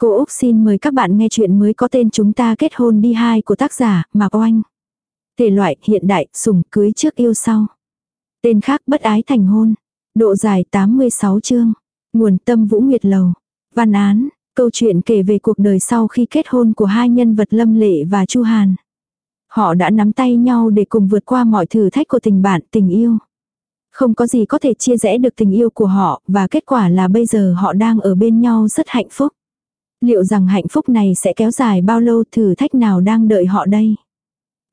Cô Úc xin mời các bạn nghe chuyện mới có tên chúng ta kết hôn đi hai của tác giả Mạc Oanh. Thể loại hiện đại, sủng cưới trước yêu sau. Tên khác bất ái thành hôn. Độ dài 86 chương. Nguồn tâm Vũ Nguyệt Lầu. Văn án, câu chuyện kể về cuộc đời sau khi kết hôn của hai nhân vật Lâm Lệ và Chu Hàn. Họ đã nắm tay nhau để cùng vượt qua mọi thử thách của tình bạn, tình yêu. Không có gì có thể chia rẽ được tình yêu của họ và kết quả là bây giờ họ đang ở bên nhau rất hạnh phúc. Liệu rằng hạnh phúc này sẽ kéo dài bao lâu thử thách nào đang đợi họ đây?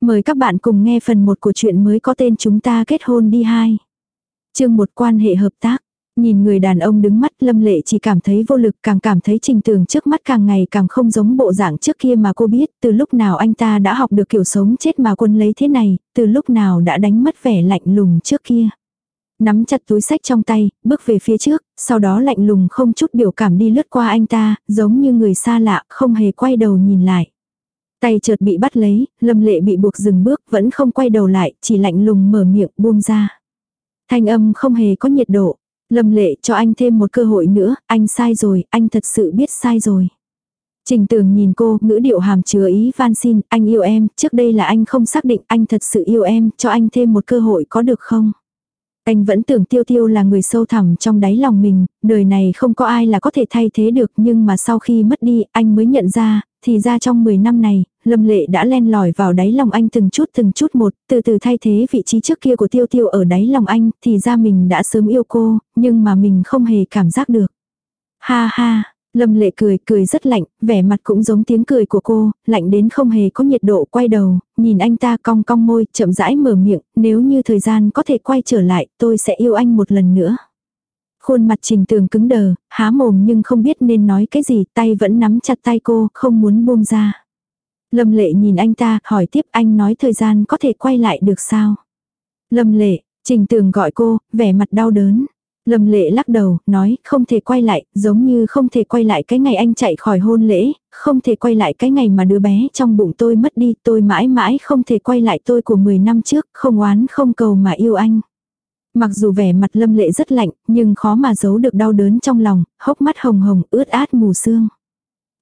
Mời các bạn cùng nghe phần 1 của chuyện mới có tên chúng ta kết hôn đi hai. Chương một quan hệ hợp tác. Nhìn người đàn ông đứng mắt lâm lệ chỉ cảm thấy vô lực càng cảm thấy trình tường trước mắt càng ngày càng không giống bộ dạng trước kia mà cô biết từ lúc nào anh ta đã học được kiểu sống chết mà quân lấy thế này, từ lúc nào đã đánh mất vẻ lạnh lùng trước kia. Nắm chặt túi sách trong tay, bước về phía trước, sau đó lạnh lùng không chút biểu cảm đi lướt qua anh ta, giống như người xa lạ, không hề quay đầu nhìn lại. Tay chợt bị bắt lấy, lâm lệ bị buộc dừng bước, vẫn không quay đầu lại, chỉ lạnh lùng mở miệng buông ra. Thanh âm không hề có nhiệt độ. Lâm lệ cho anh thêm một cơ hội nữa, anh sai rồi, anh thật sự biết sai rồi. Trình tường nhìn cô, ngữ điệu hàm chứa ý van xin, anh yêu em, trước đây là anh không xác định anh thật sự yêu em, cho anh thêm một cơ hội có được không? Anh vẫn tưởng tiêu tiêu là người sâu thẳm trong đáy lòng mình, đời này không có ai là có thể thay thế được nhưng mà sau khi mất đi anh mới nhận ra, thì ra trong 10 năm này, Lâm Lệ đã len lỏi vào đáy lòng anh từng chút từng chút một, từ từ thay thế vị trí trước kia của tiêu tiêu ở đáy lòng anh, thì ra mình đã sớm yêu cô, nhưng mà mình không hề cảm giác được. Ha ha, Lâm lệ cười, cười rất lạnh, vẻ mặt cũng giống tiếng cười của cô, lạnh đến không hề có nhiệt độ quay đầu, nhìn anh ta cong cong môi, chậm rãi mở miệng, nếu như thời gian có thể quay trở lại, tôi sẽ yêu anh một lần nữa. Khuôn mặt trình tường cứng đờ, há mồm nhưng không biết nên nói cái gì, tay vẫn nắm chặt tay cô, không muốn buông ra. Lâm lệ nhìn anh ta, hỏi tiếp anh nói thời gian có thể quay lại được sao? Lâm lệ, trình tường gọi cô, vẻ mặt đau đớn. Lâm lệ lắc đầu, nói, không thể quay lại, giống như không thể quay lại cái ngày anh chạy khỏi hôn lễ, không thể quay lại cái ngày mà đứa bé trong bụng tôi mất đi, tôi mãi mãi không thể quay lại tôi của 10 năm trước, không oán không cầu mà yêu anh. Mặc dù vẻ mặt lâm lệ rất lạnh, nhưng khó mà giấu được đau đớn trong lòng, hốc mắt hồng hồng, ướt át mù sương.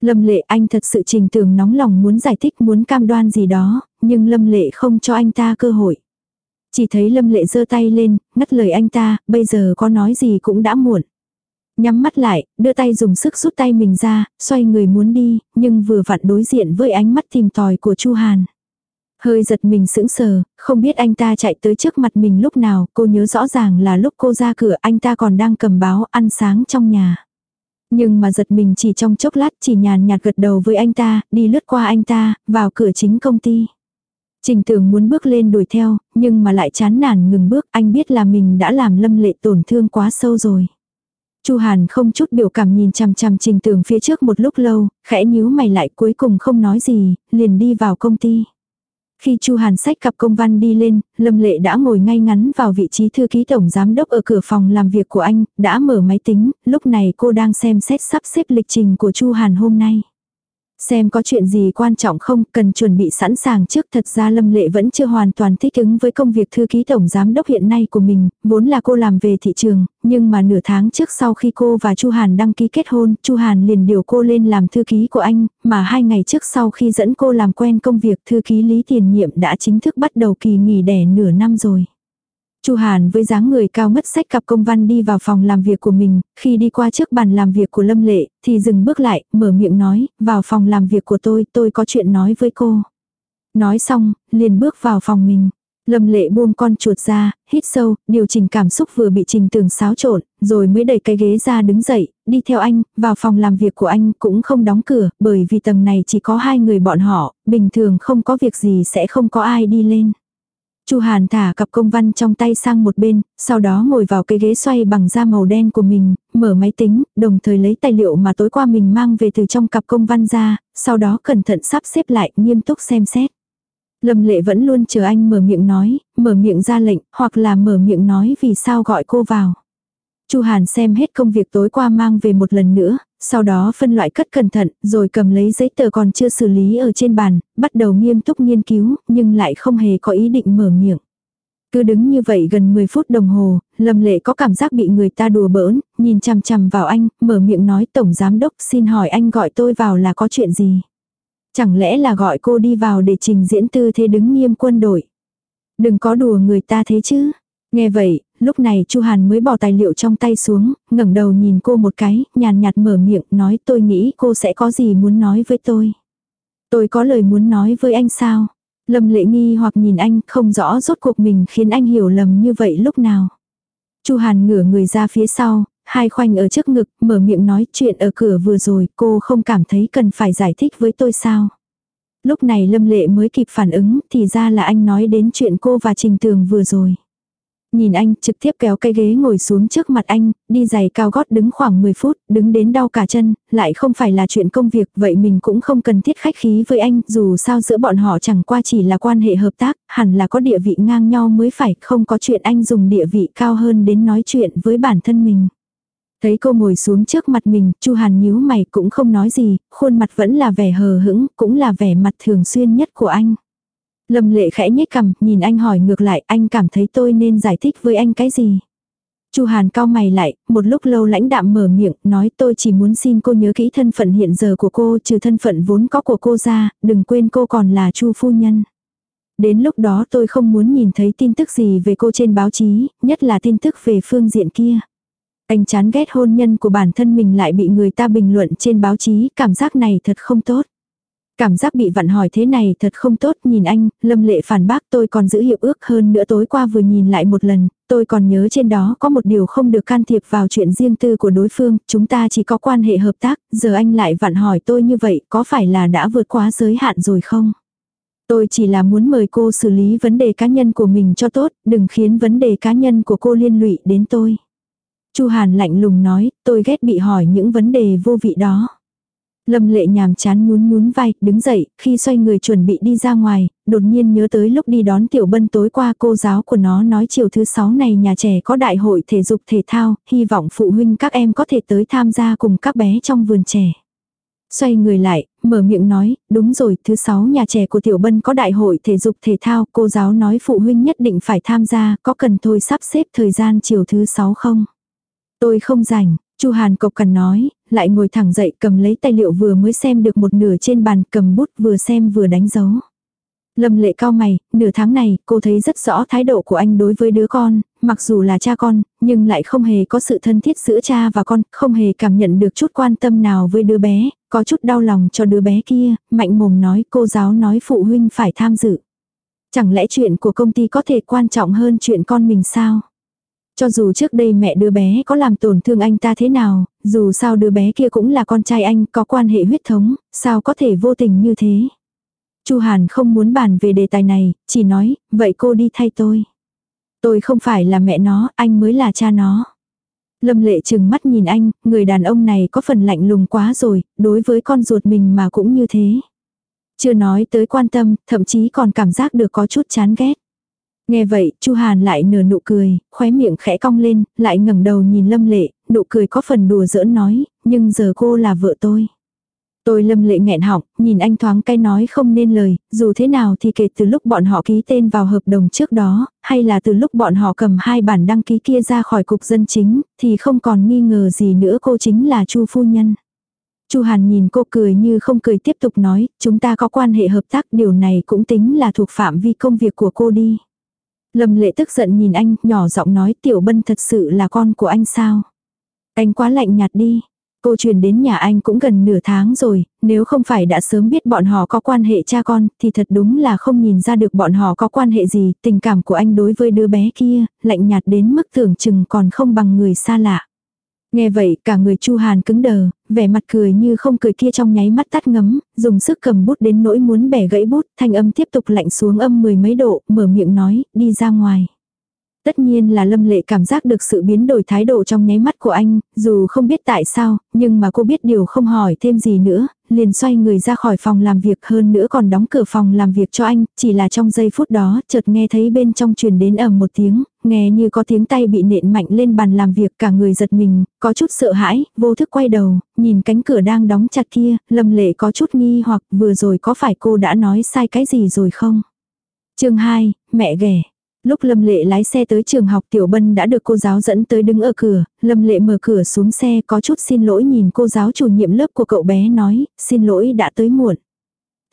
Lâm lệ anh thật sự trình tường nóng lòng muốn giải thích muốn cam đoan gì đó, nhưng lâm lệ không cho anh ta cơ hội. Chỉ thấy lâm lệ giơ tay lên, ngắt lời anh ta, bây giờ có nói gì cũng đã muộn. Nhắm mắt lại, đưa tay dùng sức rút tay mình ra, xoay người muốn đi, nhưng vừa vặn đối diện với ánh mắt tìm tòi của Chu Hàn. Hơi giật mình sững sờ, không biết anh ta chạy tới trước mặt mình lúc nào, cô nhớ rõ ràng là lúc cô ra cửa anh ta còn đang cầm báo ăn sáng trong nhà. Nhưng mà giật mình chỉ trong chốc lát chỉ nhàn nhạt gật đầu với anh ta, đi lướt qua anh ta, vào cửa chính công ty. Trình Tường muốn bước lên đuổi theo, nhưng mà lại chán nản ngừng bước, anh biết là mình đã làm lâm lệ tổn thương quá sâu rồi. Chu Hàn không chút biểu cảm nhìn chằm chằm trình tường phía trước một lúc lâu, khẽ nhíu mày lại cuối cùng không nói gì, liền đi vào công ty. Khi Chu Hàn sách cặp công văn đi lên, Lâm Lệ đã ngồi ngay ngắn vào vị trí thư ký tổng giám đốc ở cửa phòng làm việc của anh, đã mở máy tính, lúc này cô đang xem xét sắp xếp lịch trình của Chu Hàn hôm nay. Xem có chuyện gì quan trọng không, cần chuẩn bị sẵn sàng trước. Thật ra Lâm Lệ vẫn chưa hoàn toàn thích ứng với công việc thư ký tổng giám đốc hiện nay của mình, vốn là cô làm về thị trường, nhưng mà nửa tháng trước sau khi cô và Chu Hàn đăng ký kết hôn, Chu Hàn liền điều cô lên làm thư ký của anh, mà hai ngày trước sau khi dẫn cô làm quen công việc thư ký Lý Tiền Nhiệm đã chính thức bắt đầu kỳ nghỉ đẻ nửa năm rồi. Chu Hàn với dáng người cao ngất sách cặp công văn đi vào phòng làm việc của mình, khi đi qua trước bàn làm việc của Lâm Lệ, thì dừng bước lại, mở miệng nói, vào phòng làm việc của tôi, tôi có chuyện nói với cô. Nói xong, liền bước vào phòng mình. Lâm lệ buông con chuột ra, hít sâu, điều chỉnh cảm xúc vừa bị trình tường xáo trộn, rồi mới đẩy cái ghế ra đứng dậy, đi theo anh, vào phòng làm việc của anh cũng không đóng cửa, bởi vì tầng này chỉ có hai người bọn họ, bình thường không có việc gì sẽ không có ai đi lên. Chu Hàn thả cặp công văn trong tay sang một bên, sau đó ngồi vào cái ghế xoay bằng da màu đen của mình, mở máy tính, đồng thời lấy tài liệu mà tối qua mình mang về từ trong cặp công văn ra, sau đó cẩn thận sắp xếp lại, nghiêm túc xem xét. Lâm lệ vẫn luôn chờ anh mở miệng nói, mở miệng ra lệnh, hoặc là mở miệng nói vì sao gọi cô vào. Chu Hàn xem hết công việc tối qua mang về một lần nữa, sau đó phân loại cất cẩn thận, rồi cầm lấy giấy tờ còn chưa xử lý ở trên bàn, bắt đầu nghiêm túc nghiên cứu, nhưng lại không hề có ý định mở miệng. Cứ đứng như vậy gần 10 phút đồng hồ, Lâm Lệ có cảm giác bị người ta đùa bỡn, nhìn chằm chằm vào anh, mở miệng nói Tổng Giám Đốc xin hỏi anh gọi tôi vào là có chuyện gì? Chẳng lẽ là gọi cô đi vào để trình diễn tư thế đứng nghiêm quân đội? Đừng có đùa người ta thế chứ. Nghe vậy, lúc này Chu Hàn mới bỏ tài liệu trong tay xuống, ngẩng đầu nhìn cô một cái, nhàn nhạt mở miệng nói tôi nghĩ cô sẽ có gì muốn nói với tôi. Tôi có lời muốn nói với anh sao? Lâm lệ nghi hoặc nhìn anh không rõ rốt cuộc mình khiến anh hiểu lầm như vậy lúc nào. Chu Hàn ngửa người ra phía sau, hai khoanh ở trước ngực, mở miệng nói chuyện ở cửa vừa rồi, cô không cảm thấy cần phải giải thích với tôi sao. Lúc này Lâm Lệ mới kịp phản ứng, thì ra là anh nói đến chuyện cô và Trình Tường vừa rồi. Nhìn anh trực tiếp kéo cái ghế ngồi xuống trước mặt anh, đi giày cao gót đứng khoảng 10 phút, đứng đến đau cả chân, lại không phải là chuyện công việc, vậy mình cũng không cần thiết khách khí với anh, dù sao giữa bọn họ chẳng qua chỉ là quan hệ hợp tác, hẳn là có địa vị ngang nhau mới phải, không có chuyện anh dùng địa vị cao hơn đến nói chuyện với bản thân mình. Thấy cô ngồi xuống trước mặt mình, Chu Hàn nhíu mày cũng không nói gì, khuôn mặt vẫn là vẻ hờ hững, cũng là vẻ mặt thường xuyên nhất của anh. Lâm lệ khẽ nhếch cằm, nhìn anh hỏi ngược lại, anh cảm thấy tôi nên giải thích với anh cái gì? Chu Hàn cao mày lại, một lúc lâu lãnh đạm mở miệng, nói tôi chỉ muốn xin cô nhớ kỹ thân phận hiện giờ của cô, trừ thân phận vốn có của cô ra, đừng quên cô còn là Chu phu nhân. Đến lúc đó tôi không muốn nhìn thấy tin tức gì về cô trên báo chí, nhất là tin tức về phương diện kia. Anh chán ghét hôn nhân của bản thân mình lại bị người ta bình luận trên báo chí, cảm giác này thật không tốt. Cảm giác bị vặn hỏi thế này thật không tốt, nhìn anh, lâm lệ phản bác tôi còn giữ hiệu ước hơn nữa tối qua vừa nhìn lại một lần, tôi còn nhớ trên đó có một điều không được can thiệp vào chuyện riêng tư của đối phương, chúng ta chỉ có quan hệ hợp tác, giờ anh lại vặn hỏi tôi như vậy, có phải là đã vượt quá giới hạn rồi không? Tôi chỉ là muốn mời cô xử lý vấn đề cá nhân của mình cho tốt, đừng khiến vấn đề cá nhân của cô liên lụy đến tôi. Chu Hàn lạnh lùng nói, tôi ghét bị hỏi những vấn đề vô vị đó. Lâm lệ nhàm chán nhún nhún vai, đứng dậy, khi xoay người chuẩn bị đi ra ngoài, đột nhiên nhớ tới lúc đi đón tiểu bân tối qua cô giáo của nó nói chiều thứ sáu này nhà trẻ có đại hội thể dục thể thao, hy vọng phụ huynh các em có thể tới tham gia cùng các bé trong vườn trẻ. Xoay người lại, mở miệng nói, đúng rồi, thứ sáu nhà trẻ của tiểu bân có đại hội thể dục thể thao, cô giáo nói phụ huynh nhất định phải tham gia, có cần tôi sắp xếp thời gian chiều thứ sáu không? Tôi không rảnh, Chu Hàn cộc cần nói, lại ngồi thẳng dậy cầm lấy tài liệu vừa mới xem được một nửa trên bàn cầm bút vừa xem vừa đánh dấu. Lâm lệ cao mày, nửa tháng này cô thấy rất rõ thái độ của anh đối với đứa con, mặc dù là cha con, nhưng lại không hề có sự thân thiết giữa cha và con, không hề cảm nhận được chút quan tâm nào với đứa bé, có chút đau lòng cho đứa bé kia, mạnh mồm nói cô giáo nói phụ huynh phải tham dự. Chẳng lẽ chuyện của công ty có thể quan trọng hơn chuyện con mình sao? Cho dù trước đây mẹ đứa bé có làm tổn thương anh ta thế nào, dù sao đứa bé kia cũng là con trai anh, có quan hệ huyết thống, sao có thể vô tình như thế. Chu Hàn không muốn bàn về đề tài này, chỉ nói, vậy cô đi thay tôi. Tôi không phải là mẹ nó, anh mới là cha nó. Lâm lệ chừng mắt nhìn anh, người đàn ông này có phần lạnh lùng quá rồi, đối với con ruột mình mà cũng như thế. Chưa nói tới quan tâm, thậm chí còn cảm giác được có chút chán ghét. Nghe vậy, Chu Hàn lại nở nụ cười, khóe miệng khẽ cong lên, lại ngẩng đầu nhìn Lâm Lệ, nụ cười có phần đùa giỡn nói, nhưng giờ cô là vợ tôi. Tôi lâm lệ nghẹn họng, nhìn anh thoáng cái nói không nên lời, dù thế nào thì kể từ lúc bọn họ ký tên vào hợp đồng trước đó, hay là từ lúc bọn họ cầm hai bản đăng ký kia ra khỏi cục dân chính, thì không còn nghi ngờ gì nữa cô chính là Chu phu nhân. Chu Hàn nhìn cô cười như không cười tiếp tục nói, chúng ta có quan hệ hợp tác, điều này cũng tính là thuộc phạm vi công việc của cô đi. Lâm lệ tức giận nhìn anh, nhỏ giọng nói tiểu bân thật sự là con của anh sao. Anh quá lạnh nhạt đi. Cô truyền đến nhà anh cũng gần nửa tháng rồi, nếu không phải đã sớm biết bọn họ có quan hệ cha con, thì thật đúng là không nhìn ra được bọn họ có quan hệ gì, tình cảm của anh đối với đứa bé kia, lạnh nhạt đến mức tưởng chừng còn không bằng người xa lạ. Nghe vậy, cả người Chu Hàn cứng đờ, vẻ mặt cười như không cười kia trong nháy mắt tắt ngấm, dùng sức cầm bút đến nỗi muốn bẻ gãy bút, thanh âm tiếp tục lạnh xuống âm mười mấy độ, mở miệng nói, đi ra ngoài. Tất nhiên là Lâm Lệ cảm giác được sự biến đổi thái độ trong nháy mắt của anh, dù không biết tại sao, nhưng mà cô biết điều không hỏi thêm gì nữa, liền xoay người ra khỏi phòng làm việc hơn nữa còn đóng cửa phòng làm việc cho anh, chỉ là trong giây phút đó chợt nghe thấy bên trong truyền đến ầm một tiếng, nghe như có tiếng tay bị nện mạnh lên bàn làm việc cả người giật mình, có chút sợ hãi, vô thức quay đầu, nhìn cánh cửa đang đóng chặt kia, Lâm Lệ có chút nghi hoặc vừa rồi có phải cô đã nói sai cái gì rồi không? chương 2, mẹ ghẻ. Lúc Lâm Lệ lái xe tới trường học Tiểu Bân đã được cô giáo dẫn tới đứng ở cửa, Lâm Lệ mở cửa xuống xe có chút xin lỗi nhìn cô giáo chủ nhiệm lớp của cậu bé nói, xin lỗi đã tới muộn.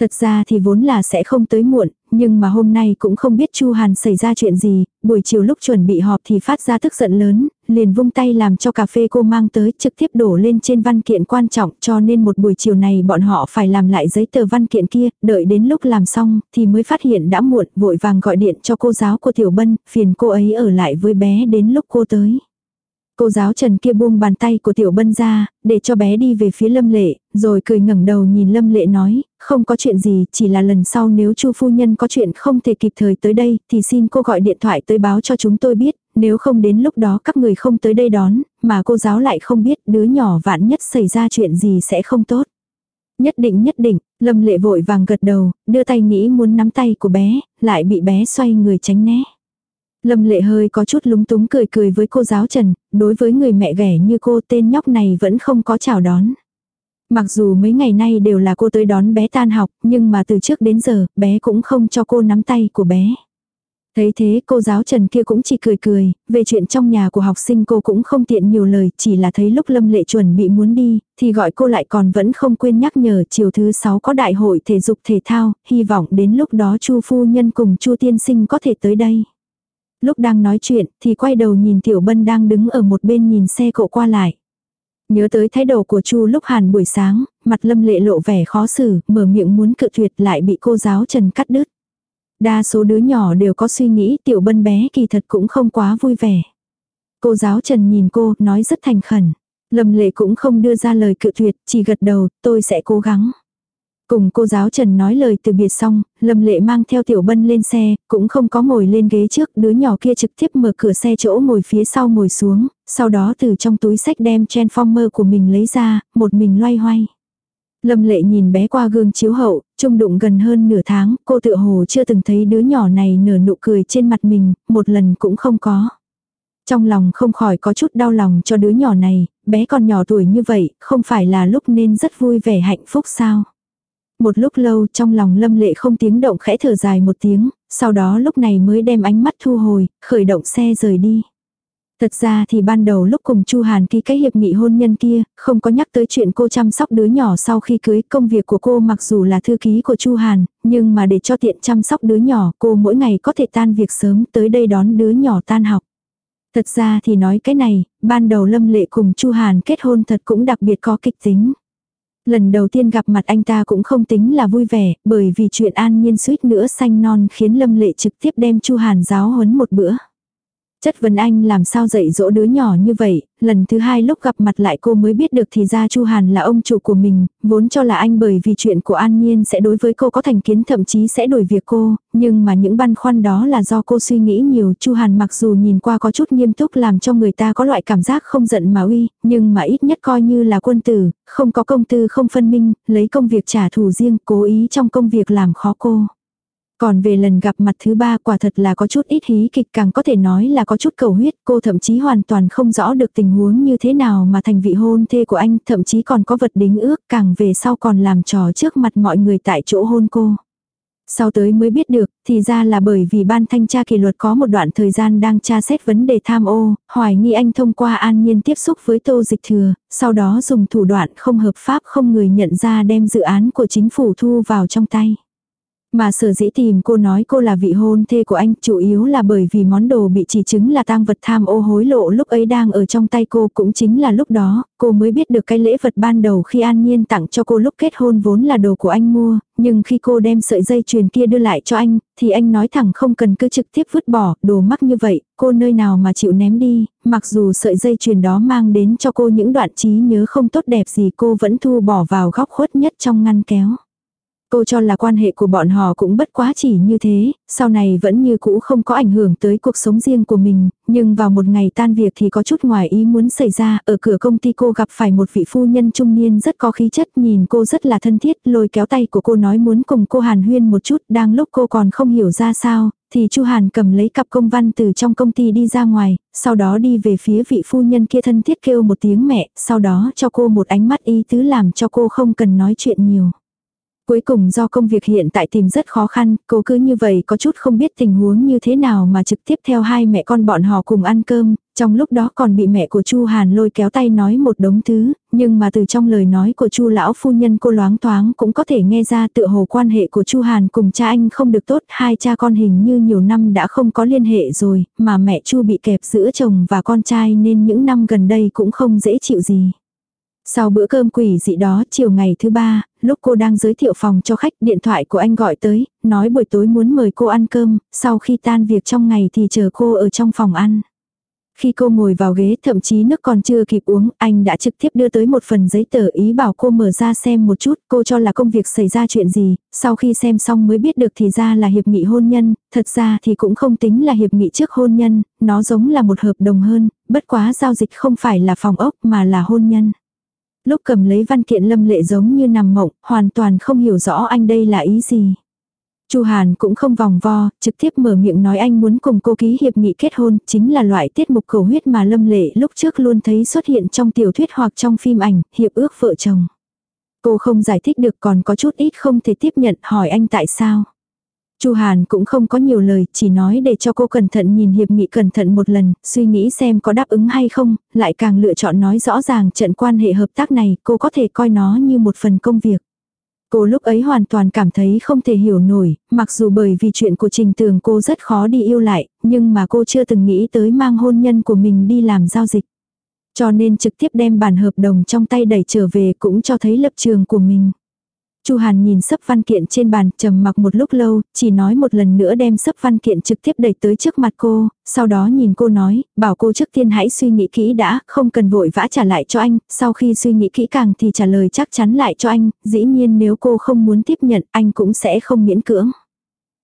Thật ra thì vốn là sẽ không tới muộn, nhưng mà hôm nay cũng không biết Chu Hàn xảy ra chuyện gì, buổi chiều lúc chuẩn bị họp thì phát ra tức giận lớn, liền vung tay làm cho cà phê cô mang tới trực tiếp đổ lên trên văn kiện quan trọng cho nên một buổi chiều này bọn họ phải làm lại giấy tờ văn kiện kia, đợi đến lúc làm xong thì mới phát hiện đã muộn, vội vàng gọi điện cho cô giáo của Tiểu Bân, phiền cô ấy ở lại với bé đến lúc cô tới. Cô giáo Trần kia buông bàn tay của Tiểu Bân ra, để cho bé đi về phía Lâm Lệ, rồi cười ngẩng đầu nhìn Lâm Lệ nói, không có chuyện gì, chỉ là lần sau nếu Chu phu nhân có chuyện không thể kịp thời tới đây, thì xin cô gọi điện thoại tới báo cho chúng tôi biết, nếu không đến lúc đó các người không tới đây đón, mà cô giáo lại không biết đứa nhỏ vạn nhất xảy ra chuyện gì sẽ không tốt. Nhất định nhất định, Lâm Lệ vội vàng gật đầu, đưa tay nghĩ muốn nắm tay của bé, lại bị bé xoay người tránh né. Lâm lệ hơi có chút lúng túng cười cười với cô giáo Trần, đối với người mẹ ghẻ như cô tên nhóc này vẫn không có chào đón. Mặc dù mấy ngày nay đều là cô tới đón bé tan học, nhưng mà từ trước đến giờ, bé cũng không cho cô nắm tay của bé. Thấy thế cô giáo Trần kia cũng chỉ cười cười, về chuyện trong nhà của học sinh cô cũng không tiện nhiều lời, chỉ là thấy lúc Lâm Lệ chuẩn bị muốn đi, thì gọi cô lại còn vẫn không quên nhắc nhở chiều thứ 6 có đại hội thể dục thể thao, hy vọng đến lúc đó Chu phu nhân cùng Chu tiên sinh có thể tới đây. Lúc đang nói chuyện thì quay đầu nhìn Tiểu Bân đang đứng ở một bên nhìn xe cộ qua lại. Nhớ tới thái độ của Chu lúc hàn buổi sáng, mặt lâm lệ lộ vẻ khó xử, mở miệng muốn cự tuyệt lại bị cô giáo Trần cắt đứt. Đa số đứa nhỏ đều có suy nghĩ Tiểu Bân bé kỳ thật cũng không quá vui vẻ. Cô giáo Trần nhìn cô, nói rất thành khẩn. Lâm lệ cũng không đưa ra lời cự tuyệt, chỉ gật đầu, tôi sẽ cố gắng. Cùng cô giáo Trần nói lời từ biệt xong, Lâm Lệ mang theo Tiểu Bân lên xe, cũng không có ngồi lên ghế trước, đứa nhỏ kia trực tiếp mở cửa xe chỗ ngồi phía sau ngồi xuống, sau đó từ trong túi sách đem transformer của mình lấy ra, một mình loay hoay. Lâm Lệ nhìn bé qua gương chiếu hậu, trung đụng gần hơn nửa tháng, cô tựa hồ chưa từng thấy đứa nhỏ này nở nụ cười trên mặt mình, một lần cũng không có. Trong lòng không khỏi có chút đau lòng cho đứa nhỏ này, bé còn nhỏ tuổi như vậy, không phải là lúc nên rất vui vẻ hạnh phúc sao. Một lúc lâu trong lòng lâm lệ không tiếng động khẽ thở dài một tiếng, sau đó lúc này mới đem ánh mắt thu hồi, khởi động xe rời đi. Thật ra thì ban đầu lúc cùng Chu Hàn ký cái hiệp nghị hôn nhân kia, không có nhắc tới chuyện cô chăm sóc đứa nhỏ sau khi cưới, công việc của cô mặc dù là thư ký của Chu Hàn, nhưng mà để cho tiện chăm sóc đứa nhỏ, cô mỗi ngày có thể tan việc sớm tới đây đón đứa nhỏ tan học. Thật ra thì nói cái này, ban đầu Lâm Lệ cùng Chu Hàn kết hôn thật cũng đặc biệt có kịch tính. Lần đầu tiên gặp mặt anh ta cũng không tính là vui vẻ, bởi vì chuyện an nhiên suýt nữa xanh non khiến Lâm Lệ trực tiếp đem Chu Hàn giáo huấn một bữa. Chất vấn anh làm sao dạy dỗ đứa nhỏ như vậy, lần thứ hai lúc gặp mặt lại cô mới biết được thì ra Chu Hàn là ông chủ của mình, vốn cho là anh bởi vì chuyện của An Nhiên sẽ đối với cô có thành kiến thậm chí sẽ đổi việc cô, nhưng mà những băn khoăn đó là do cô suy nghĩ nhiều. Chu Hàn mặc dù nhìn qua có chút nghiêm túc làm cho người ta có loại cảm giác không giận mà uy, nhưng mà ít nhất coi như là quân tử, không có công tư không phân minh, lấy công việc trả thù riêng, cố ý trong công việc làm khó cô. Còn về lần gặp mặt thứ ba quả thật là có chút ít hí kịch càng có thể nói là có chút cầu huyết. Cô thậm chí hoàn toàn không rõ được tình huống như thế nào mà thành vị hôn thê của anh thậm chí còn có vật đính ước càng về sau còn làm trò trước mặt mọi người tại chỗ hôn cô. Sau tới mới biết được, thì ra là bởi vì ban thanh tra kỷ luật có một đoạn thời gian đang tra xét vấn đề tham ô, hoài nghi anh thông qua an nhiên tiếp xúc với tô dịch thừa, sau đó dùng thủ đoạn không hợp pháp không người nhận ra đem dự án của chính phủ thu vào trong tay. Mà sở dĩ tìm cô nói cô là vị hôn thê của anh chủ yếu là bởi vì món đồ bị chỉ chứng là tang vật tham ô hối lộ lúc ấy đang ở trong tay cô cũng chính là lúc đó, cô mới biết được cái lễ vật ban đầu khi An Nhiên tặng cho cô lúc kết hôn vốn là đồ của anh mua, nhưng khi cô đem sợi dây chuyền kia đưa lại cho anh, thì anh nói thẳng không cần cứ trực tiếp vứt bỏ, đồ mắc như vậy, cô nơi nào mà chịu ném đi, mặc dù sợi dây chuyền đó mang đến cho cô những đoạn trí nhớ không tốt đẹp gì cô vẫn thu bỏ vào góc khuất nhất trong ngăn kéo. Cô cho là quan hệ của bọn họ cũng bất quá chỉ như thế, sau này vẫn như cũ không có ảnh hưởng tới cuộc sống riêng của mình, nhưng vào một ngày tan việc thì có chút ngoài ý muốn xảy ra, ở cửa công ty cô gặp phải một vị phu nhân trung niên rất có khí chất, nhìn cô rất là thân thiết, lôi kéo tay của cô nói muốn cùng cô Hàn Huyên một chút, đang lúc cô còn không hiểu ra sao, thì Chu Hàn cầm lấy cặp công văn từ trong công ty đi ra ngoài, sau đó đi về phía vị phu nhân kia thân thiết kêu một tiếng mẹ, sau đó cho cô một ánh mắt ý tứ làm cho cô không cần nói chuyện nhiều. Cuối cùng do công việc hiện tại tìm rất khó khăn, cô cứ như vậy có chút không biết tình huống như thế nào mà trực tiếp theo hai mẹ con bọn họ cùng ăn cơm, trong lúc đó còn bị mẹ của Chu Hàn lôi kéo tay nói một đống thứ, nhưng mà từ trong lời nói của Chu lão phu nhân cô loáng thoáng cũng có thể nghe ra tựa hồ quan hệ của Chu Hàn cùng cha anh không được tốt, hai cha con hình như nhiều năm đã không có liên hệ rồi, mà mẹ Chu bị kẹp giữa chồng và con trai nên những năm gần đây cũng không dễ chịu gì. Sau bữa cơm quỷ dị đó, chiều ngày thứ ba, lúc cô đang giới thiệu phòng cho khách, điện thoại của anh gọi tới, nói buổi tối muốn mời cô ăn cơm, sau khi tan việc trong ngày thì chờ cô ở trong phòng ăn. Khi cô ngồi vào ghế thậm chí nước còn chưa kịp uống, anh đã trực tiếp đưa tới một phần giấy tờ ý bảo cô mở ra xem một chút, cô cho là công việc xảy ra chuyện gì, sau khi xem xong mới biết được thì ra là hiệp nghị hôn nhân, thật ra thì cũng không tính là hiệp nghị trước hôn nhân, nó giống là một hợp đồng hơn, bất quá giao dịch không phải là phòng ốc mà là hôn nhân. Lúc cầm lấy văn kiện lâm lệ giống như nằm mộng, hoàn toàn không hiểu rõ anh đây là ý gì. Chu Hàn cũng không vòng vo, trực tiếp mở miệng nói anh muốn cùng cô ký hiệp nghị kết hôn, chính là loại tiết mục cầu huyết mà Lâm Lệ lúc trước luôn thấy xuất hiện trong tiểu thuyết hoặc trong phim ảnh, hiệp ước vợ chồng. Cô không giải thích được còn có chút ít không thể tiếp nhận hỏi anh tại sao. Chu Hàn cũng không có nhiều lời, chỉ nói để cho cô cẩn thận nhìn hiệp nghị cẩn thận một lần, suy nghĩ xem có đáp ứng hay không, lại càng lựa chọn nói rõ ràng trận quan hệ hợp tác này, cô có thể coi nó như một phần công việc. Cô lúc ấy hoàn toàn cảm thấy không thể hiểu nổi, mặc dù bởi vì chuyện của Trình Tường cô rất khó đi yêu lại, nhưng mà cô chưa từng nghĩ tới mang hôn nhân của mình đi làm giao dịch. Cho nên trực tiếp đem bản hợp đồng trong tay đẩy trở về cũng cho thấy lập trường của mình. Chu Hàn nhìn sấp văn kiện trên bàn, trầm mặc một lúc lâu, chỉ nói một lần nữa đem sấp văn kiện trực tiếp đẩy tới trước mặt cô, sau đó nhìn cô nói, bảo cô trước tiên hãy suy nghĩ kỹ đã, không cần vội vã trả lại cho anh, sau khi suy nghĩ kỹ càng thì trả lời chắc chắn lại cho anh, dĩ nhiên nếu cô không muốn tiếp nhận, anh cũng sẽ không miễn cưỡng.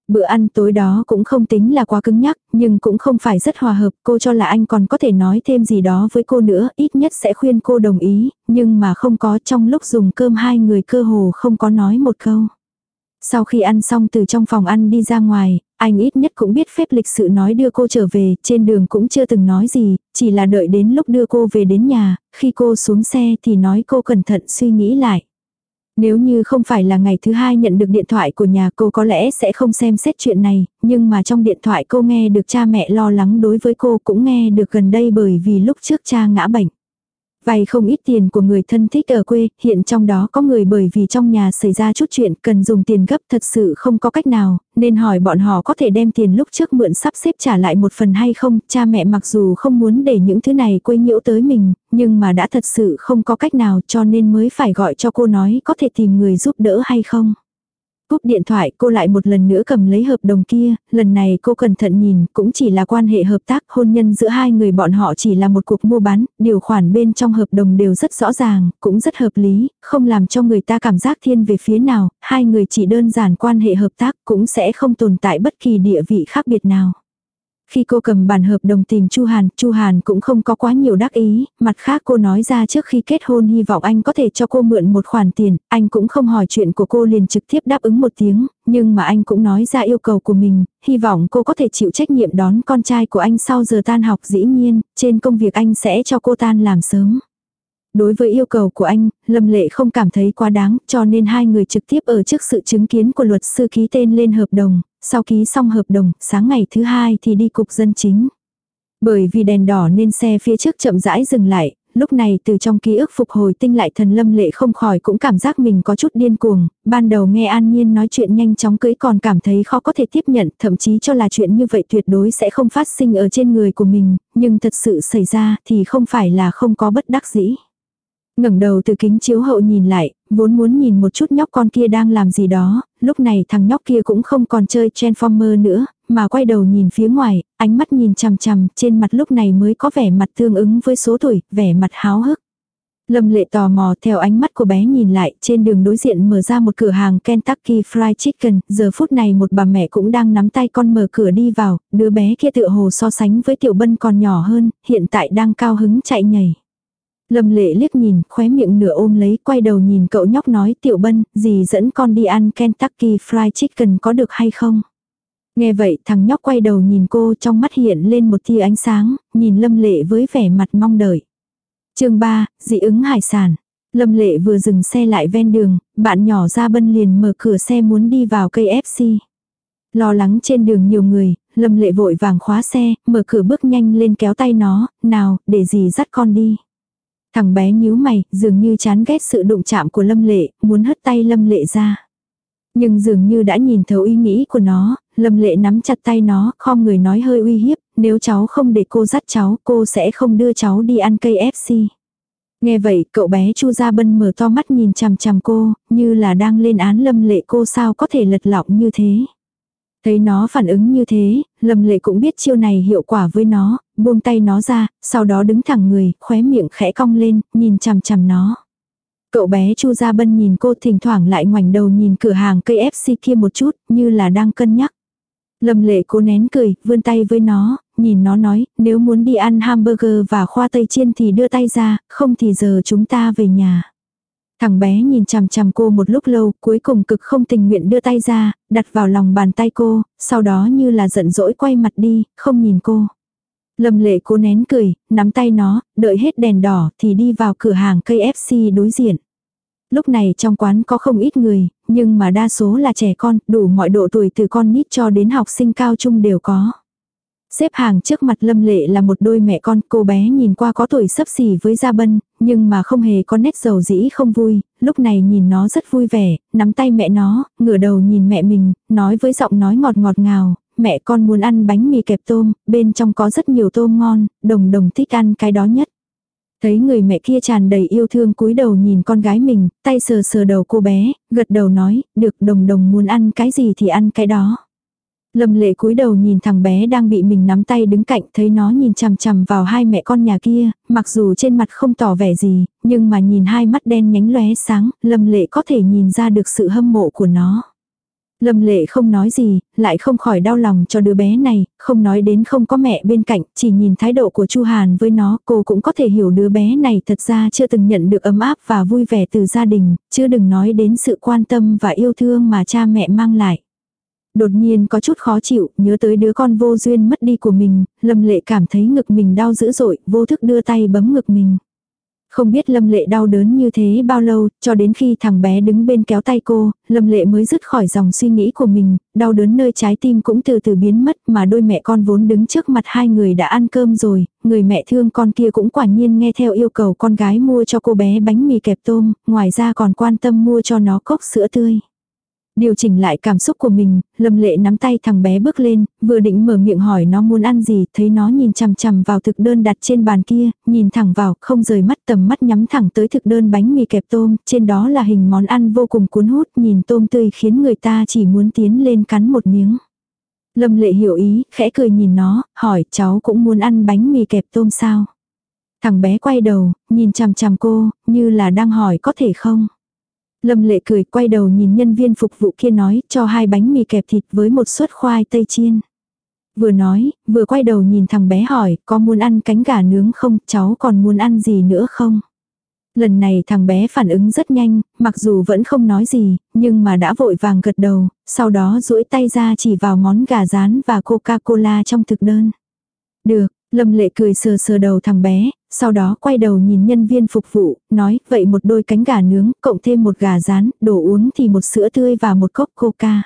Bữa ăn tối đó cũng không tính là quá cứng nhắc, nhưng cũng không phải rất hòa hợp, cô cho là anh còn có thể nói thêm gì đó với cô nữa, ít nhất sẽ khuyên cô đồng ý, nhưng mà không có trong lúc dùng cơm hai người cơ hồ không có nói một câu. Sau khi ăn xong từ trong phòng ăn đi ra ngoài, anh ít nhất cũng biết phép lịch sự nói đưa cô trở về, trên đường cũng chưa từng nói gì, chỉ là đợi đến lúc đưa cô về đến nhà, khi cô xuống xe thì nói cô cẩn thận suy nghĩ lại. Nếu như không phải là ngày thứ hai nhận được điện thoại của nhà cô có lẽ sẽ không xem xét chuyện này, nhưng mà trong điện thoại cô nghe được cha mẹ lo lắng đối với cô cũng nghe được gần đây bởi vì lúc trước cha ngã bệnh. Vay không ít tiền của người thân thích ở quê, hiện trong đó có người bởi vì trong nhà xảy ra chút chuyện cần dùng tiền gấp thật sự không có cách nào, nên hỏi bọn họ có thể đem tiền lúc trước mượn sắp xếp trả lại một phần hay không. Cha mẹ mặc dù không muốn để những thứ này quấy nhiễu tới mình, nhưng mà đã thật sự không có cách nào cho nên mới phải gọi cho cô nói có thể tìm người giúp đỡ hay không. Cúp điện thoại cô lại một lần nữa cầm lấy hợp đồng kia, lần này cô cẩn thận nhìn, cũng chỉ là quan hệ hợp tác hôn nhân giữa hai người bọn họ chỉ là một cuộc mua bán, điều khoản bên trong hợp đồng đều rất rõ ràng, cũng rất hợp lý, không làm cho người ta cảm giác thiên về phía nào, hai người chỉ đơn giản quan hệ hợp tác cũng sẽ không tồn tại bất kỳ địa vị khác biệt nào. Khi cô cầm bản hợp đồng tìm Chu Hàn, Chu Hàn cũng không có quá nhiều đắc ý, mặt khác cô nói ra trước khi kết hôn hy vọng anh có thể cho cô mượn một khoản tiền, anh cũng không hỏi chuyện của cô liền trực tiếp đáp ứng một tiếng, nhưng mà anh cũng nói ra yêu cầu của mình, hy vọng cô có thể chịu trách nhiệm đón con trai của anh sau giờ tan học. Dĩ nhiên, trên công việc anh sẽ cho cô tan làm sớm. Đối với yêu cầu của anh, Lâm Lệ không cảm thấy quá đáng, cho nên hai người trực tiếp ở trước sự chứng kiến của luật sư ký tên lên hợp đồng, sau ký xong hợp đồng, sáng ngày thứ hai thì đi cục dân chính. Bởi vì đèn đỏ nên xe phía trước chậm rãi dừng lại, lúc này từ trong ký ức phục hồi tinh lại thần lâm lệ không khỏi cũng cảm giác mình có chút điên cuồng, ban đầu nghe an nhiên nói chuyện nhanh chóng cưới còn cảm thấy khó có thể tiếp nhận, thậm chí cho là chuyện như vậy tuyệt đối sẽ không phát sinh ở trên người của mình, nhưng thật sự xảy ra thì không phải là không có bất đắc dĩ ngẩng đầu từ kính chiếu hậu nhìn lại, vốn muốn nhìn một chút nhóc con kia đang làm gì đó, lúc này thằng nhóc kia cũng không còn chơi Transformer nữa, mà quay đầu nhìn phía ngoài, ánh mắt nhìn chằm chằm, trên mặt lúc này mới có vẻ mặt tương ứng với số tuổi, vẻ mặt háo hức. Lâm lệ tò mò theo ánh mắt của bé nhìn lại, trên đường đối diện mở ra một cửa hàng Kentucky Fried Chicken, giờ phút này một bà mẹ cũng đang nắm tay con mở cửa đi vào, đứa bé kia tựa hồ so sánh với tiểu bân còn nhỏ hơn, hiện tại đang cao hứng chạy nhảy. Lâm lệ liếc nhìn, khóe miệng nửa ôm lấy, quay đầu nhìn cậu nhóc nói tiểu bân, gì dẫn con đi ăn Kentucky Fried Chicken có được hay không? Nghe vậy thằng nhóc quay đầu nhìn cô trong mắt hiện lên một tia ánh sáng, nhìn lâm lệ với vẻ mặt mong đợi. chương 3, dị ứng hải sản. Lâm Lệ vừa dừng xe lại ven đường, bạn nhỏ ra bân liền mở cửa xe muốn đi vào cây FC. Lo lắng trên đường nhiều người, Lâm Lệ vội vàng khóa xe, mở cửa bước nhanh lên kéo tay nó, nào, để gì dắt con đi. Thằng bé nhíu mày, dường như chán ghét sự đụng chạm của Lâm Lệ, muốn hất tay Lâm Lệ ra. Nhưng dường như đã nhìn thấu ý nghĩ của nó, Lâm Lệ nắm chặt tay nó, khom người nói hơi uy hiếp, nếu cháu không để cô dắt cháu, cô sẽ không đưa cháu đi ăn cây FC. Nghe vậy, cậu bé Chu Gia Bân mở to mắt nhìn chằm chằm cô, như là đang lên án Lâm Lệ cô sao có thể lật lọng như thế. Thấy nó phản ứng như thế, Lâm Lệ cũng biết chiêu này hiệu quả với nó, buông tay nó ra, sau đó đứng thẳng người, khóe miệng khẽ cong lên, nhìn chằm chằm nó. Cậu bé Chu Gia Bân nhìn cô thỉnh thoảng lại ngoảnh đầu nhìn cửa hàng cây FC kia một chút, như là đang cân nhắc. Lâm lệ cố nén cười, vươn tay với nó, nhìn nó nói, nếu muốn đi ăn hamburger và khoa tây chiên thì đưa tay ra, không thì giờ chúng ta về nhà. Thằng bé nhìn chằm chằm cô một lúc lâu, cuối cùng cực không tình nguyện đưa tay ra, đặt vào lòng bàn tay cô, sau đó như là giận dỗi quay mặt đi, không nhìn cô. Lâm lệ cố nén cười, nắm tay nó, đợi hết đèn đỏ thì đi vào cửa hàng cây FC đối diện. Lúc này trong quán có không ít người, nhưng mà đa số là trẻ con, đủ mọi độ tuổi từ con nít cho đến học sinh cao trung đều có. Xếp hàng trước mặt Lâm Lệ là một đôi mẹ con, cô bé nhìn qua có tuổi sấp xỉ với Gia Bân, nhưng mà không hề có nét dầu dĩ không vui, lúc này nhìn nó rất vui vẻ, nắm tay mẹ nó, ngửa đầu nhìn mẹ mình, nói với giọng nói ngọt ngọt ngào, mẹ con muốn ăn bánh mì kẹp tôm, bên trong có rất nhiều tôm ngon, đồng đồng thích ăn cái đó nhất. Thấy người mẹ kia tràn đầy yêu thương cúi đầu nhìn con gái mình, tay sờ sờ đầu cô bé, gật đầu nói, được đồng đồng muốn ăn cái gì thì ăn cái đó. Lâm lệ cúi đầu nhìn thằng bé đang bị mình nắm tay đứng cạnh thấy nó nhìn chằm chằm vào hai mẹ con nhà kia, mặc dù trên mặt không tỏ vẻ gì, nhưng mà nhìn hai mắt đen nhánh lóe sáng, lâm lệ có thể nhìn ra được sự hâm mộ của nó. Lâm lệ không nói gì, lại không khỏi đau lòng cho đứa bé này, không nói đến không có mẹ bên cạnh, chỉ nhìn thái độ của Chu Hàn với nó, cô cũng có thể hiểu đứa bé này thật ra chưa từng nhận được ấm áp và vui vẻ từ gia đình, chứ đừng nói đến sự quan tâm và yêu thương mà cha mẹ mang lại. Đột nhiên có chút khó chịu, nhớ tới đứa con vô duyên mất đi của mình, Lâm Lệ cảm thấy ngực mình đau dữ dội, vô thức đưa tay bấm ngực mình. Không biết Lâm Lệ đau đớn như thế bao lâu, cho đến khi thằng bé đứng bên kéo tay cô, Lâm Lệ mới dứt khỏi dòng suy nghĩ của mình, đau đớn nơi trái tim cũng từ từ biến mất mà đôi mẹ con vốn đứng trước mặt hai người đã ăn cơm rồi, người mẹ thương con kia cũng quả nhiên nghe theo yêu cầu con gái mua cho cô bé bánh mì kẹp tôm, ngoài ra còn quan tâm mua cho nó cốc sữa tươi. Điều chỉnh lại cảm xúc của mình, Lâm Lệ nắm tay thằng bé bước lên, vừa định mở miệng hỏi nó muốn ăn gì, thấy nó nhìn chằm chằm vào thực đơn đặt trên bàn kia, nhìn thẳng vào, không rời mắt tầm mắt nhắm thẳng tới thực đơn bánh mì kẹp tôm, trên đó là hình món ăn vô cùng cuốn hút, nhìn tôm tươi khiến người ta chỉ muốn tiến lên cắn một miếng. Lâm Lệ hiểu ý, khẽ cười nhìn nó, hỏi cháu cũng muốn ăn bánh mì kẹp tôm sao? Thằng bé quay đầu, nhìn chằm chằm cô, như là đang hỏi có thể không? Lâm lệ cười quay đầu nhìn nhân viên phục vụ kia nói cho hai bánh mì kẹp thịt với một suất khoai tây chiên. Vừa nói, vừa quay đầu nhìn thằng bé hỏi có muốn ăn cánh gà nướng không, cháu còn muốn ăn gì nữa không? Lần này thằng bé phản ứng rất nhanh, mặc dù vẫn không nói gì, nhưng mà đã vội vàng gật đầu, sau đó duỗi tay ra chỉ vào món gà rán và Coca-Cola trong thực đơn. Được, Lâm lệ cười sờ sờ đầu thằng bé, sau đó quay đầu nhìn nhân viên phục vụ, nói, vậy một đôi cánh gà nướng, cộng thêm một gà rán, đồ uống thì một sữa tươi và một cốc coca.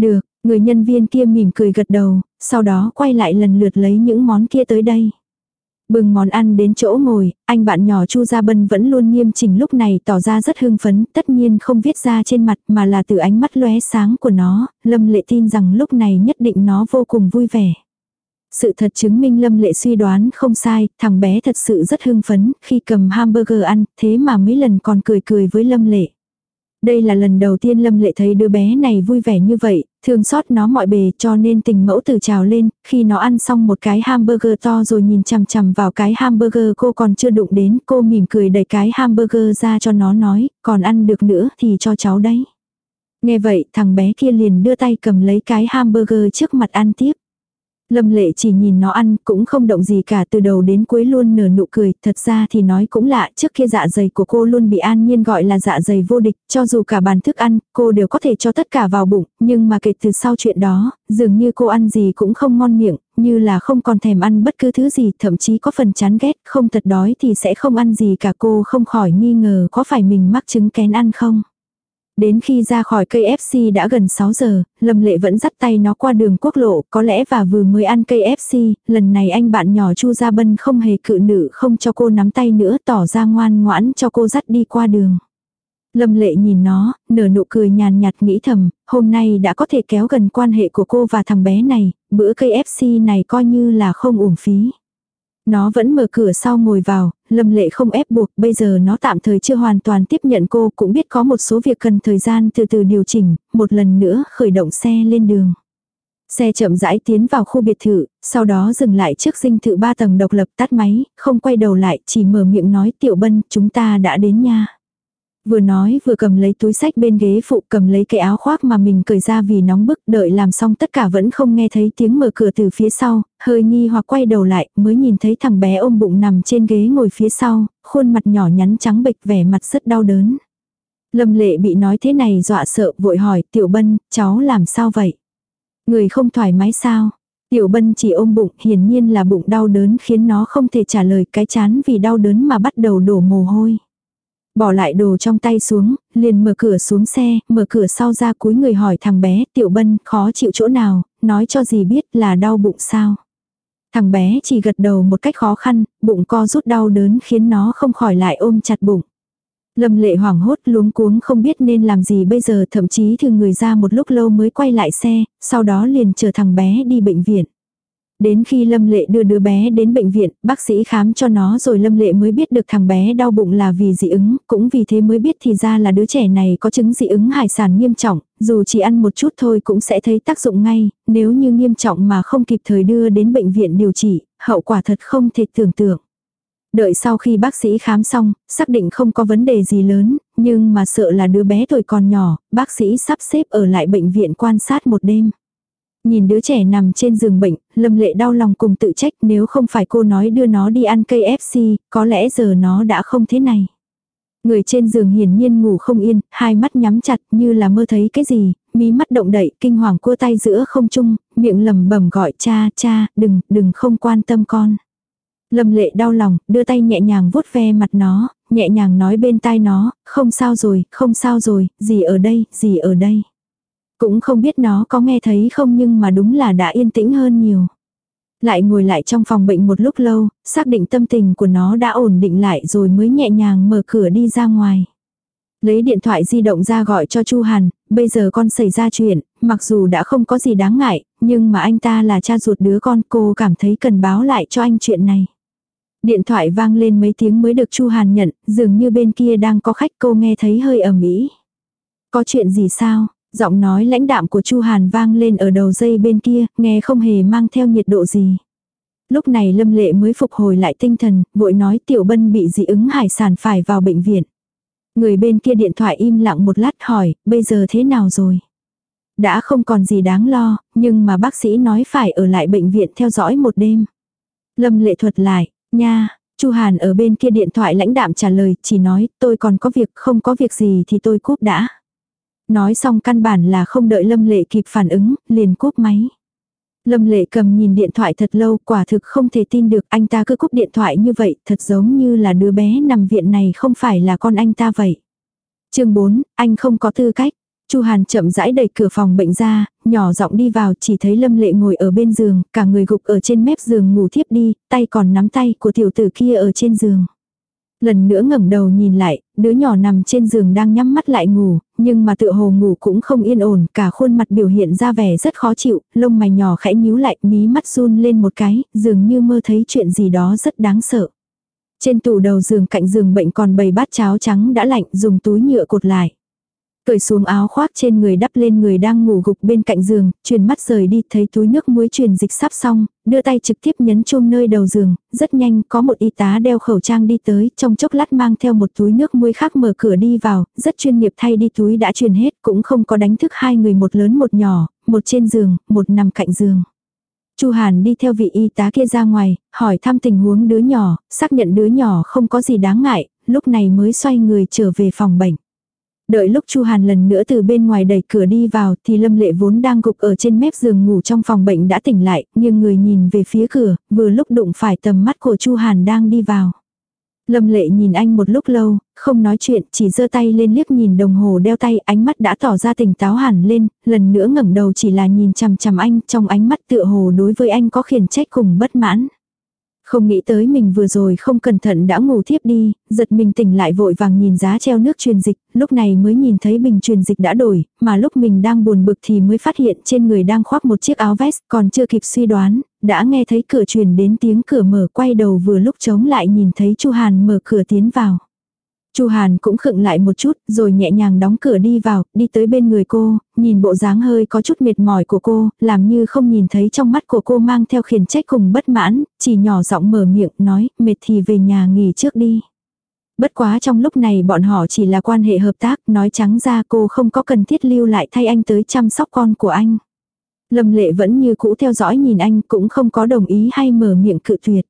Được, người nhân viên kia mỉm cười gật đầu, sau đó quay lại lần lượt lấy những món kia tới đây. Bừng món ăn đến chỗ ngồi, anh bạn nhỏ Chu Gia Bân vẫn luôn nghiêm chỉnh lúc này tỏ ra rất hưng phấn, tất nhiên không viết ra trên mặt mà là từ ánh mắt lóe sáng của nó, Lâm Lệ tin rằng lúc này nhất định nó vô cùng vui vẻ. Sự thật chứng minh Lâm Lệ suy đoán không sai, thằng bé thật sự rất hưng phấn khi cầm hamburger ăn, thế mà mấy lần còn cười cười với Lâm Lệ. Đây là lần đầu tiên Lâm Lệ thấy đứa bé này vui vẻ như vậy, thương xót nó mọi bề cho nên tình mẫu từ trào lên, khi nó ăn xong một cái hamburger to rồi nhìn chằm chằm vào cái hamburger cô còn chưa đụng đến, cô mỉm cười đẩy cái hamburger ra cho nó nói, còn ăn được nữa thì cho cháu đấy. Nghe vậy thằng bé kia liền đưa tay cầm lấy cái hamburger trước mặt ăn tiếp. Lâm lệ chỉ nhìn nó ăn cũng không động gì cả từ đầu đến cuối luôn nở nụ cười, thật ra thì nói cũng lạ, trước kia dạ dày của cô luôn bị an nhiên gọi là dạ dày vô địch, cho dù cả bàn thức ăn, cô đều có thể cho tất cả vào bụng, nhưng mà kể từ sau chuyện đó, dường như cô ăn gì cũng không ngon miệng, như là không còn thèm ăn bất cứ thứ gì, thậm chí có phần chán ghét, không thật đói thì sẽ không ăn gì cả cô không khỏi nghi ngờ có phải mình mắc chứng kén ăn không. Đến khi ra khỏi cây FC đã gần 6 giờ, Lâm Lệ vẫn dắt tay nó qua đường quốc lộ, có lẽ và vừa mới ăn cây FC, lần này anh bạn nhỏ Chu Gia Bân không hề cự nữ không cho cô nắm tay nữa tỏ ra ngoan ngoãn cho cô dắt đi qua đường. Lâm Lệ nhìn nó, nở nụ cười nhàn nhạt nghĩ thầm, hôm nay đã có thể kéo gần quan hệ của cô và thằng bé này, bữa cây FC này coi như là không uổng phí. Nó vẫn mở cửa sau ngồi vào, Lâm Lệ không ép buộc, bây giờ nó tạm thời chưa hoàn toàn tiếp nhận cô, cũng biết có một số việc cần thời gian từ từ điều chỉnh, một lần nữa khởi động xe lên đường. Xe chậm rãi tiến vào khu biệt thự, sau đó dừng lại trước dinh thự ba tầng độc lập tắt máy, không quay đầu lại, chỉ mở miệng nói tiểu bân, chúng ta đã đến nha. Vừa nói vừa cầm lấy túi sách bên ghế phụ cầm lấy cái áo khoác mà mình cởi ra vì nóng bức đợi làm xong tất cả vẫn không nghe thấy tiếng mở cửa từ phía sau, hơi nghi hoặc quay đầu lại mới nhìn thấy thằng bé ôm bụng nằm trên ghế ngồi phía sau, khuôn mặt nhỏ nhắn trắng bệch vẻ mặt rất đau đớn. Lâm lệ bị nói thế này dọa sợ vội hỏi tiểu bân cháu làm sao vậy? Người không thoải mái sao? Tiểu bân chỉ ôm bụng hiển nhiên là bụng đau đớn khiến nó không thể trả lời cái chán vì đau đớn mà bắt đầu đổ mồ hôi. Bỏ lại đồ trong tay xuống, liền mở cửa xuống xe, mở cửa sau ra cúi người hỏi thằng bé, tiểu bân, khó chịu chỗ nào, nói cho gì biết là đau bụng sao. Thằng bé chỉ gật đầu một cách khó khăn, bụng co rút đau đớn khiến nó không khỏi lại ôm chặt bụng. Lâm lệ hoảng hốt luống cuống không biết nên làm gì bây giờ thậm chí thường người ra một lúc lâu mới quay lại xe, sau đó liền chờ thằng bé đi bệnh viện. Đến khi Lâm Lệ đưa đứa bé đến bệnh viện, bác sĩ khám cho nó rồi Lâm Lệ mới biết được thằng bé đau bụng là vì dị ứng, cũng vì thế mới biết thì ra là đứa trẻ này có chứng dị ứng hải sản nghiêm trọng, dù chỉ ăn một chút thôi cũng sẽ thấy tác dụng ngay, nếu như nghiêm trọng mà không kịp thời đưa đến bệnh viện điều trị, hậu quả thật không thể tưởng tượng. Đợi sau khi bác sĩ khám xong, xác định không có vấn đề gì lớn, nhưng mà sợ là đứa bé tuổi còn nhỏ, bác sĩ sắp xếp ở lại bệnh viện quan sát một đêm. Nhìn đứa trẻ nằm trên giường bệnh, Lâm Lệ đau lòng cùng tự trách nếu không phải cô nói đưa nó đi ăn cây FC, có lẽ giờ nó đã không thế này. Người trên giường hiển nhiên ngủ không yên, hai mắt nhắm chặt như là mơ thấy cái gì, mí mắt động đậy, kinh hoàng cua tay giữa không trung, miệng lầm bẩm gọi cha, cha, đừng, đừng không quan tâm con. Lâm lệ đau lòng, đưa tay nhẹ nhàng vuốt ve mặt nó, nhẹ nhàng nói bên tai nó, không sao rồi, không sao rồi, gì ở đây, gì ở đây. Cũng không biết nó có nghe thấy không nhưng mà đúng là đã yên tĩnh hơn nhiều. Lại ngồi lại trong phòng bệnh một lúc lâu, xác định tâm tình của nó đã ổn định lại rồi mới nhẹ nhàng mở cửa đi ra ngoài. Lấy điện thoại di động ra gọi cho Chu Hàn, bây giờ con xảy ra chuyện, mặc dù đã không có gì đáng ngại, nhưng mà anh ta là cha ruột đứa con cô cảm thấy cần báo lại cho anh chuyện này. Điện thoại vang lên mấy tiếng mới được Chu Hàn nhận, dường như bên kia đang có khách cô nghe thấy hơi ầm ĩ. Có chuyện gì sao? Giọng nói lãnh đạm của Chu Hàn vang lên ở đầu dây bên kia, nghe không hề mang theo nhiệt độ gì. Lúc này Lâm Lệ mới phục hồi lại tinh thần, vội nói Tiểu Bân bị dị ứng hải sản phải vào bệnh viện. Người bên kia điện thoại im lặng một lát hỏi, bây giờ thế nào rồi? Đã không còn gì đáng lo, nhưng mà bác sĩ nói phải ở lại bệnh viện theo dõi một đêm. Lâm Lệ thuật lại, nha, Chu Hàn ở bên kia điện thoại lãnh đạm trả lời, chỉ nói, tôi còn có việc, không có việc gì thì tôi cúp đã. Nói xong căn bản là không đợi Lâm Lệ kịp phản ứng, liền cúp máy. Lâm Lệ cầm nhìn điện thoại thật lâu, quả thực không thể tin được anh ta cứ cúp điện thoại như vậy, thật giống như là đứa bé nằm viện này không phải là con anh ta vậy. chương 4, anh không có tư cách. Chu Hàn chậm rãi đẩy cửa phòng bệnh ra, nhỏ giọng đi vào chỉ thấy Lâm Lệ ngồi ở bên giường, cả người gục ở trên mép giường ngủ thiếp đi, tay còn nắm tay của tiểu tử kia ở trên giường. Lần nữa ngẩng đầu nhìn lại, đứa nhỏ nằm trên giường đang nhắm mắt lại ngủ, nhưng mà tựa hồ ngủ cũng không yên ổn, cả khuôn mặt biểu hiện ra vẻ rất khó chịu, lông mày nhỏ khẽ nhíu lại, mí mắt run lên một cái, dường như mơ thấy chuyện gì đó rất đáng sợ. Trên tủ đầu giường cạnh giường bệnh còn bầy bát cháo trắng đã lạnh, dùng túi nhựa cột lại. Cởi xuống áo khoác trên người đắp lên người đang ngủ gục bên cạnh giường, truyền mắt rời đi thấy túi nước muối truyền dịch sắp xong, đưa tay trực tiếp nhấn chôm nơi đầu giường, rất nhanh có một y tá đeo khẩu trang đi tới, trong chốc lát mang theo một túi nước muối khác mở cửa đi vào, rất chuyên nghiệp thay đi túi đã truyền hết, cũng không có đánh thức hai người một lớn một nhỏ, một trên giường, một nằm cạnh giường. Chu Hàn đi theo vị y tá kia ra ngoài, hỏi thăm tình huống đứa nhỏ, xác nhận đứa nhỏ không có gì đáng ngại, lúc này mới xoay người trở về phòng bệnh. Đợi lúc Chu Hàn lần nữa từ bên ngoài đẩy cửa đi vào thì Lâm Lệ vốn đang gục ở trên mép giường ngủ trong phòng bệnh đã tỉnh lại, nhưng người nhìn về phía cửa, vừa lúc đụng phải tầm mắt của Chu Hàn đang đi vào. Lâm lệ nhìn anh một lúc lâu, không nói chuyện, chỉ giơ tay lên liếc nhìn đồng hồ đeo tay, ánh mắt đã tỏ ra tỉnh táo hẳn lên, lần nữa ngẩng đầu chỉ là nhìn chằm chằm anh, trong ánh mắt tựa hồ đối với anh có khiển trách cùng bất mãn. Không nghĩ tới mình vừa rồi không cẩn thận đã ngủ thiếp đi, giật mình tỉnh lại vội vàng nhìn giá treo nước truyền dịch, lúc này mới nhìn thấy bình truyền dịch đã đổi, mà lúc mình đang buồn bực thì mới phát hiện trên người đang khoác một chiếc áo vest, còn chưa kịp suy đoán, đã nghe thấy cửa truyền đến tiếng cửa mở quay đầu vừa lúc chống lại nhìn thấy Chu Hàn mở cửa tiến vào. Chu Hàn cũng khựng lại một chút, rồi nhẹ nhàng đóng cửa đi vào, đi tới bên người cô, nhìn bộ dáng hơi có chút mệt mỏi của cô, làm như không nhìn thấy trong mắt của cô mang theo khiển trách cùng bất mãn, chỉ nhỏ giọng mở miệng nói, mệt thì về nhà nghỉ trước đi. Bất quá trong lúc này bọn họ chỉ là quan hệ hợp tác, nói trắng ra cô không có cần thiết lưu lại thay anh tới chăm sóc con của anh. Lâm lệ vẫn như cũ theo dõi nhìn anh cũng không có đồng ý hay mở miệng cự tuyệt.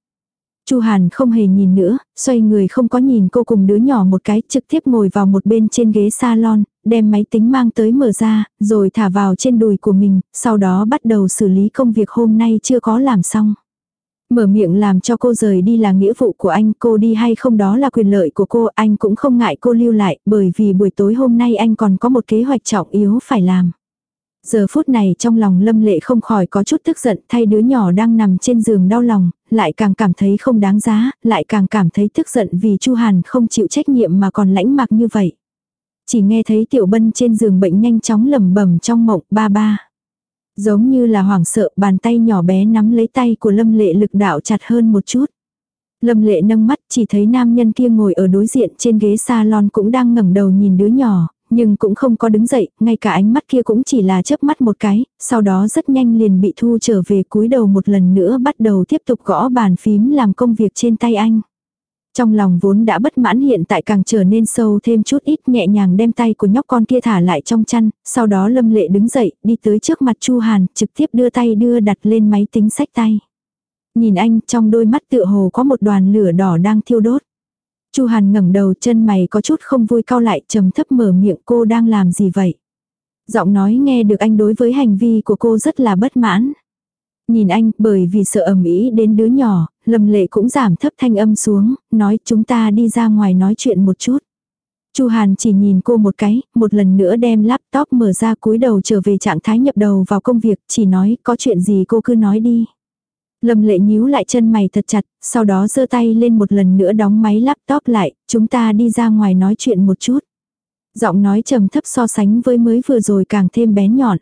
Chu Hàn không hề nhìn nữa, xoay người không có nhìn cô cùng đứa nhỏ một cái, trực tiếp ngồi vào một bên trên ghế salon, đem máy tính mang tới mở ra, rồi thả vào trên đùi của mình, sau đó bắt đầu xử lý công việc hôm nay chưa có làm xong. Mở miệng làm cho cô rời đi là nghĩa vụ của anh, cô đi hay không đó là quyền lợi của cô, anh cũng không ngại cô lưu lại, bởi vì buổi tối hôm nay anh còn có một kế hoạch trọng yếu phải làm. Giờ phút này trong lòng lâm lệ không khỏi có chút tức giận thay đứa nhỏ đang nằm trên giường đau lòng, lại càng cảm thấy không đáng giá, lại càng cảm thấy tức giận vì Chu Hàn không chịu trách nhiệm mà còn lãnh mặc như vậy. Chỉ nghe thấy tiểu bân trên giường bệnh nhanh chóng lầm bầm trong mộng ba ba. Giống như là hoảng sợ bàn tay nhỏ bé nắm lấy tay của lâm lệ lực đạo chặt hơn một chút. Lâm lệ nâng mắt chỉ thấy nam nhân kia ngồi ở đối diện trên ghế salon cũng đang ngẩng đầu nhìn đứa nhỏ, nhưng cũng không có đứng dậy, ngay cả ánh mắt kia cũng chỉ là chớp mắt một cái, sau đó rất nhanh liền bị thu trở về cúi đầu một lần nữa bắt đầu tiếp tục gõ bàn phím làm công việc trên tay anh. Trong lòng vốn đã bất mãn hiện tại càng trở nên sâu thêm chút ít nhẹ nhàng đem tay của nhóc con kia thả lại trong chăn, sau đó lâm lệ đứng dậy, đi tới trước mặt Chu Hàn, trực tiếp đưa tay đưa đặt lên máy tính sách tay. Nhìn anh trong đôi mắt tựa hồ có một đoàn lửa đỏ đang thiêu đốt. Chu Hàn ngẩng đầu chân mày có chút không vui cau lại trầm thấp mở miệng cô đang làm gì vậy. Giọng nói nghe được anh đối với hành vi của cô rất là bất mãn. Nhìn anh bởi vì sợ ẩm ý đến đứa nhỏ, lầm lệ cũng giảm thấp thanh âm xuống, nói chúng ta đi ra ngoài nói chuyện một chút. Chu Hàn chỉ nhìn cô một cái, một lần nữa đem laptop mở ra cúi đầu trở về trạng thái nhập đầu vào công việc, chỉ nói có chuyện gì cô cứ nói đi. Lâm lệ nhíu lại chân mày thật chặt, sau đó giơ tay lên một lần nữa đóng máy laptop lại, chúng ta đi ra ngoài nói chuyện một chút. Giọng nói trầm thấp so sánh với mới vừa rồi càng thêm bén nhọn.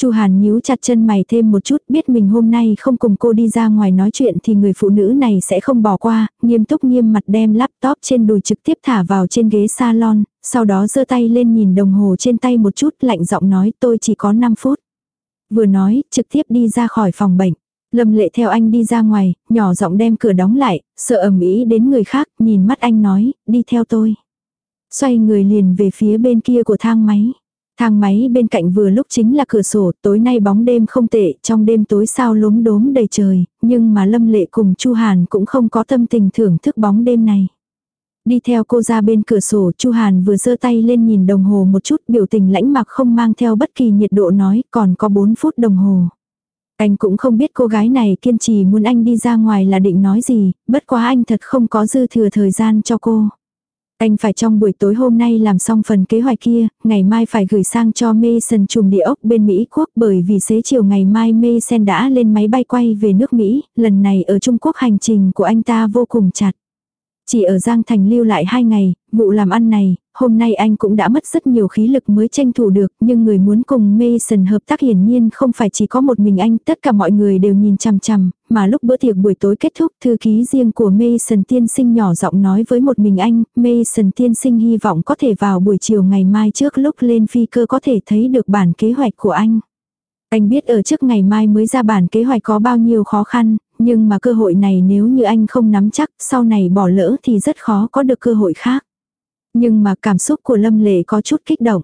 Chu Hàn nhíu chặt chân mày thêm một chút, biết mình hôm nay không cùng cô đi ra ngoài nói chuyện thì người phụ nữ này sẽ không bỏ qua, nghiêm túc nghiêm mặt đem laptop trên đùi trực tiếp thả vào trên ghế salon, sau đó giơ tay lên nhìn đồng hồ trên tay một chút, lạnh giọng nói tôi chỉ có 5 phút. Vừa nói, trực tiếp đi ra khỏi phòng bệnh. Lâm lệ theo anh đi ra ngoài, nhỏ giọng đem cửa đóng lại, sợ ẩm ý đến người khác, nhìn mắt anh nói, đi theo tôi. Xoay người liền về phía bên kia của thang máy. Thang máy bên cạnh vừa lúc chính là cửa sổ, tối nay bóng đêm không tệ, trong đêm tối sao lốm đốm đầy trời, nhưng mà Lâm Lệ cùng Chu Hàn cũng không có tâm tình thưởng thức bóng đêm này. Đi theo cô ra bên cửa sổ, Chu Hàn vừa giơ tay lên nhìn đồng hồ một chút, biểu tình lãnh mặc không mang theo bất kỳ nhiệt độ nói, còn có 4 phút đồng hồ. Anh cũng không biết cô gái này kiên trì muốn anh đi ra ngoài là định nói gì, bất quá anh thật không có dư thừa thời gian cho cô. Anh phải trong buổi tối hôm nay làm xong phần kế hoạch kia, ngày mai phải gửi sang cho Mason chùm địa ốc bên Mỹ Quốc bởi vì xế chiều ngày mai Mason đã lên máy bay quay về nước Mỹ, lần này ở Trung Quốc hành trình của anh ta vô cùng chặt. Chỉ ở Giang Thành lưu lại hai ngày, vụ làm ăn này, hôm nay anh cũng đã mất rất nhiều khí lực mới tranh thủ được, nhưng người muốn cùng Mason hợp tác hiển nhiên không phải chỉ có một mình anh, tất cả mọi người đều nhìn chằm chằm, mà lúc bữa tiệc buổi tối kết thúc, thư ký riêng của Mason tiên sinh nhỏ giọng nói với một mình anh, Mason tiên sinh hy vọng có thể vào buổi chiều ngày mai trước lúc lên phi cơ có thể thấy được bản kế hoạch của anh. Anh biết ở trước ngày mai mới ra bản kế hoạch có bao nhiêu khó khăn, nhưng mà cơ hội này nếu như anh không nắm chắc, sau này bỏ lỡ thì rất khó có được cơ hội khác. Nhưng mà cảm xúc của Lâm Lệ có chút kích động.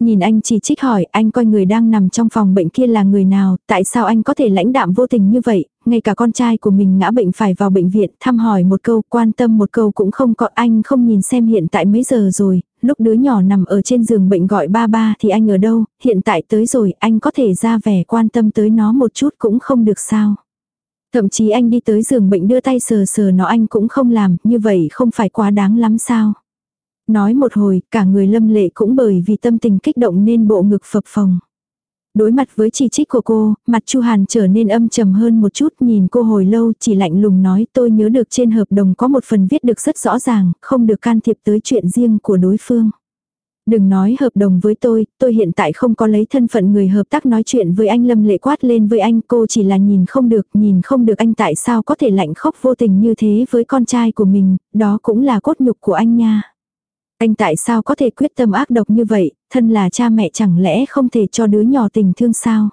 Nhìn anh chỉ trích hỏi, anh coi người đang nằm trong phòng bệnh kia là người nào, tại sao anh có thể lãnh đạm vô tình như vậy, ngay cả con trai của mình ngã bệnh phải vào bệnh viện, thăm hỏi một câu, quan tâm một câu cũng không có, anh không nhìn xem hiện tại mấy giờ rồi, lúc đứa nhỏ nằm ở trên giường bệnh gọi ba ba thì anh ở đâu, hiện tại tới rồi, anh có thể ra vẻ quan tâm tới nó một chút cũng không được sao. Thậm chí anh đi tới giường bệnh đưa tay sờ sờ nó anh cũng không làm, như vậy không phải quá đáng lắm sao. Nói một hồi, cả người lâm lệ cũng bởi vì tâm tình kích động nên bộ ngực phập phồng. Đối mặt với chỉ trích của cô, mặt Chu Hàn trở nên âm trầm hơn một chút nhìn cô hồi lâu chỉ lạnh lùng nói tôi nhớ được trên hợp đồng có một phần viết được rất rõ ràng, không được can thiệp tới chuyện riêng của đối phương. Đừng nói hợp đồng với tôi, tôi hiện tại không có lấy thân phận người hợp tác nói chuyện với anh Lâm lệ quát lên với anh cô chỉ là nhìn không được, nhìn không được anh tại sao có thể lạnh khóc vô tình như thế với con trai của mình, đó cũng là cốt nhục của anh nha. Anh tại sao có thể quyết tâm ác độc như vậy, thân là cha mẹ chẳng lẽ không thể cho đứa nhỏ tình thương sao?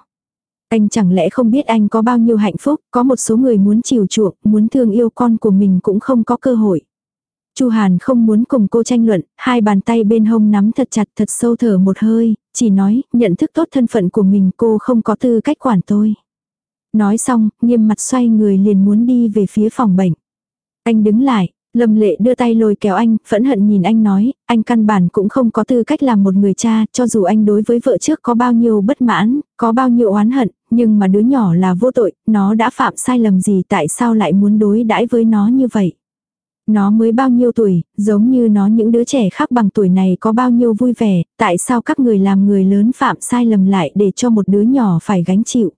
Anh chẳng lẽ không biết anh có bao nhiêu hạnh phúc, có một số người muốn chiều chuộng, muốn thương yêu con của mình cũng không có cơ hội. Chu Hàn không muốn cùng cô tranh luận, hai bàn tay bên hông nắm thật chặt thật sâu thở một hơi, chỉ nói, nhận thức tốt thân phận của mình cô không có tư cách quản tôi. Nói xong, nghiêm mặt xoay người liền muốn đi về phía phòng bệnh. Anh đứng lại, Lâm lệ đưa tay lôi kéo anh, phẫn hận nhìn anh nói, anh căn bản cũng không có tư cách làm một người cha, cho dù anh đối với vợ trước có bao nhiêu bất mãn, có bao nhiêu oán hận, nhưng mà đứa nhỏ là vô tội, nó đã phạm sai lầm gì tại sao lại muốn đối đãi với nó như vậy. Nó mới bao nhiêu tuổi, giống như nó những đứa trẻ khác bằng tuổi này có bao nhiêu vui vẻ, tại sao các người làm người lớn phạm sai lầm lại để cho một đứa nhỏ phải gánh chịu.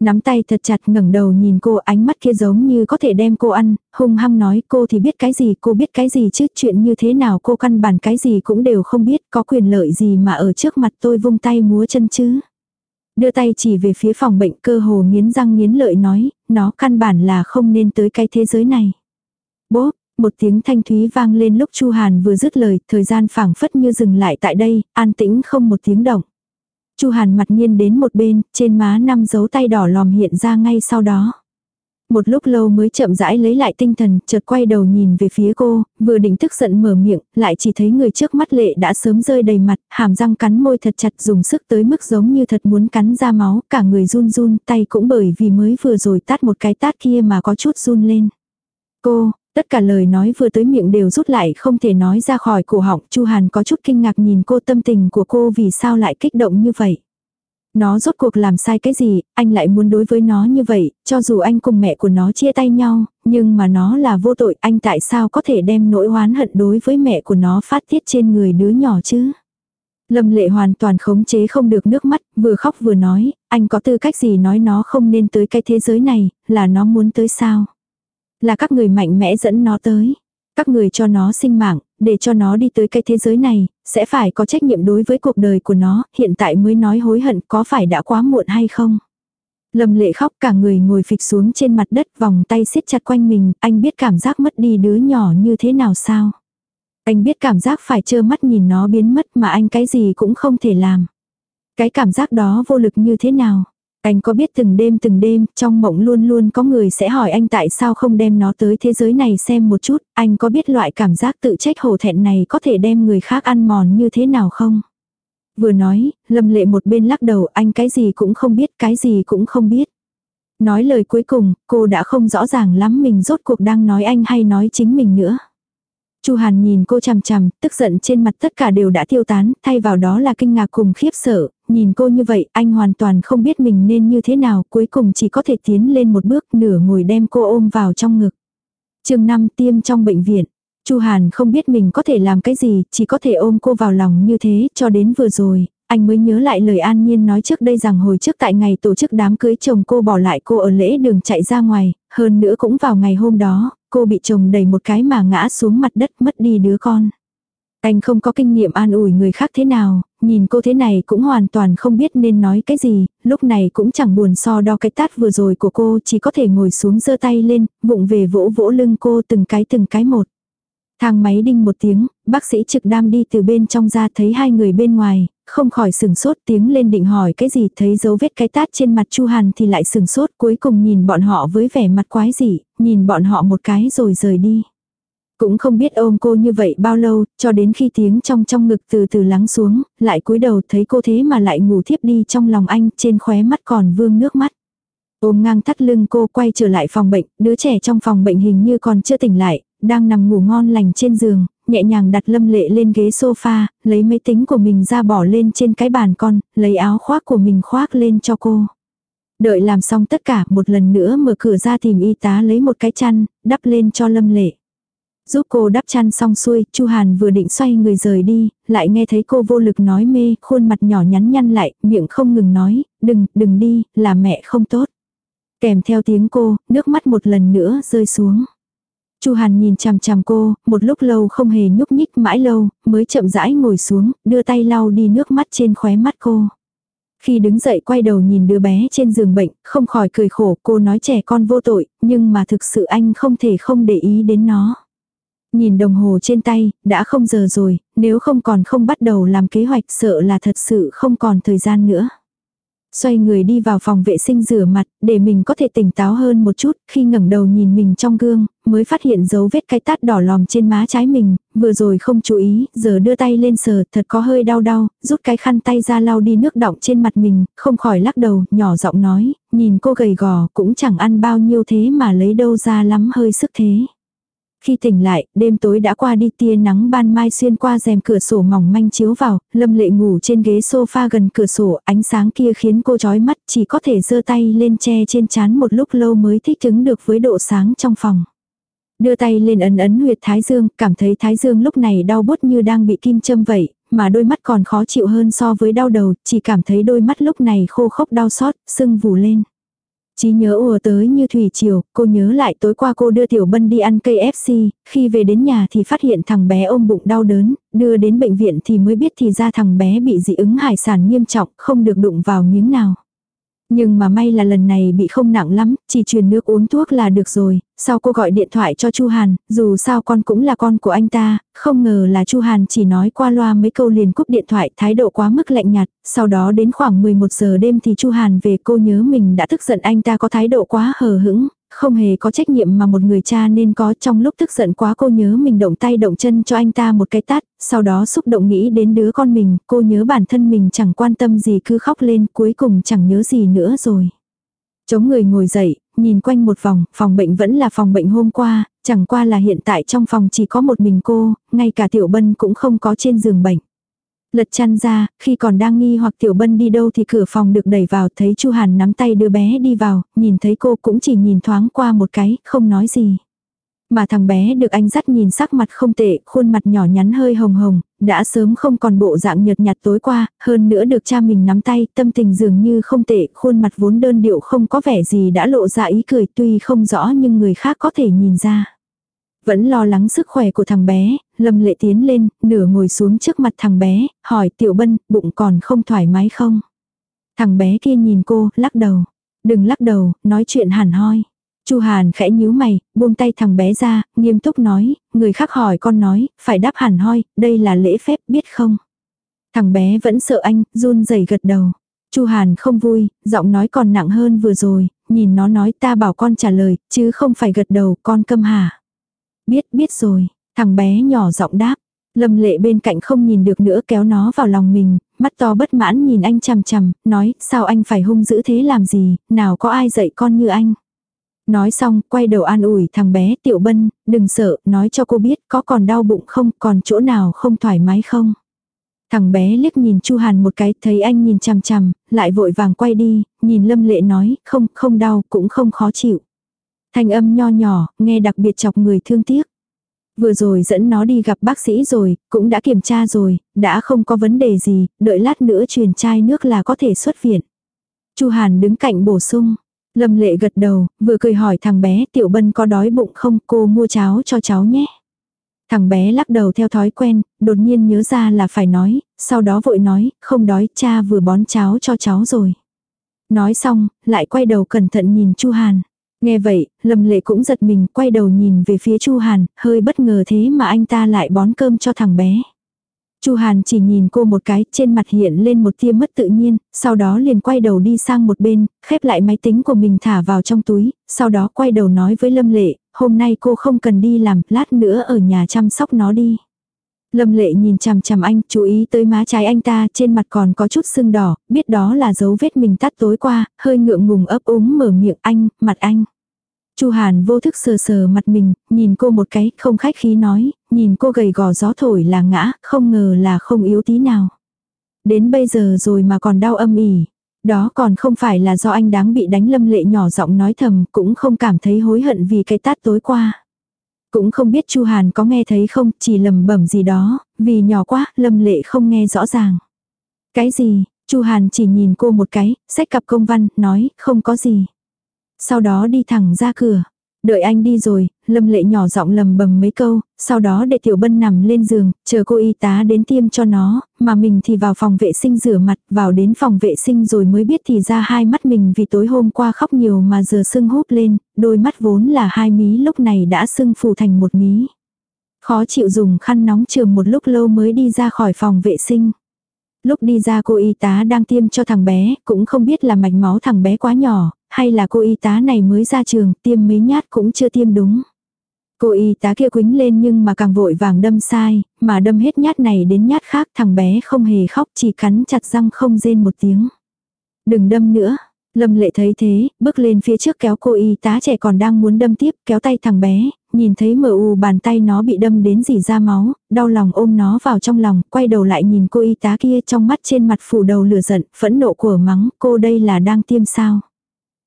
Nắm tay thật chặt ngẩng đầu nhìn cô ánh mắt kia giống như có thể đem cô ăn, hung hăng nói cô thì biết cái gì cô biết cái gì chứ chuyện như thế nào cô căn bản cái gì cũng đều không biết có quyền lợi gì mà ở trước mặt tôi vung tay múa chân chứ. Đưa tay chỉ về phía phòng bệnh cơ hồ nghiến răng nghiến lợi nói, nó căn bản là không nên tới cái thế giới này. Bố, một tiếng thanh thúy vang lên lúc Chu Hàn vừa dứt lời, thời gian phảng phất như dừng lại tại đây, an tĩnh không một tiếng động. Chu Hàn mặt nhiên đến một bên, trên má năm dấu tay đỏ lòm hiện ra ngay sau đó. Một lúc lâu mới chậm rãi lấy lại tinh thần, chợt quay đầu nhìn về phía cô, vừa định tức giận mở miệng, lại chỉ thấy người trước mắt lệ đã sớm rơi đầy mặt, hàm răng cắn môi thật chặt dùng sức tới mức giống như thật muốn cắn ra máu, cả người run run, tay cũng bởi vì mới vừa rồi tát một cái tát kia mà có chút run lên. Cô, Tất cả lời nói vừa tới miệng đều rút lại không thể nói ra khỏi cổ họng. Chu Hàn có chút kinh ngạc nhìn cô tâm tình của cô vì sao lại kích động như vậy. Nó rốt cuộc làm sai cái gì, anh lại muốn đối với nó như vậy, cho dù anh cùng mẹ của nó chia tay nhau, nhưng mà nó là vô tội, anh tại sao có thể đem nỗi oán hận đối với mẹ của nó phát tiết trên người đứa nhỏ chứ? Lâm lệ hoàn toàn khống chế không được nước mắt, vừa khóc vừa nói, anh có tư cách gì nói nó không nên tới cái thế giới này, là nó muốn tới sao? Là các người mạnh mẽ dẫn nó tới. Các người cho nó sinh mạng, để cho nó đi tới cái thế giới này, sẽ phải có trách nhiệm đối với cuộc đời của nó, hiện tại mới nói hối hận có phải đã quá muộn hay không. Lâm lệ khóc cả người ngồi phịch xuống trên mặt đất vòng tay siết chặt quanh mình, anh biết cảm giác mất đi đứa nhỏ như thế nào sao. Anh biết cảm giác phải trơ mắt nhìn nó biến mất mà anh cái gì cũng không thể làm. Cái cảm giác đó vô lực như thế nào. Anh có biết từng đêm từng đêm, trong mộng luôn luôn có người sẽ hỏi anh tại sao không đem nó tới thế giới này xem một chút, anh có biết loại cảm giác tự trách hổ thẹn này có thể đem người khác ăn mòn như thế nào không? Vừa nói, lâm lệ một bên lắc đầu anh cái gì cũng không biết, cái gì cũng không biết. Nói lời cuối cùng, cô đã không rõ ràng lắm mình rốt cuộc đang nói anh hay nói chính mình nữa. Chu Hàn nhìn cô chằm chằm, tức giận trên mặt tất cả đều đã tiêu tán, thay vào đó là kinh ngạc cùng khiếp sợ, nhìn cô như vậy, anh hoàn toàn không biết mình nên như thế nào, cuối cùng chỉ có thể tiến lên một bước, nửa ngồi đem cô ôm vào trong ngực. Chương 5 tiêm trong bệnh viện. Chu Hàn không biết mình có thể làm cái gì, chỉ có thể ôm cô vào lòng như thế, cho đến vừa rồi, anh mới nhớ lại lời An Nhiên nói trước đây rằng hồi trước tại ngày tổ chức đám cưới chồng cô bỏ lại cô ở lễ đường chạy ra ngoài, hơn nữa cũng vào ngày hôm đó, cô bị chồng đẩy một cái mà ngã xuống mặt đất mất đi đứa con. Anh không có kinh nghiệm an ủi người khác thế nào, nhìn cô thế này cũng hoàn toàn không biết nên nói cái gì, lúc này cũng chẳng buồn so đo cái tát vừa rồi của cô, chỉ có thể ngồi xuống giơ tay lên, vụng về vỗ vỗ lưng cô từng cái từng cái một. Thang máy đinh một tiếng, bác sĩ trực đam đi từ bên trong ra thấy hai người bên ngoài, không khỏi sừng sốt tiếng lên định hỏi cái gì thấy dấu vết cái tát trên mặt Chu Hàn thì lại sừng sốt cuối cùng nhìn bọn họ với vẻ mặt quái dị, nhìn bọn họ một cái rồi rời đi. Cũng không biết ôm cô như vậy bao lâu, cho đến khi tiếng trong trong ngực từ từ lắng xuống, lại cúi đầu thấy cô thế mà lại ngủ thiếp đi trong lòng anh, trên khóe mắt còn vương nước mắt. Ôm ngang thắt lưng cô quay trở lại phòng bệnh, đứa trẻ trong phòng bệnh hình như còn chưa tỉnh lại, đang nằm ngủ ngon lành trên giường, nhẹ nhàng đặt lâm lệ lên ghế sofa, lấy máy tính của mình ra bỏ lên trên cái bàn con, lấy áo khoác của mình khoác lên cho cô. Đợi làm xong tất cả một lần nữa mở cửa ra tìm y tá lấy một cái chăn, đắp lên cho lâm lệ. Giúp cô đắp chăn xong xuôi, Chu Hàn vừa định xoay người rời đi, lại nghe thấy cô vô lực nói mê, khuôn mặt nhỏ nhắn nhăn lại, miệng không ngừng nói, đừng, đừng đi, là mẹ không tốt. Kèm theo tiếng cô, nước mắt một lần nữa rơi xuống. Chu Hàn nhìn chằm chằm cô, một lúc lâu không hề nhúc nhích mãi lâu, mới chậm rãi ngồi xuống, đưa tay lau đi nước mắt trên khóe mắt cô. Khi đứng dậy quay đầu nhìn đứa bé trên giường bệnh, không khỏi cười khổ, cô nói trẻ con vô tội, nhưng mà thực sự anh không thể không để ý đến nó. Nhìn đồng hồ trên tay, đã không giờ rồi, nếu không còn không bắt đầu làm kế hoạch sợ là thật sự không còn thời gian nữa. Xoay người đi vào phòng vệ sinh rửa mặt, để mình có thể tỉnh táo hơn một chút, khi ngẩng đầu nhìn mình trong gương, mới phát hiện dấu vết cái tát đỏ lòm trên má trái mình, vừa rồi không chú ý, giờ đưa tay lên sờ, thật có hơi đau đau, rút cái khăn tay ra lau đi nước đọng trên mặt mình, không khỏi lắc đầu, nhỏ giọng nói, nhìn cô gầy gò cũng chẳng ăn bao nhiêu thế mà lấy đâu ra lắm hơi sức thế. Khi tỉnh lại, đêm tối đã qua đi tia nắng ban mai xuyên qua rèm cửa sổ mỏng manh chiếu vào, lâm lệ ngủ trên ghế sofa gần cửa sổ, ánh sáng kia khiến cô chói mắt chỉ có thể giơ tay lên che trên chán một lúc lâu mới thích ứng được với độ sáng trong phòng. Đưa tay lên ấn ấn huyệt thái dương, cảm thấy thái dương lúc này đau bút như đang bị kim châm vậy, mà đôi mắt còn khó chịu hơn so với đau đầu, chỉ cảm thấy đôi mắt lúc này khô khốc đau xót, sưng vù lên. Chí nhớ ùa tới như thủy triều, cô nhớ lại tối qua cô đưa Tiểu Bân đi ăn cây FC, khi về đến nhà thì phát hiện thằng bé ôm bụng đau đớn, đưa đến bệnh viện thì mới biết thì ra thằng bé bị dị ứng hải sản nghiêm trọng, không được đụng vào miếng nào. Nhưng mà may là lần này bị không nặng lắm, chỉ truyền nước uống thuốc là được rồi. Sau cô gọi điện thoại cho Chu Hàn, dù sao con cũng là con của anh ta, không ngờ là Chu Hàn chỉ nói qua loa mấy câu liền cúp điện thoại, thái độ quá mức lạnh nhạt. Sau đó đến khoảng 11 giờ đêm thì Chu Hàn về cô nhớ mình đã tức giận anh ta có thái độ quá hờ hững, không hề có trách nhiệm mà một người cha nên có trong lúc tức giận quá cô nhớ mình động tay động chân cho anh ta một cái tát, sau đó xúc động nghĩ đến đứa con mình, cô nhớ bản thân mình chẳng quan tâm gì cứ khóc lên cuối cùng chẳng nhớ gì nữa rồi. Chống người ngồi dậy, nhìn quanh một vòng, phòng bệnh vẫn là phòng bệnh hôm qua, chẳng qua là hiện tại trong phòng chỉ có một mình cô, ngay cả tiểu bân cũng không có trên giường bệnh. Lật chăn ra, khi còn đang nghi hoặc Tiểu Bân đi đâu thì cửa phòng được đẩy vào thấy Chu Hàn nắm tay đứa bé đi vào, nhìn thấy cô cũng chỉ nhìn thoáng qua một cái, không nói gì. Mà thằng bé được anh dắt nhìn sắc mặt không tệ, khuôn mặt nhỏ nhắn hơi hồng hồng, đã sớm không còn bộ dạng nhợt nhạt tối qua, hơn nữa được cha mình nắm tay, tâm tình dường như không tệ, khuôn mặt vốn đơn điệu không có vẻ gì đã lộ ra ý cười tuy không rõ nhưng người khác có thể nhìn ra. Vẫn lo lắng sức khỏe của thằng bé, Lâm Lệ tiến lên, nửa ngồi xuống trước mặt thằng bé, hỏi Tiểu Bân, bụng còn không thoải mái không? Thằng bé kia nhìn cô, lắc đầu. Đừng lắc đầu, nói chuyện hẳn hoi. Chu Hàn khẽ nhíu mày, buông tay thằng bé ra, nghiêm túc nói, người khác hỏi con nói, phải đáp hẳn hoi, đây là lễ phép biết không? Thằng bé vẫn sợ anh, run rẩy gật đầu. Chu Hàn không vui, giọng nói còn nặng hơn vừa rồi, nhìn nó nói ta bảo con trả lời, chứ không phải gật đầu, con câm hả? Biết, biết rồi, thằng bé nhỏ giọng đáp. Lâm lệ bên cạnh không nhìn được nữa kéo nó vào lòng mình, mắt to bất mãn nhìn anh chằm chằm, nói, sao anh phải hung dữ thế làm gì, nào có ai dạy con như anh. Nói xong, quay đầu an ủi thằng bé tiểu bân, đừng sợ, nói cho cô biết có còn đau bụng không, còn chỗ nào không thoải mái không. Thằng bé liếc nhìn Chu Hàn một cái, thấy anh nhìn chằm chằm, lại vội vàng quay đi, nhìn Lâm Lệ nói, không, không đau, cũng không khó chịu. Thanh âm nho nhỏ, nghe đặc biệt chọc người thương tiếc. Vừa rồi dẫn nó đi gặp bác sĩ rồi, cũng đã kiểm tra rồi, đã không có vấn đề gì, đợi lát nữa truyền chai nước là có thể xuất viện. Chu Hàn đứng cạnh bổ sung. Lâm lệ gật đầu, vừa cười hỏi thằng bé tiểu bân có đói bụng không cô mua cháo cho cháu nhé. Thằng bé lắc đầu theo thói quen, đột nhiên nhớ ra là phải nói, sau đó vội nói, không đói, cha vừa bón cháo cho cháu rồi. Nói xong, lại quay đầu cẩn thận nhìn Chu Hàn. Nghe vậy, Lâm Lệ cũng giật mình, quay đầu nhìn về phía Chu Hàn, hơi bất ngờ thế mà anh ta lại bón cơm cho thằng bé. Chu Hàn chỉ nhìn cô một cái, trên mặt hiện lên một tia mất tự nhiên, sau đó liền quay đầu đi sang một bên, khép lại máy tính của mình thả vào trong túi, sau đó quay đầu nói với Lâm Lệ, hôm nay cô không cần đi làm, lát nữa ở nhà chăm sóc nó đi. Lâm lệ nhìn chằm chằm anh, chú ý tới má trái anh ta, trên mặt còn có chút sưng đỏ, biết đó là dấu vết mình tắt tối qua, hơi ngượng ngùng ấp úng mở miệng anh, mặt anh. Chu Hàn vô thức sờ sờ mặt mình, nhìn cô một cái, không khách khí nói, nhìn cô gầy gò gió thổi là ngã, không ngờ là không yếu tí nào. Đến bây giờ rồi mà còn đau âm ỉ. Đó còn không phải là do anh đáng bị đánh lâm lệ nhỏ giọng nói thầm, cũng không cảm thấy hối hận vì cái tát tối qua. Cũng không biết Chu Hàn có nghe thấy không, chỉ lầm bẩm gì đó, vì nhỏ quá, lâm lệ không nghe rõ ràng. Cái gì, Chu Hàn chỉ nhìn cô một cái, xách cặp công văn, nói, không có gì. Sau đó đi thẳng ra cửa. Đợi anh đi rồi, Lâm Lệ nhỏ giọng lầm bầm mấy câu, sau đó để Tiểu Bân nằm lên giường, chờ cô y tá đến tiêm cho nó, mà mình thì vào phòng vệ sinh rửa mặt, vào đến phòng vệ sinh rồi mới biết thì ra hai mắt mình vì tối hôm qua khóc nhiều mà giờ sưng húp lên, đôi mắt vốn là hai mí lúc này đã sưng phù thành một mí. Khó chịu dùng khăn nóng trường một lúc lâu mới đi ra khỏi phòng vệ sinh. Lúc đi ra cô y tá đang tiêm cho thằng bé, cũng không biết là mạch máu thằng bé quá nhỏ, hay là cô y tá này mới ra trường, tiêm mấy nhát cũng chưa tiêm đúng. Cô y tá kia quính lên nhưng mà càng vội vàng đâm sai, mà đâm hết nhát này đến nhát khác thằng bé không hề khóc chỉ cắn chặt răng không rên một tiếng. Đừng đâm nữa. Lâm lệ thấy thế, bước lên phía trước kéo cô y tá trẻ còn đang muốn đâm tiếp, kéo tay thằng bé, nhìn thấy mờ u bàn tay nó bị đâm đến dì ra máu, đau lòng ôm nó vào trong lòng, quay đầu lại nhìn cô y tá kia trong mắt trên mặt phủ đầu lửa giận, phẫn nộ của mắng, cô đây là đang tiêm sao.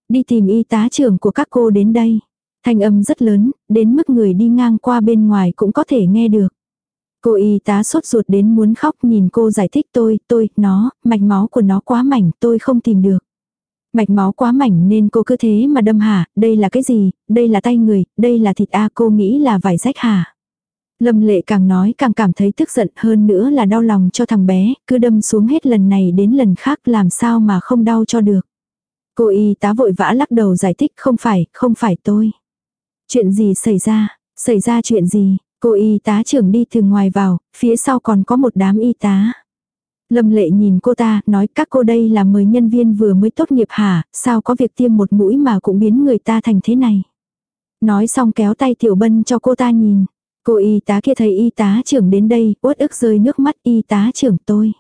Đi tìm y tá trưởng của các cô đến đây. Thanh âm rất lớn, đến mức người đi ngang qua bên ngoài cũng có thể nghe được. Cô y tá sốt ruột đến muốn khóc nhìn cô giải thích tôi, tôi, nó, mạch máu của nó quá mảnh, tôi không tìm được. Mạch máu quá mảnh nên cô cứ thế mà đâm hả, đây là cái gì, đây là tay người, đây là thịt a cô nghĩ là vải rách hả. Lâm lệ càng nói càng cảm thấy tức giận hơn nữa là đau lòng cho thằng bé, cứ đâm xuống hết lần này đến lần khác làm sao mà không đau cho được. Cô y tá vội vã lắc đầu giải thích không phải, không phải tôi. Chuyện gì xảy ra, xảy ra chuyện gì, cô y tá trưởng đi từ ngoài vào, phía sau còn có một đám y tá. Lâm lệ nhìn cô ta, nói các cô đây là mời nhân viên vừa mới tốt nghiệp hả, sao có việc tiêm một mũi mà cũng biến người ta thành thế này. Nói xong kéo tay tiểu bân cho cô ta nhìn. Cô y tá kia thấy y tá trưởng đến đây, uất ức rơi nước mắt y tá trưởng tôi.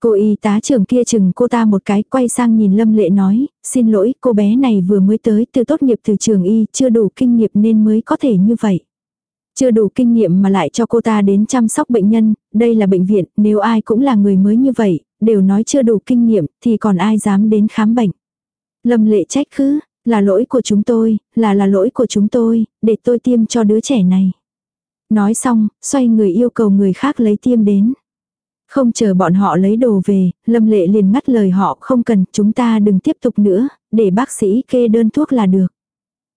Cô y tá trưởng kia chừng cô ta một cái quay sang nhìn Lâm Lệ nói, xin lỗi cô bé này vừa mới tới từ tốt nghiệp từ trường y chưa đủ kinh nghiệm nên mới có thể như vậy. Chưa đủ kinh nghiệm mà lại cho cô ta đến chăm sóc bệnh nhân, đây là bệnh viện, nếu ai cũng là người mới như vậy, đều nói chưa đủ kinh nghiệm thì còn ai dám đến khám bệnh. Lâm Lệ trách cứ, là lỗi của chúng tôi, là là lỗi của chúng tôi, để tôi tiêm cho đứa trẻ này. Nói xong, xoay người yêu cầu người khác lấy tiêm đến. Không chờ bọn họ lấy đồ về, Lâm Lệ liền ngắt lời họ không cần, chúng ta đừng tiếp tục nữa, để bác sĩ kê đơn thuốc là được.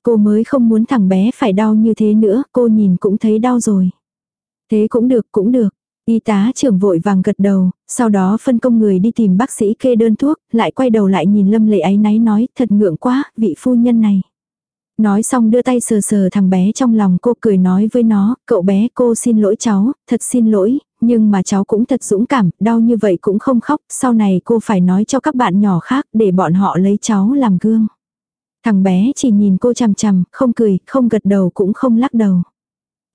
Cô mới không muốn thằng bé phải đau như thế nữa, cô nhìn cũng thấy đau rồi. Thế cũng được, cũng được. Y tá trưởng vội vàng gật đầu, sau đó phân công người đi tìm bác sĩ kê đơn thuốc, lại quay đầu lại nhìn Lâm Lệ ấy náy nói, thật ngượng quá, vị phu nhân này. Nói xong đưa tay sờ sờ thằng bé trong lòng cô cười nói với nó, cậu bé cô xin lỗi cháu, thật xin lỗi, nhưng mà cháu cũng thật dũng cảm, đau như vậy cũng không khóc, sau này cô phải nói cho các bạn nhỏ khác để bọn họ lấy cháu làm gương. Thằng bé chỉ nhìn cô chằm chằm, không cười, không gật đầu cũng không lắc đầu.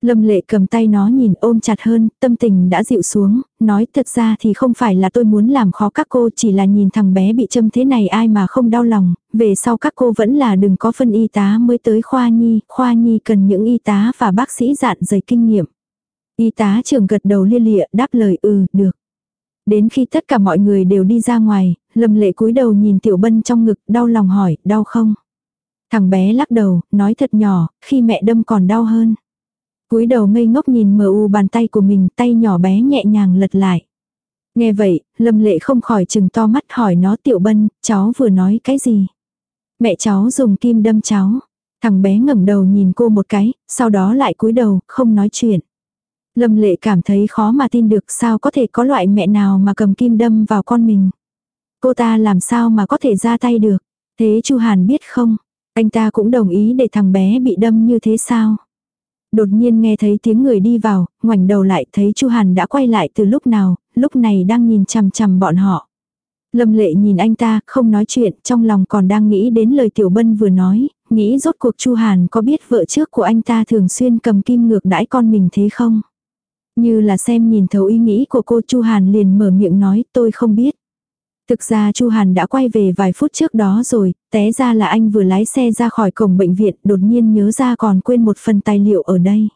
Lâm lệ cầm tay nó nhìn ôm chặt hơn, tâm tình đã dịu xuống, nói thật ra thì không phải là tôi muốn làm khó các cô chỉ là nhìn thằng bé bị châm thế này ai mà không đau lòng, về sau các cô vẫn là đừng có phân y tá mới tới khoa nhi, khoa nhi cần những y tá và bác sĩ dạn dày kinh nghiệm. Y tá trưởng gật đầu lia lịa đáp lời ừ, được. Đến khi tất cả mọi người đều đi ra ngoài, lâm lệ cúi đầu nhìn tiểu bân trong ngực, đau lòng hỏi, đau không? Thằng bé lắc đầu, nói thật nhỏ, khi mẹ đâm còn đau hơn. cúi đầu ngây ngốc nhìn mờ u bàn tay của mình, tay nhỏ bé nhẹ nhàng lật lại. Nghe vậy, lâm lệ không khỏi chừng to mắt hỏi nó tiểu bân, cháu vừa nói cái gì? Mẹ cháu dùng kim đâm cháu. Thằng bé ngẩng đầu nhìn cô một cái, sau đó lại cúi đầu, không nói chuyện. Lâm lệ cảm thấy khó mà tin được sao có thể có loại mẹ nào mà cầm kim đâm vào con mình. Cô ta làm sao mà có thể ra tay được. Thế Chu Hàn biết không? Anh ta cũng đồng ý để thằng bé bị đâm như thế sao? Đột nhiên nghe thấy tiếng người đi vào, ngoảnh đầu lại thấy Chu Hàn đã quay lại từ lúc nào, lúc này đang nhìn chằm chằm bọn họ. Lâm lệ nhìn anh ta, không nói chuyện, trong lòng còn đang nghĩ đến lời Tiểu Bân vừa nói, nghĩ rốt cuộc Chu Hàn có biết vợ trước của anh ta thường xuyên cầm kim ngược đãi con mình thế không? Như là xem nhìn thấu ý nghĩ của cô Chu Hàn liền mở miệng nói tôi không biết. Thực ra Chu Hàn đã quay về vài phút trước đó rồi, té ra là anh vừa lái xe ra khỏi cổng bệnh viện, đột nhiên nhớ ra còn quên một phần tài liệu ở đây.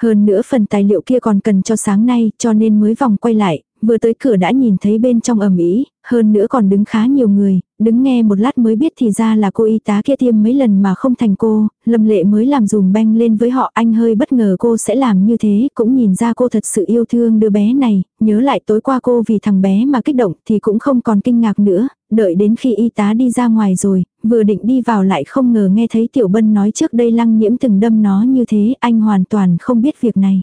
Hơn nữa phần tài liệu kia còn cần cho sáng nay, cho nên mới vòng quay lại, vừa tới cửa đã nhìn thấy bên trong ẩm ý, hơn nữa còn đứng khá nhiều người, đứng nghe một lát mới biết thì ra là cô y tá kia tiêm mấy lần mà không thành cô, lâm lệ mới làm dùm banh lên với họ anh hơi bất ngờ cô sẽ làm như thế, cũng nhìn ra cô thật sự yêu thương đứa bé này, nhớ lại tối qua cô vì thằng bé mà kích động thì cũng không còn kinh ngạc nữa, đợi đến khi y tá đi ra ngoài rồi, vừa định đi vào lại không ngờ nghe thấy Tiểu Bân nói trước đây lăng nhiễm từng đâm nó như thế, anh hoàn toàn không biết việc này.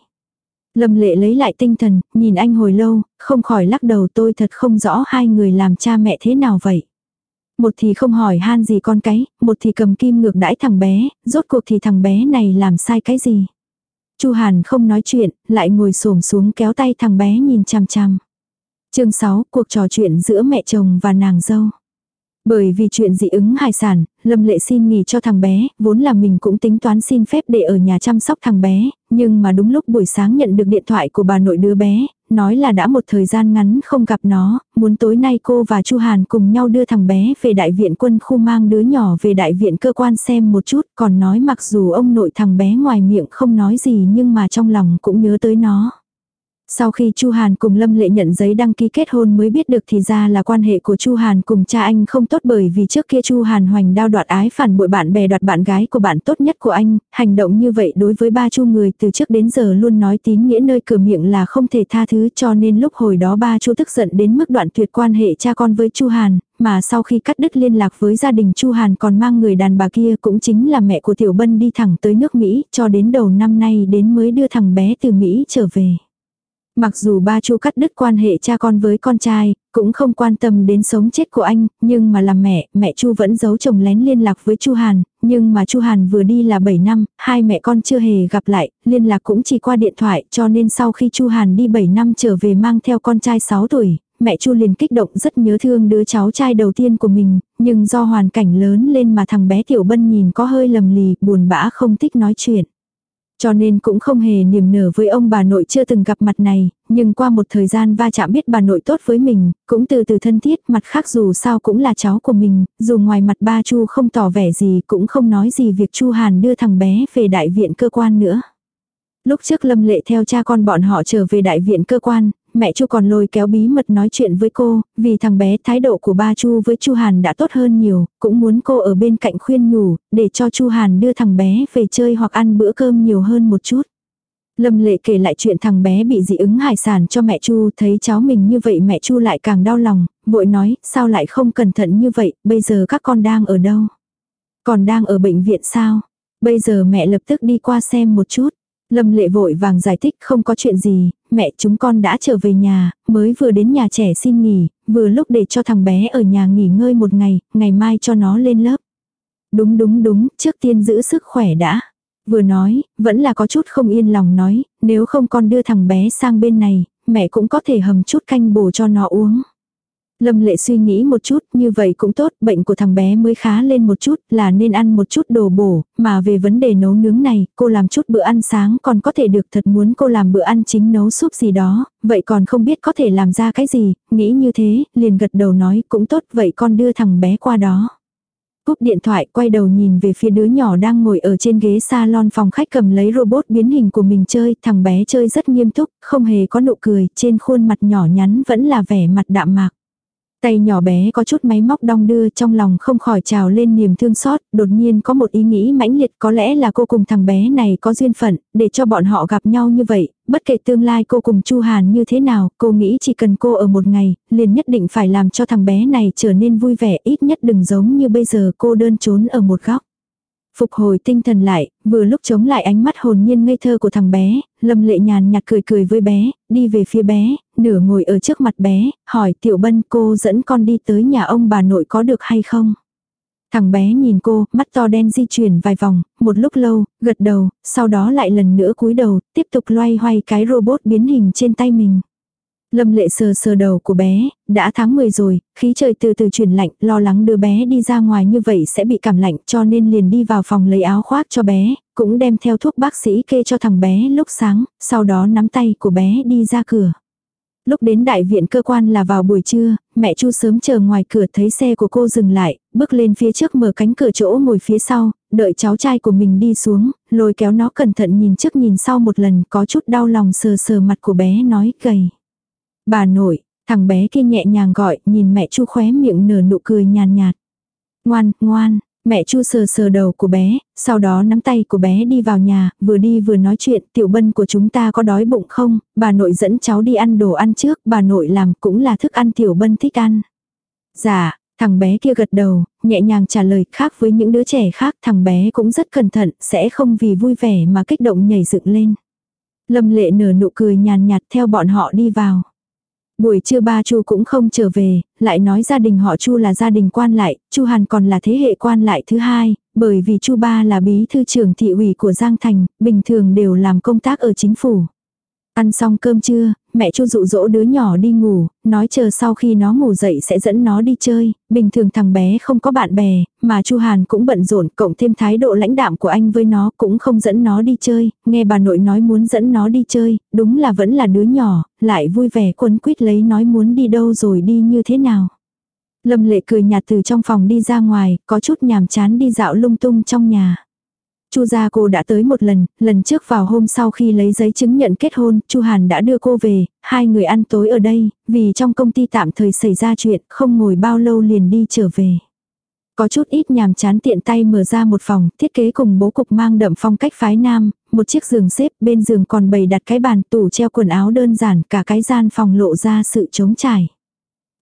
Lâm lệ lấy lại tinh thần, nhìn anh hồi lâu, không khỏi lắc đầu tôi thật không rõ hai người làm cha mẹ thế nào vậy. Một thì không hỏi han gì con cái, một thì cầm kim ngược đãi thằng bé, rốt cuộc thì thằng bé này làm sai cái gì. Chu Hàn không nói chuyện, lại ngồi xổm xuống kéo tay thằng bé nhìn chằm chằm. Chương 6, cuộc trò chuyện giữa mẹ chồng và nàng dâu. Bởi vì chuyện dị ứng hải sản, Lâm Lệ xin nghỉ cho thằng bé, vốn là mình cũng tính toán xin phép để ở nhà chăm sóc thằng bé, nhưng mà đúng lúc buổi sáng nhận được điện thoại của bà nội đứa bé, nói là đã một thời gian ngắn không gặp nó, muốn tối nay cô và Chu Hàn cùng nhau đưa thằng bé về đại viện quân khu mang đứa nhỏ về đại viện cơ quan xem một chút, còn nói mặc dù ông nội thằng bé ngoài miệng không nói gì nhưng mà trong lòng cũng nhớ tới nó. Sau khi Chu Hàn cùng Lâm Lệ nhận giấy đăng ký kết hôn mới biết được thì ra là quan hệ của Chu Hàn cùng cha anh không tốt bởi vì trước kia Chu Hàn hoành đao đoạt ái phản bội bạn bè đoạt bạn gái của bạn tốt nhất của anh, hành động như vậy đối với ba Chu người từ trước đến giờ luôn nói tín nghĩa nơi cửa miệng là không thể tha thứ cho nên lúc hồi đó ba Chu tức giận đến mức đoạn tuyệt quan hệ cha con với Chu Hàn, mà sau khi cắt đứt liên lạc với gia đình Chu Hàn còn mang người đàn bà kia cũng chính là mẹ của Tiểu Bân đi thẳng tới nước Mỹ cho đến đầu năm nay đến mới đưa thằng bé từ Mỹ trở về. Mặc dù ba chu cắt đứt quan hệ cha con với con trai, cũng không quan tâm đến sống chết của anh, nhưng mà làm mẹ, mẹ chu vẫn giấu chồng lén liên lạc với chu Hàn, nhưng mà chu Hàn vừa đi là 7 năm, hai mẹ con chưa hề gặp lại, liên lạc cũng chỉ qua điện thoại, cho nên sau khi chu Hàn đi 7 năm trở về mang theo con trai 6 tuổi, mẹ Chu liền kích động rất nhớ thương đứa cháu trai đầu tiên của mình, nhưng do hoàn cảnh lớn lên mà thằng bé Tiểu Bân nhìn có hơi lầm lì, buồn bã không thích nói chuyện. Cho nên cũng không hề niềm nở với ông bà nội chưa từng gặp mặt này, nhưng qua một thời gian va chạm biết bà nội tốt với mình, cũng từ từ thân thiết, mặt khác dù sao cũng là cháu của mình, dù ngoài mặt ba Chu không tỏ vẻ gì cũng không nói gì việc Chu Hàn đưa thằng bé về đại viện cơ quan nữa. Lúc trước Lâm Lệ theo cha con bọn họ trở về đại viện cơ quan, mẹ Chu còn lôi kéo bí mật nói chuyện với cô, vì thằng bé thái độ của ba Chu với Chu Hàn đã tốt hơn nhiều, cũng muốn cô ở bên cạnh khuyên nhủ, để cho Chu Hàn đưa thằng bé về chơi hoặc ăn bữa cơm nhiều hơn một chút. Lâm Lệ kể lại chuyện thằng bé bị dị ứng hải sản cho mẹ Chu, thấy cháu mình như vậy mẹ Chu lại càng đau lòng, vội nói, sao lại không cẩn thận như vậy, bây giờ các con đang ở đâu? Còn đang ở bệnh viện sao? Bây giờ mẹ lập tức đi qua xem một chút. Lâm lệ vội vàng giải thích không có chuyện gì, mẹ chúng con đã trở về nhà, mới vừa đến nhà trẻ xin nghỉ, vừa lúc để cho thằng bé ở nhà nghỉ ngơi một ngày, ngày mai cho nó lên lớp. Đúng đúng đúng, trước tiên giữ sức khỏe đã. Vừa nói, vẫn là có chút không yên lòng nói, nếu không con đưa thằng bé sang bên này, mẹ cũng có thể hầm chút canh bổ cho nó uống. Lâm lệ suy nghĩ một chút, như vậy cũng tốt, bệnh của thằng bé mới khá lên một chút, là nên ăn một chút đồ bổ, mà về vấn đề nấu nướng này, cô làm chút bữa ăn sáng còn có thể được thật muốn cô làm bữa ăn chính nấu súp gì đó, vậy còn không biết có thể làm ra cái gì, nghĩ như thế, liền gật đầu nói cũng tốt, vậy con đưa thằng bé qua đó. Cúp điện thoại quay đầu nhìn về phía đứa nhỏ đang ngồi ở trên ghế salon phòng khách cầm lấy robot biến hình của mình chơi, thằng bé chơi rất nghiêm túc, không hề có nụ cười, trên khuôn mặt nhỏ nhắn vẫn là vẻ mặt đạm mạc. Tay nhỏ bé có chút máy móc đong đưa trong lòng không khỏi trào lên niềm thương xót, đột nhiên có một ý nghĩ mãnh liệt có lẽ là cô cùng thằng bé này có duyên phận, để cho bọn họ gặp nhau như vậy, bất kể tương lai cô cùng Chu Hàn như thế nào, cô nghĩ chỉ cần cô ở một ngày, liền nhất định phải làm cho thằng bé này trở nên vui vẻ ít nhất đừng giống như bây giờ cô đơn trốn ở một góc. Phục hồi tinh thần lại, vừa lúc chống lại ánh mắt hồn nhiên ngây thơ của thằng bé, lâm lệ nhàn nhạt cười cười với bé, đi về phía bé, nửa ngồi ở trước mặt bé, hỏi tiểu bân cô dẫn con đi tới nhà ông bà nội có được hay không? Thằng bé nhìn cô, mắt to đen di chuyển vài vòng, một lúc lâu, gật đầu, sau đó lại lần nữa cúi đầu, tiếp tục loay hoay cái robot biến hình trên tay mình. Lâm lệ sờ sờ đầu của bé, đã tháng 10 rồi, khí trời từ từ chuyển lạnh, lo lắng đứa bé đi ra ngoài như vậy sẽ bị cảm lạnh cho nên liền đi vào phòng lấy áo khoác cho bé, cũng đem theo thuốc bác sĩ kê cho thằng bé lúc sáng, sau đó nắm tay của bé đi ra cửa. Lúc đến đại viện cơ quan là vào buổi trưa, mẹ Chu sớm chờ ngoài cửa thấy xe của cô dừng lại, bước lên phía trước mở cánh cửa chỗ ngồi phía sau, đợi cháu trai của mình đi xuống, lôi kéo nó cẩn thận nhìn trước nhìn sau một lần có chút đau lòng sờ sờ mặt của bé nói gầy. Bà nội, thằng bé kia nhẹ nhàng gọi, nhìn mẹ Chu khóe miệng nở nụ cười nhàn nhạt. Ngoan, ngoan, Mẹ Chu sờ sờ đầu của bé, sau đó nắm tay của bé đi vào nhà, vừa đi vừa nói chuyện, tiểu bân của chúng ta có đói bụng không, bà nội dẫn cháu đi ăn đồ ăn trước, bà nội làm cũng là thức ăn tiểu bân thích ăn. Dạ, thằng bé kia gật đầu, nhẹ nhàng trả lời khác với những đứa trẻ khác, thằng bé cũng rất cẩn thận, sẽ không vì vui vẻ mà kích động nhảy dựng lên. Lâm lệ nở nụ cười nhàn nhạt theo bọn họ đi vào. Buổi trưa ba Chu cũng không trở về, lại nói gia đình họ Chu là gia đình quan lại, Chu Hàn còn là thế hệ quan lại thứ hai, bởi vì Chu ba là bí thư trưởng thị ủy của Giang Thành, bình thường đều làm công tác ở chính phủ. Ăn xong cơm trưa, mẹ Chu dụ dỗ đứa nhỏ đi ngủ, nói chờ sau khi nó ngủ dậy sẽ dẫn nó đi chơi, bình thường thằng bé không có bạn bè, mà Chu Hàn cũng bận rộn, cộng thêm thái độ lãnh đạm của anh với nó cũng không dẫn nó đi chơi, nghe bà nội nói muốn dẫn nó đi chơi, đúng là vẫn là đứa nhỏ, lại vui vẻ quấn quýt lấy nói muốn đi đâu rồi đi như thế nào. Lâm lệ cười nhạt từ trong phòng đi ra ngoài, có chút nhàm chán đi dạo lung tung trong nhà. Chu gia cô đã tới một lần, lần trước vào hôm sau khi lấy giấy chứng nhận kết hôn, Chu Hàn đã đưa cô về, hai người ăn tối ở đây, vì trong công ty tạm thời xảy ra chuyện, không ngồi bao lâu liền đi trở về. Có chút ít nhàm chán tiện tay mở ra một phòng, thiết kế cùng bố cục mang đậm phong cách phái nam, một chiếc giường xếp, bên giường còn bày đặt cái bàn tủ treo quần áo đơn giản, cả cái gian phòng lộ ra sự trống trải.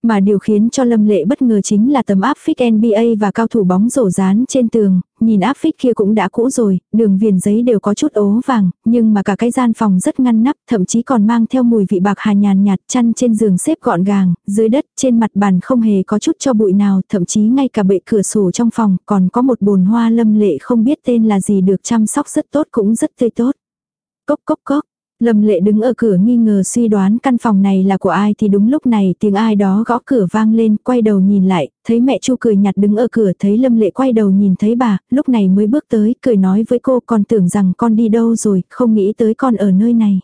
Mà điều khiến cho Lâm Lệ bất ngờ chính là tấm áp phích NBA và cao thủ bóng rổ dán trên tường, nhìn áp phích kia cũng đã cũ rồi, đường viền giấy đều có chút ố vàng, nhưng mà cả cái gian phòng rất ngăn nắp, thậm chí còn mang theo mùi vị bạc hà nhàn nhạt, chăn trên giường xếp gọn gàng, dưới đất, trên mặt bàn không hề có chút cho bụi nào, thậm chí ngay cả bệ cửa sổ trong phòng còn có một bồn hoa Lâm Lệ không biết tên là gì được chăm sóc rất tốt cũng rất tươi tốt. Cốc cốc cốc, Lâm lệ đứng ở cửa nghi ngờ suy đoán căn phòng này là của ai thì đúng lúc này tiếng ai đó gõ cửa vang lên, quay đầu nhìn lại, thấy mẹ chu cười nhạt đứng ở cửa thấy lâm lệ quay đầu nhìn thấy bà, lúc này mới bước tới, cười nói với cô còn tưởng rằng con đi đâu rồi, không nghĩ tới con ở nơi này.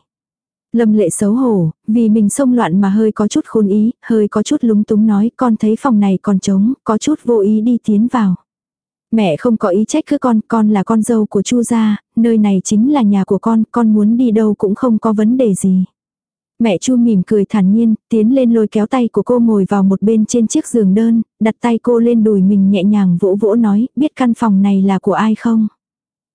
Lâm lệ xấu hổ, vì mình xông loạn mà hơi có chút khôn ý, hơi có chút lúng túng nói con thấy phòng này còn trống, có chút vô ý đi tiến vào. Mẹ không có ý trách cứ con, con là con dâu của Chu gia, nơi này chính là nhà của con, con muốn đi đâu cũng không có vấn đề gì. Mẹ Chu mỉm cười thản nhiên, tiến lên lôi kéo tay của cô ngồi vào một bên trên chiếc giường đơn, đặt tay cô lên đùi mình nhẹ nhàng vỗ vỗ nói, biết căn phòng này là của ai không?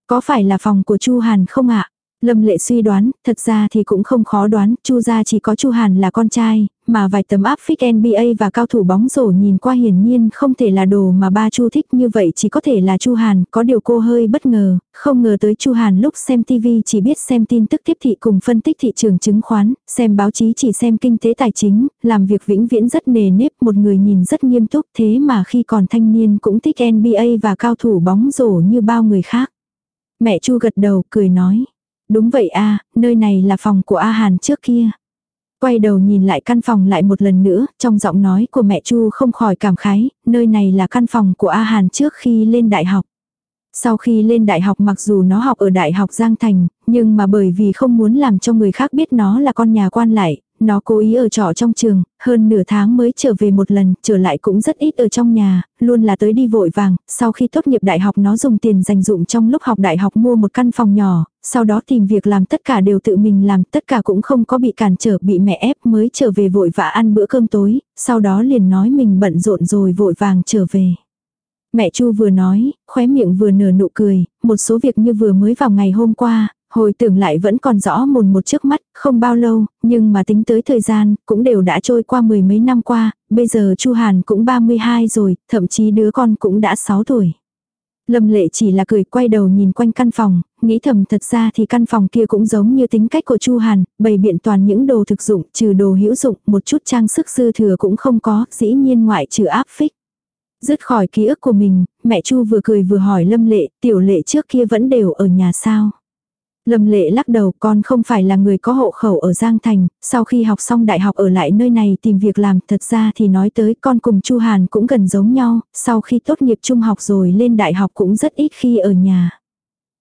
Có phải là phòng của Chu Hàn không ạ? Lâm lệ suy đoán, thật ra thì cũng không khó đoán, Chu gia chỉ có Chu Hàn là con trai, mà vài tấm áp phích NBA và cao thủ bóng rổ nhìn qua hiển nhiên không thể là đồ mà ba Chu thích như vậy chỉ có thể là Chu Hàn, có điều cô hơi bất ngờ, không ngờ tới Chu Hàn lúc xem TV chỉ biết xem tin tức tiếp thị cùng phân tích thị trường chứng khoán, xem báo chí chỉ xem kinh tế tài chính, làm việc vĩnh viễn rất nề nếp, một người nhìn rất nghiêm túc thế mà khi còn thanh niên cũng thích NBA và cao thủ bóng rổ như bao người khác. Mẹ Chu gật đầu cười nói. Đúng vậy a nơi này là phòng của A Hàn trước kia. Quay đầu nhìn lại căn phòng lại một lần nữa, trong giọng nói của mẹ Chu không khỏi cảm khái, nơi này là căn phòng của A Hàn trước khi lên đại học. Sau khi lên đại học mặc dù nó học ở Đại học Giang Thành, nhưng mà bởi vì không muốn làm cho người khác biết nó là con nhà quan lại, nó cố ý ở trọ trong trường, hơn nửa tháng mới trở về một lần, trở lại cũng rất ít ở trong nhà, luôn là tới đi vội vàng, sau khi tốt nghiệp đại học nó dùng tiền dành dụng trong lúc học đại học mua một căn phòng nhỏ, sau đó tìm việc làm tất cả đều tự mình làm, tất cả cũng không có bị cản trở bị mẹ ép mới trở về vội vã ăn bữa cơm tối, sau đó liền nói mình bận rộn rồi vội vàng trở về. Mẹ Chu vừa nói, khóe miệng vừa nở nụ cười, một số việc như vừa mới vào ngày hôm qua, Hồi tưởng lại vẫn còn rõ mồn một trước mắt, không bao lâu, nhưng mà tính tới thời gian, cũng đều đã trôi qua mười mấy năm qua, bây giờ Chu Hàn cũng 32 rồi, thậm chí đứa con cũng đã 6 tuổi. Lâm lệ chỉ là cười quay đầu nhìn quanh căn phòng, nghĩ thầm thật ra thì căn phòng kia cũng giống như tính cách của Chu Hàn, bày biện toàn những đồ thực dụng, trừ đồ hữu dụng, một chút trang sức dư thừa cũng không có, dĩ nhiên ngoại trừ áp phích. Dứt khỏi ký ức của mình, mẹ Chu vừa cười vừa hỏi Lâm lệ, tiểu lệ trước kia vẫn đều ở nhà sao. Lâm lệ lắc đầu con không phải là người có hộ khẩu ở Giang Thành, sau khi học xong đại học ở lại nơi này tìm việc làm thật ra thì nói tới con cùng Chu Hàn cũng gần giống nhau, sau khi tốt nghiệp trung học rồi lên đại học cũng rất ít khi ở nhà.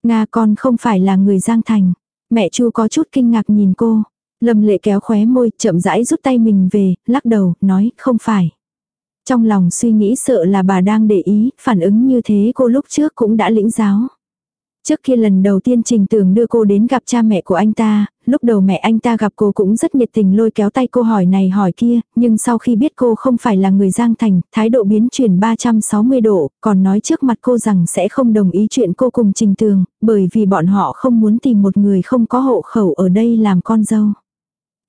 Nga con không phải là người Giang Thành. Mẹ Chu có chút kinh ngạc nhìn cô. Lâm lệ kéo khóe môi, chậm rãi rút tay mình về, lắc đầu, nói, không phải. Trong lòng suy nghĩ sợ là bà đang để ý, phản ứng như thế cô lúc trước cũng đã lĩnh giáo. Trước kia lần đầu tiên Trình Tường đưa cô đến gặp cha mẹ của anh ta, lúc đầu mẹ anh ta gặp cô cũng rất nhiệt tình lôi kéo tay cô hỏi này hỏi kia, nhưng sau khi biết cô không phải là người Giang Thành, thái độ biến chuyển 360 độ, còn nói trước mặt cô rằng sẽ không đồng ý chuyện cô cùng Trình Tường, bởi vì bọn họ không muốn tìm một người không có hộ khẩu ở đây làm con dâu.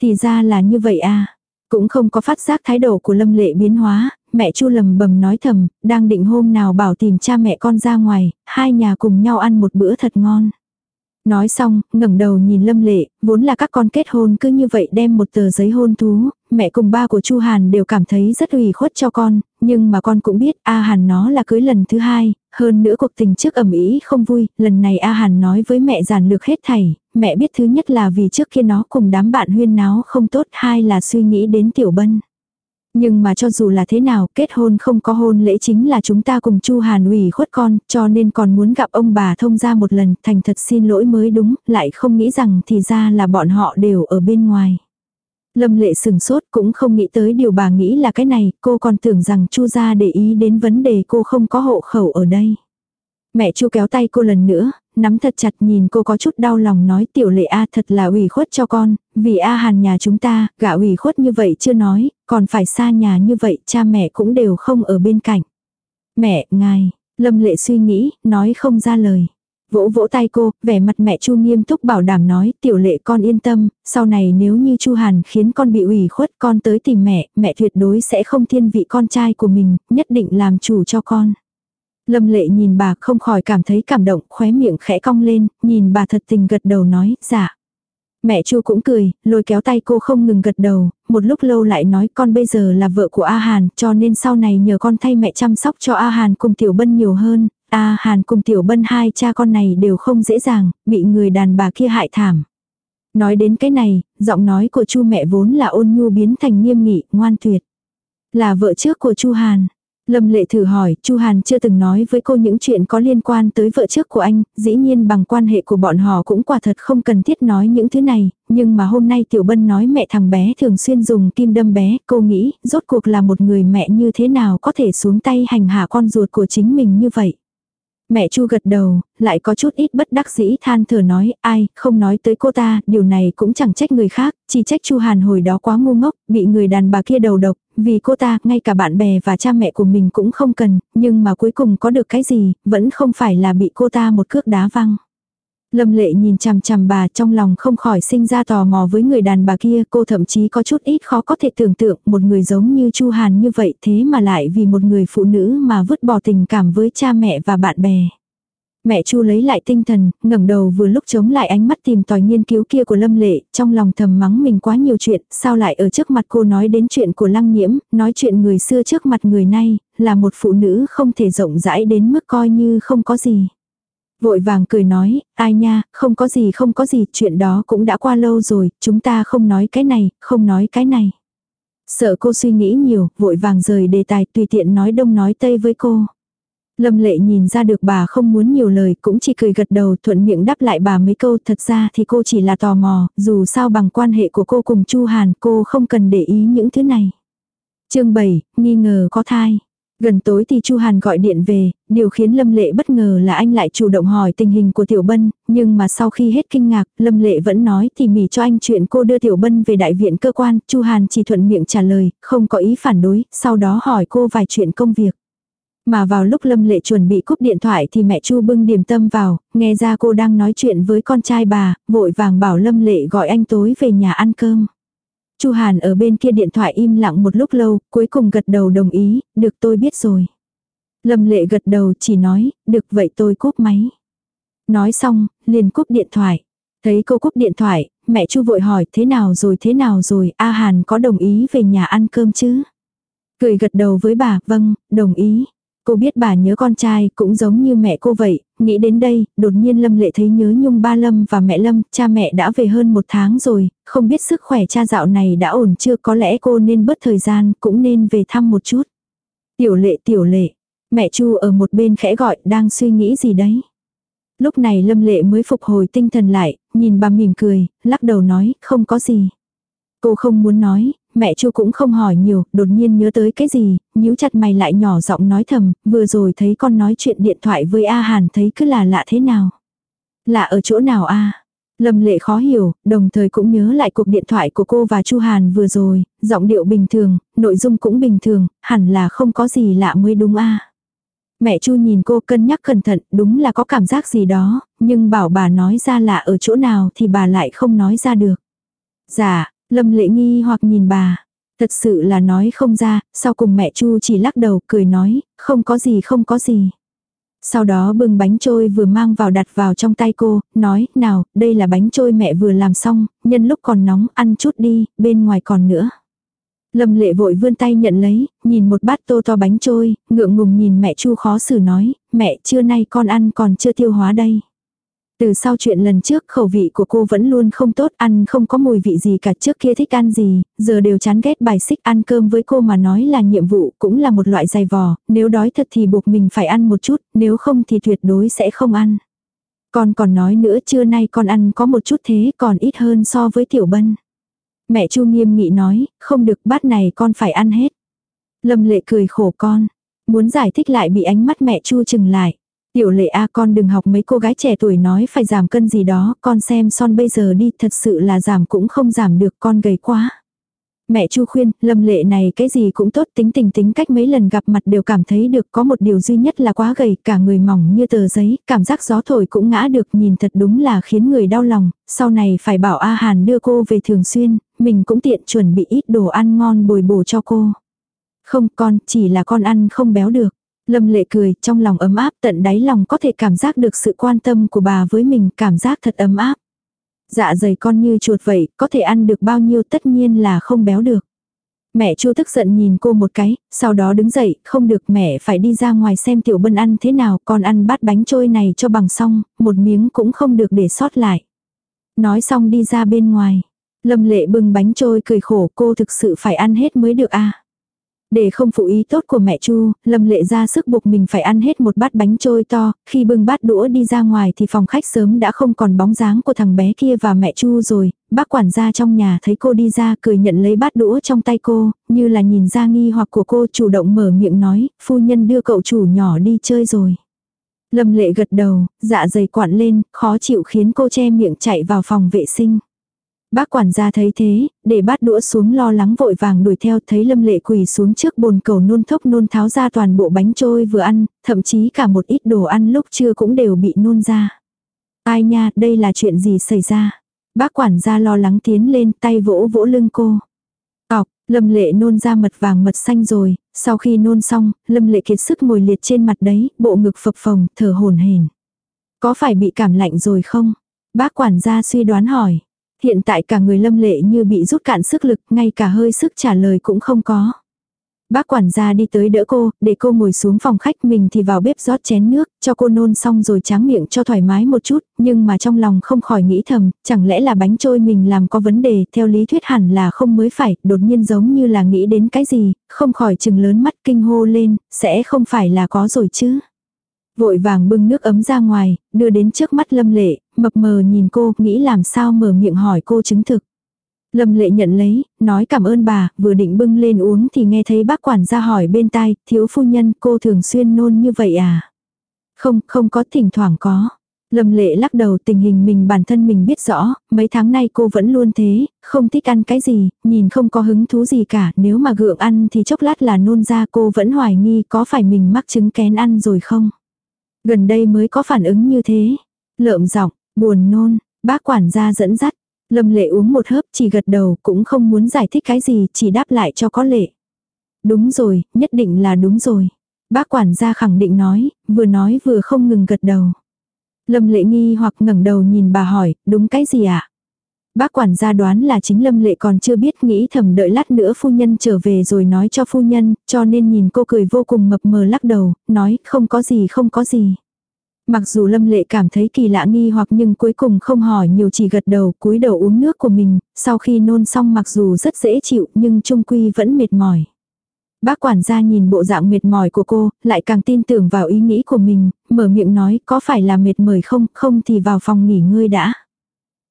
Thì ra là như vậy à. Cũng không có phát giác thái độ của Lâm Lệ biến hóa, mẹ Chu lầm bầm nói thầm, đang định hôm nào bảo tìm cha mẹ con ra ngoài, hai nhà cùng nhau ăn một bữa thật ngon. Nói xong, ngẩng đầu nhìn Lâm Lệ, vốn là các con kết hôn cứ như vậy đem một tờ giấy hôn thú, mẹ cùng ba của Chu Hàn đều cảm thấy rất ủy khuất cho con, nhưng mà con cũng biết A Hàn nó là cưới lần thứ hai, hơn nữa cuộc tình trước ẩm ý không vui, lần này A Hàn nói với mẹ giản lược hết thảy, mẹ biết thứ nhất là vì trước kia nó cùng đám bạn huyên náo không tốt, hai là suy nghĩ đến Tiểu Bân. Nhưng mà cho dù là thế nào, kết hôn không có hôn lễ chính là chúng ta cùng Chu Hàn ủy khuất con, cho nên còn muốn gặp ông bà thông ra một lần, thành thật xin lỗi mới đúng, lại không nghĩ rằng thì ra là bọn họ đều ở bên ngoài. Lâm lệ sừng sốt cũng không nghĩ tới điều bà nghĩ là cái này, cô còn tưởng rằng Chu gia để ý đến vấn đề cô không có hộ khẩu ở đây. Mẹ Chu kéo tay cô lần nữa, nắm thật chặt nhìn cô có chút đau lòng nói tiểu lệ A thật là ủy khuất cho con, vì A hàn nhà chúng ta, gã ủy khuất như vậy chưa nói, còn phải xa nhà như vậy, cha mẹ cũng đều không ở bên cạnh. Mẹ, ngài, lâm lệ suy nghĩ, nói không ra lời. Vỗ vỗ tay cô, vẻ mặt mẹ Chu nghiêm túc bảo đảm nói, tiểu lệ con yên tâm, sau này nếu như Chu Hàn khiến con bị ủy khuất con tới tìm mẹ, mẹ tuyệt đối sẽ không thiên vị con trai của mình, nhất định làm chủ cho con. Lâm lệ nhìn bà không khỏi cảm thấy cảm động, khóe miệng khẽ cong lên, nhìn bà thật tình gật đầu nói, dạ. Mẹ Chu cũng cười, lôi kéo tay cô không ngừng gật đầu, một lúc lâu lại nói con bây giờ là vợ của A Hàn, cho nên sau này nhờ con thay mẹ chăm sóc cho A Hàn cùng Tiểu Bân nhiều hơn, A Hàn cùng Tiểu Bân hai cha con này đều không dễ dàng, bị người đàn bà kia hại thảm. Nói đến cái này, giọng nói của Chu mẹ vốn là ôn nhu biến thành nghiêm nghị, ngoan tuyệt. Là vợ trước của Chu Hàn. Lâm lệ thử hỏi, Chu Hàn chưa từng nói với cô những chuyện có liên quan tới vợ trước của anh, dĩ nhiên bằng quan hệ của bọn họ cũng quả thật không cần thiết nói những thứ này, nhưng mà hôm nay Tiểu Bân nói mẹ thằng bé thường xuyên dùng kim đâm bé, cô nghĩ, rốt cuộc là một người mẹ như thế nào có thể xuống tay hành hạ con ruột của chính mình như vậy. Mẹ Chu gật đầu, lại có chút ít bất đắc dĩ than thở nói, ai, không nói tới cô ta, điều này cũng chẳng trách người khác, chỉ trách Chu Hàn hồi đó quá ngu ngốc, bị người đàn bà kia đầu độc, vì cô ta, ngay cả bạn bè và cha mẹ của mình cũng không cần, nhưng mà cuối cùng có được cái gì, vẫn không phải là bị cô ta một cước đá văng. Lâm lệ nhìn chằm chằm bà trong lòng không khỏi sinh ra tò mò với người đàn bà kia, cô thậm chí có chút ít khó có thể tưởng tượng một người giống như Chu Hàn như vậy thế mà lại vì một người phụ nữ mà vứt bỏ tình cảm với cha mẹ và bạn bè. Mẹ Chu lấy lại tinh thần, ngẩng đầu vừa lúc chống lại ánh mắt tìm tòi nghiên cứu kia của Lâm Lệ, trong lòng thầm mắng mình quá nhiều chuyện, sao lại ở trước mặt cô nói đến chuyện của Lăng Nhiễm, nói chuyện người xưa trước mặt người nay, là một phụ nữ không thể rộng rãi đến mức coi như không có gì. Vội vàng cười nói, ai nha, không có gì không có gì, chuyện đó cũng đã qua lâu rồi, chúng ta không nói cái này, không nói cái này. Sợ cô suy nghĩ nhiều, vội vàng rời đề tài tùy tiện nói đông nói tây với cô. Lâm lệ nhìn ra được bà không muốn nhiều lời cũng chỉ cười gật đầu thuận miệng đáp lại bà mấy câu thật ra thì cô chỉ là tò mò, dù sao bằng quan hệ của cô cùng Chu Hàn cô không cần để ý những thứ này. chương 7, nghi ngờ có thai. Gần tối thì Chu Hàn gọi điện về, điều khiến Lâm Lệ bất ngờ là anh lại chủ động hỏi tình hình của Tiểu Bân, nhưng mà sau khi hết kinh ngạc, Lâm Lệ vẫn nói thì mỉ cho anh chuyện cô đưa Tiểu Bân về đại viện cơ quan, Chu Hàn chỉ thuận miệng trả lời, không có ý phản đối, sau đó hỏi cô vài chuyện công việc. Mà vào lúc Lâm Lệ chuẩn bị cúp điện thoại thì mẹ Chu bưng điểm tâm vào, nghe ra cô đang nói chuyện với con trai bà, vội vàng bảo Lâm Lệ gọi anh tối về nhà ăn cơm. Chu Hàn ở bên kia điện thoại im lặng một lúc lâu, cuối cùng gật đầu đồng ý, được tôi biết rồi. Lâm lệ gật đầu chỉ nói, được vậy tôi cúp máy. Nói xong, liền cúp điện thoại. Thấy cô cúp điện thoại, mẹ Chu vội hỏi thế nào rồi thế nào rồi, A Hàn có đồng ý về nhà ăn cơm chứ? Cười gật đầu với bà, vâng, đồng ý. Cô biết bà nhớ con trai cũng giống như mẹ cô vậy, nghĩ đến đây, đột nhiên Lâm Lệ thấy nhớ nhung ba Lâm và mẹ Lâm, cha mẹ đã về hơn một tháng rồi, không biết sức khỏe cha dạo này đã ổn chưa có lẽ cô nên bớt thời gian, cũng nên về thăm một chút. Tiểu lệ tiểu lệ, mẹ Chu ở một bên khẽ gọi đang suy nghĩ gì đấy. Lúc này Lâm Lệ mới phục hồi tinh thần lại, nhìn bà mỉm cười, lắc đầu nói, không có gì. Cô không muốn nói, mẹ Chu cũng không hỏi nhiều, đột nhiên nhớ tới cái gì, nhíu chặt mày lại nhỏ giọng nói thầm, vừa rồi thấy con nói chuyện điện thoại với A Hàn thấy cứ là lạ thế nào. Lạ ở chỗ nào a? Lâm lệ khó hiểu, đồng thời cũng nhớ lại cuộc điện thoại của cô và Chu Hàn vừa rồi, giọng điệu bình thường, nội dung cũng bình thường, hẳn là không có gì lạ mới đúng a. Mẹ Chu nhìn cô cân nhắc cẩn thận, đúng là có cảm giác gì đó, nhưng bảo bà nói ra lạ ở chỗ nào thì bà lại không nói ra được. Dạ, Lâm lệ nghi hoặc nhìn bà. Thật sự là nói không ra, sau cùng mẹ Chu chỉ lắc đầu cười nói, không có gì không có gì. Sau đó bưng bánh trôi vừa mang vào đặt vào trong tay cô, nói, nào, đây là bánh trôi mẹ vừa làm xong, nhân lúc còn nóng, ăn chút đi, bên ngoài còn nữa. Lâm lệ vội vươn tay nhận lấy, nhìn một bát tô to bánh trôi, ngượng ngùng nhìn mẹ Chu khó xử nói, mẹ trưa nay con ăn còn chưa tiêu hóa đây. Từ sau chuyện lần trước khẩu vị của cô vẫn luôn không tốt, ăn không có mùi vị gì cả trước kia thích ăn gì, giờ đều chán ghét bài xích ăn cơm với cô mà nói là nhiệm vụ, cũng là một loại dày vò, nếu đói thật thì buộc mình phải ăn một chút, nếu không thì tuyệt đối sẽ không ăn. Con còn nói nữa trưa nay con ăn có một chút thế còn ít hơn so với tiểu bân. Mẹ Chu nghiêm nghị nói, không được bát này con phải ăn hết. Lâm lệ cười khổ con, muốn giải thích lại bị ánh mắt mẹ Chu chừng lại. Tiểu lệ a con đừng học mấy cô gái trẻ tuổi nói phải giảm cân gì đó, con xem son bây giờ đi thật sự là giảm cũng không giảm được con gầy quá. Mẹ Chu khuyên, lâm lệ này cái gì cũng tốt tính tình tính cách mấy lần gặp mặt đều cảm thấy được có một điều duy nhất là quá gầy, cả người mỏng như tờ giấy, cảm giác gió thổi cũng ngã được nhìn thật đúng là khiến người đau lòng, sau này phải bảo A Hàn đưa cô về thường xuyên, mình cũng tiện chuẩn bị ít đồ ăn ngon bồi bổ cho cô. Không con, chỉ là con ăn không béo được. Lâm lệ cười, trong lòng ấm áp tận đáy lòng có thể cảm giác được sự quan tâm của bà với mình, cảm giác thật ấm áp. Dạ dày con như chuột vậy, có thể ăn được bao nhiêu tất nhiên là không béo được. Mẹ Chu tức giận nhìn cô một cái, sau đó đứng dậy, không được mẹ phải đi ra ngoài xem tiểu bân ăn thế nào, con ăn bát bánh trôi này cho bằng xong, một miếng cũng không được để sót lại. Nói xong đi ra bên ngoài. Lâm lệ bưng bánh trôi cười khổ cô thực sự phải ăn hết mới được à. Để không phụ ý tốt của mẹ Chu, Lâm Lệ ra sức buộc mình phải ăn hết một bát bánh trôi to, khi bưng bát đũa đi ra ngoài thì phòng khách sớm đã không còn bóng dáng của thằng bé kia và mẹ Chu rồi, bác quản gia trong nhà thấy cô đi ra cười nhận lấy bát đũa trong tay cô, như là nhìn ra nghi hoặc của cô chủ động mở miệng nói, phu nhân đưa cậu chủ nhỏ đi chơi rồi. Lâm Lệ gật đầu, dạ dày quặn lên, khó chịu khiến cô che miệng chạy vào phòng vệ sinh. Bác quản gia thấy thế, để bát đũa xuống lo lắng vội vàng đuổi theo thấy lâm lệ quỳ xuống trước bồn cầu nôn thốc nôn tháo ra toàn bộ bánh trôi vừa ăn, thậm chí cả một ít đồ ăn lúc trưa cũng đều bị nôn ra. Ai nha, đây là chuyện gì xảy ra? Bác quản gia lo lắng tiến lên tay vỗ vỗ lưng cô. Cọc, lâm lệ nôn ra mật vàng mật xanh rồi, sau khi nôn xong, lâm lệ kiệt sức ngồi liệt trên mặt đấy, bộ ngực phập phồng, thở hồn hển. Có phải bị cảm lạnh rồi không? Bác quản gia suy đoán hỏi. Hiện tại cả người lâm lệ như bị rút cạn sức lực, ngay cả hơi sức trả lời cũng không có. Bác quản gia đi tới đỡ cô, để cô ngồi xuống phòng khách mình thì vào bếp rót chén nước, cho cô nôn xong rồi tráng miệng cho thoải mái một chút, nhưng mà trong lòng không khỏi nghĩ thầm, chẳng lẽ là bánh trôi mình làm có vấn đề, theo lý thuyết hẳn là không mới phải, đột nhiên giống như là nghĩ đến cái gì, không khỏi chừng lớn mắt kinh hô lên, sẽ không phải là có rồi chứ. Vội vàng bưng nước ấm ra ngoài, đưa đến trước mắt lâm lệ, mập mờ nhìn cô, nghĩ làm sao mở miệng hỏi cô chứng thực. Lâm lệ nhận lấy, nói cảm ơn bà, vừa định bưng lên uống thì nghe thấy bác quản gia hỏi bên tai, thiếu phu nhân cô thường xuyên nôn như vậy à? Không, không có, thỉnh thoảng có. Lâm lệ lắc đầu tình hình mình bản thân mình biết rõ, mấy tháng nay cô vẫn luôn thế, không thích ăn cái gì, nhìn không có hứng thú gì cả, nếu mà gượng ăn thì chốc lát là nôn ra cô vẫn hoài nghi có phải mình mắc chứng kén ăn rồi không. Gần đây mới có phản ứng như thế. Lợm giọng, buồn nôn, bác quản gia dẫn dắt. Lâm lệ uống một hớp chỉ gật đầu cũng không muốn giải thích cái gì chỉ đáp lại cho có lệ. Đúng rồi, nhất định là đúng rồi. Bác quản gia khẳng định nói, vừa nói vừa không ngừng gật đầu. Lâm lệ nghi hoặc ngẩng đầu nhìn bà hỏi, đúng cái gì ạ? À? Bác quản gia đoán là chính Lâm Lệ còn chưa biết nghĩ thầm đợi lát nữa phu nhân trở về rồi nói cho phu nhân, cho nên nhìn cô cười vô cùng mập mờ lắc đầu, nói không có gì không có gì. Mặc dù Lâm Lệ cảm thấy kỳ lạ nghi hoặc nhưng cuối cùng không hỏi nhiều chỉ gật đầu cúi đầu uống nước của mình, sau khi nôn xong mặc dù rất dễ chịu nhưng trung quy vẫn mệt mỏi. Bác quản gia nhìn bộ dạng mệt mỏi của cô, lại càng tin tưởng vào ý nghĩ của mình, mở miệng nói có phải là mệt mỏi không, không thì vào phòng nghỉ ngơi đã.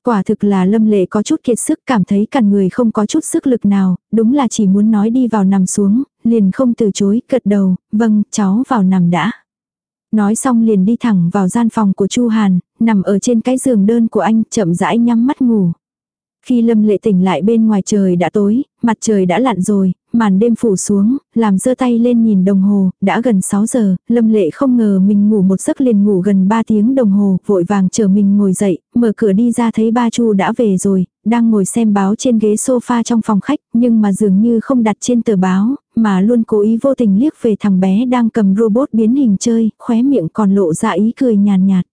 Quả thực là lâm lệ có chút kiệt sức cảm thấy cả người không có chút sức lực nào, đúng là chỉ muốn nói đi vào nằm xuống, liền không từ chối, cật đầu, vâng, cháu vào nằm đã. Nói xong liền đi thẳng vào gian phòng của Chu Hàn, nằm ở trên cái giường đơn của anh, chậm rãi nhắm mắt ngủ. Khi Lâm Lệ tỉnh lại bên ngoài trời đã tối, mặt trời đã lặn rồi, màn đêm phủ xuống, làm giơ tay lên nhìn đồng hồ, đã gần 6 giờ, Lâm Lệ không ngờ mình ngủ một giấc liền ngủ gần 3 tiếng đồng hồ, vội vàng chờ mình ngồi dậy, mở cửa đi ra thấy ba Chu đã về rồi, đang ngồi xem báo trên ghế sofa trong phòng khách, nhưng mà dường như không đặt trên tờ báo, mà luôn cố ý vô tình liếc về thằng bé đang cầm robot biến hình chơi, khóe miệng còn lộ ra ý cười nhàn nhạt.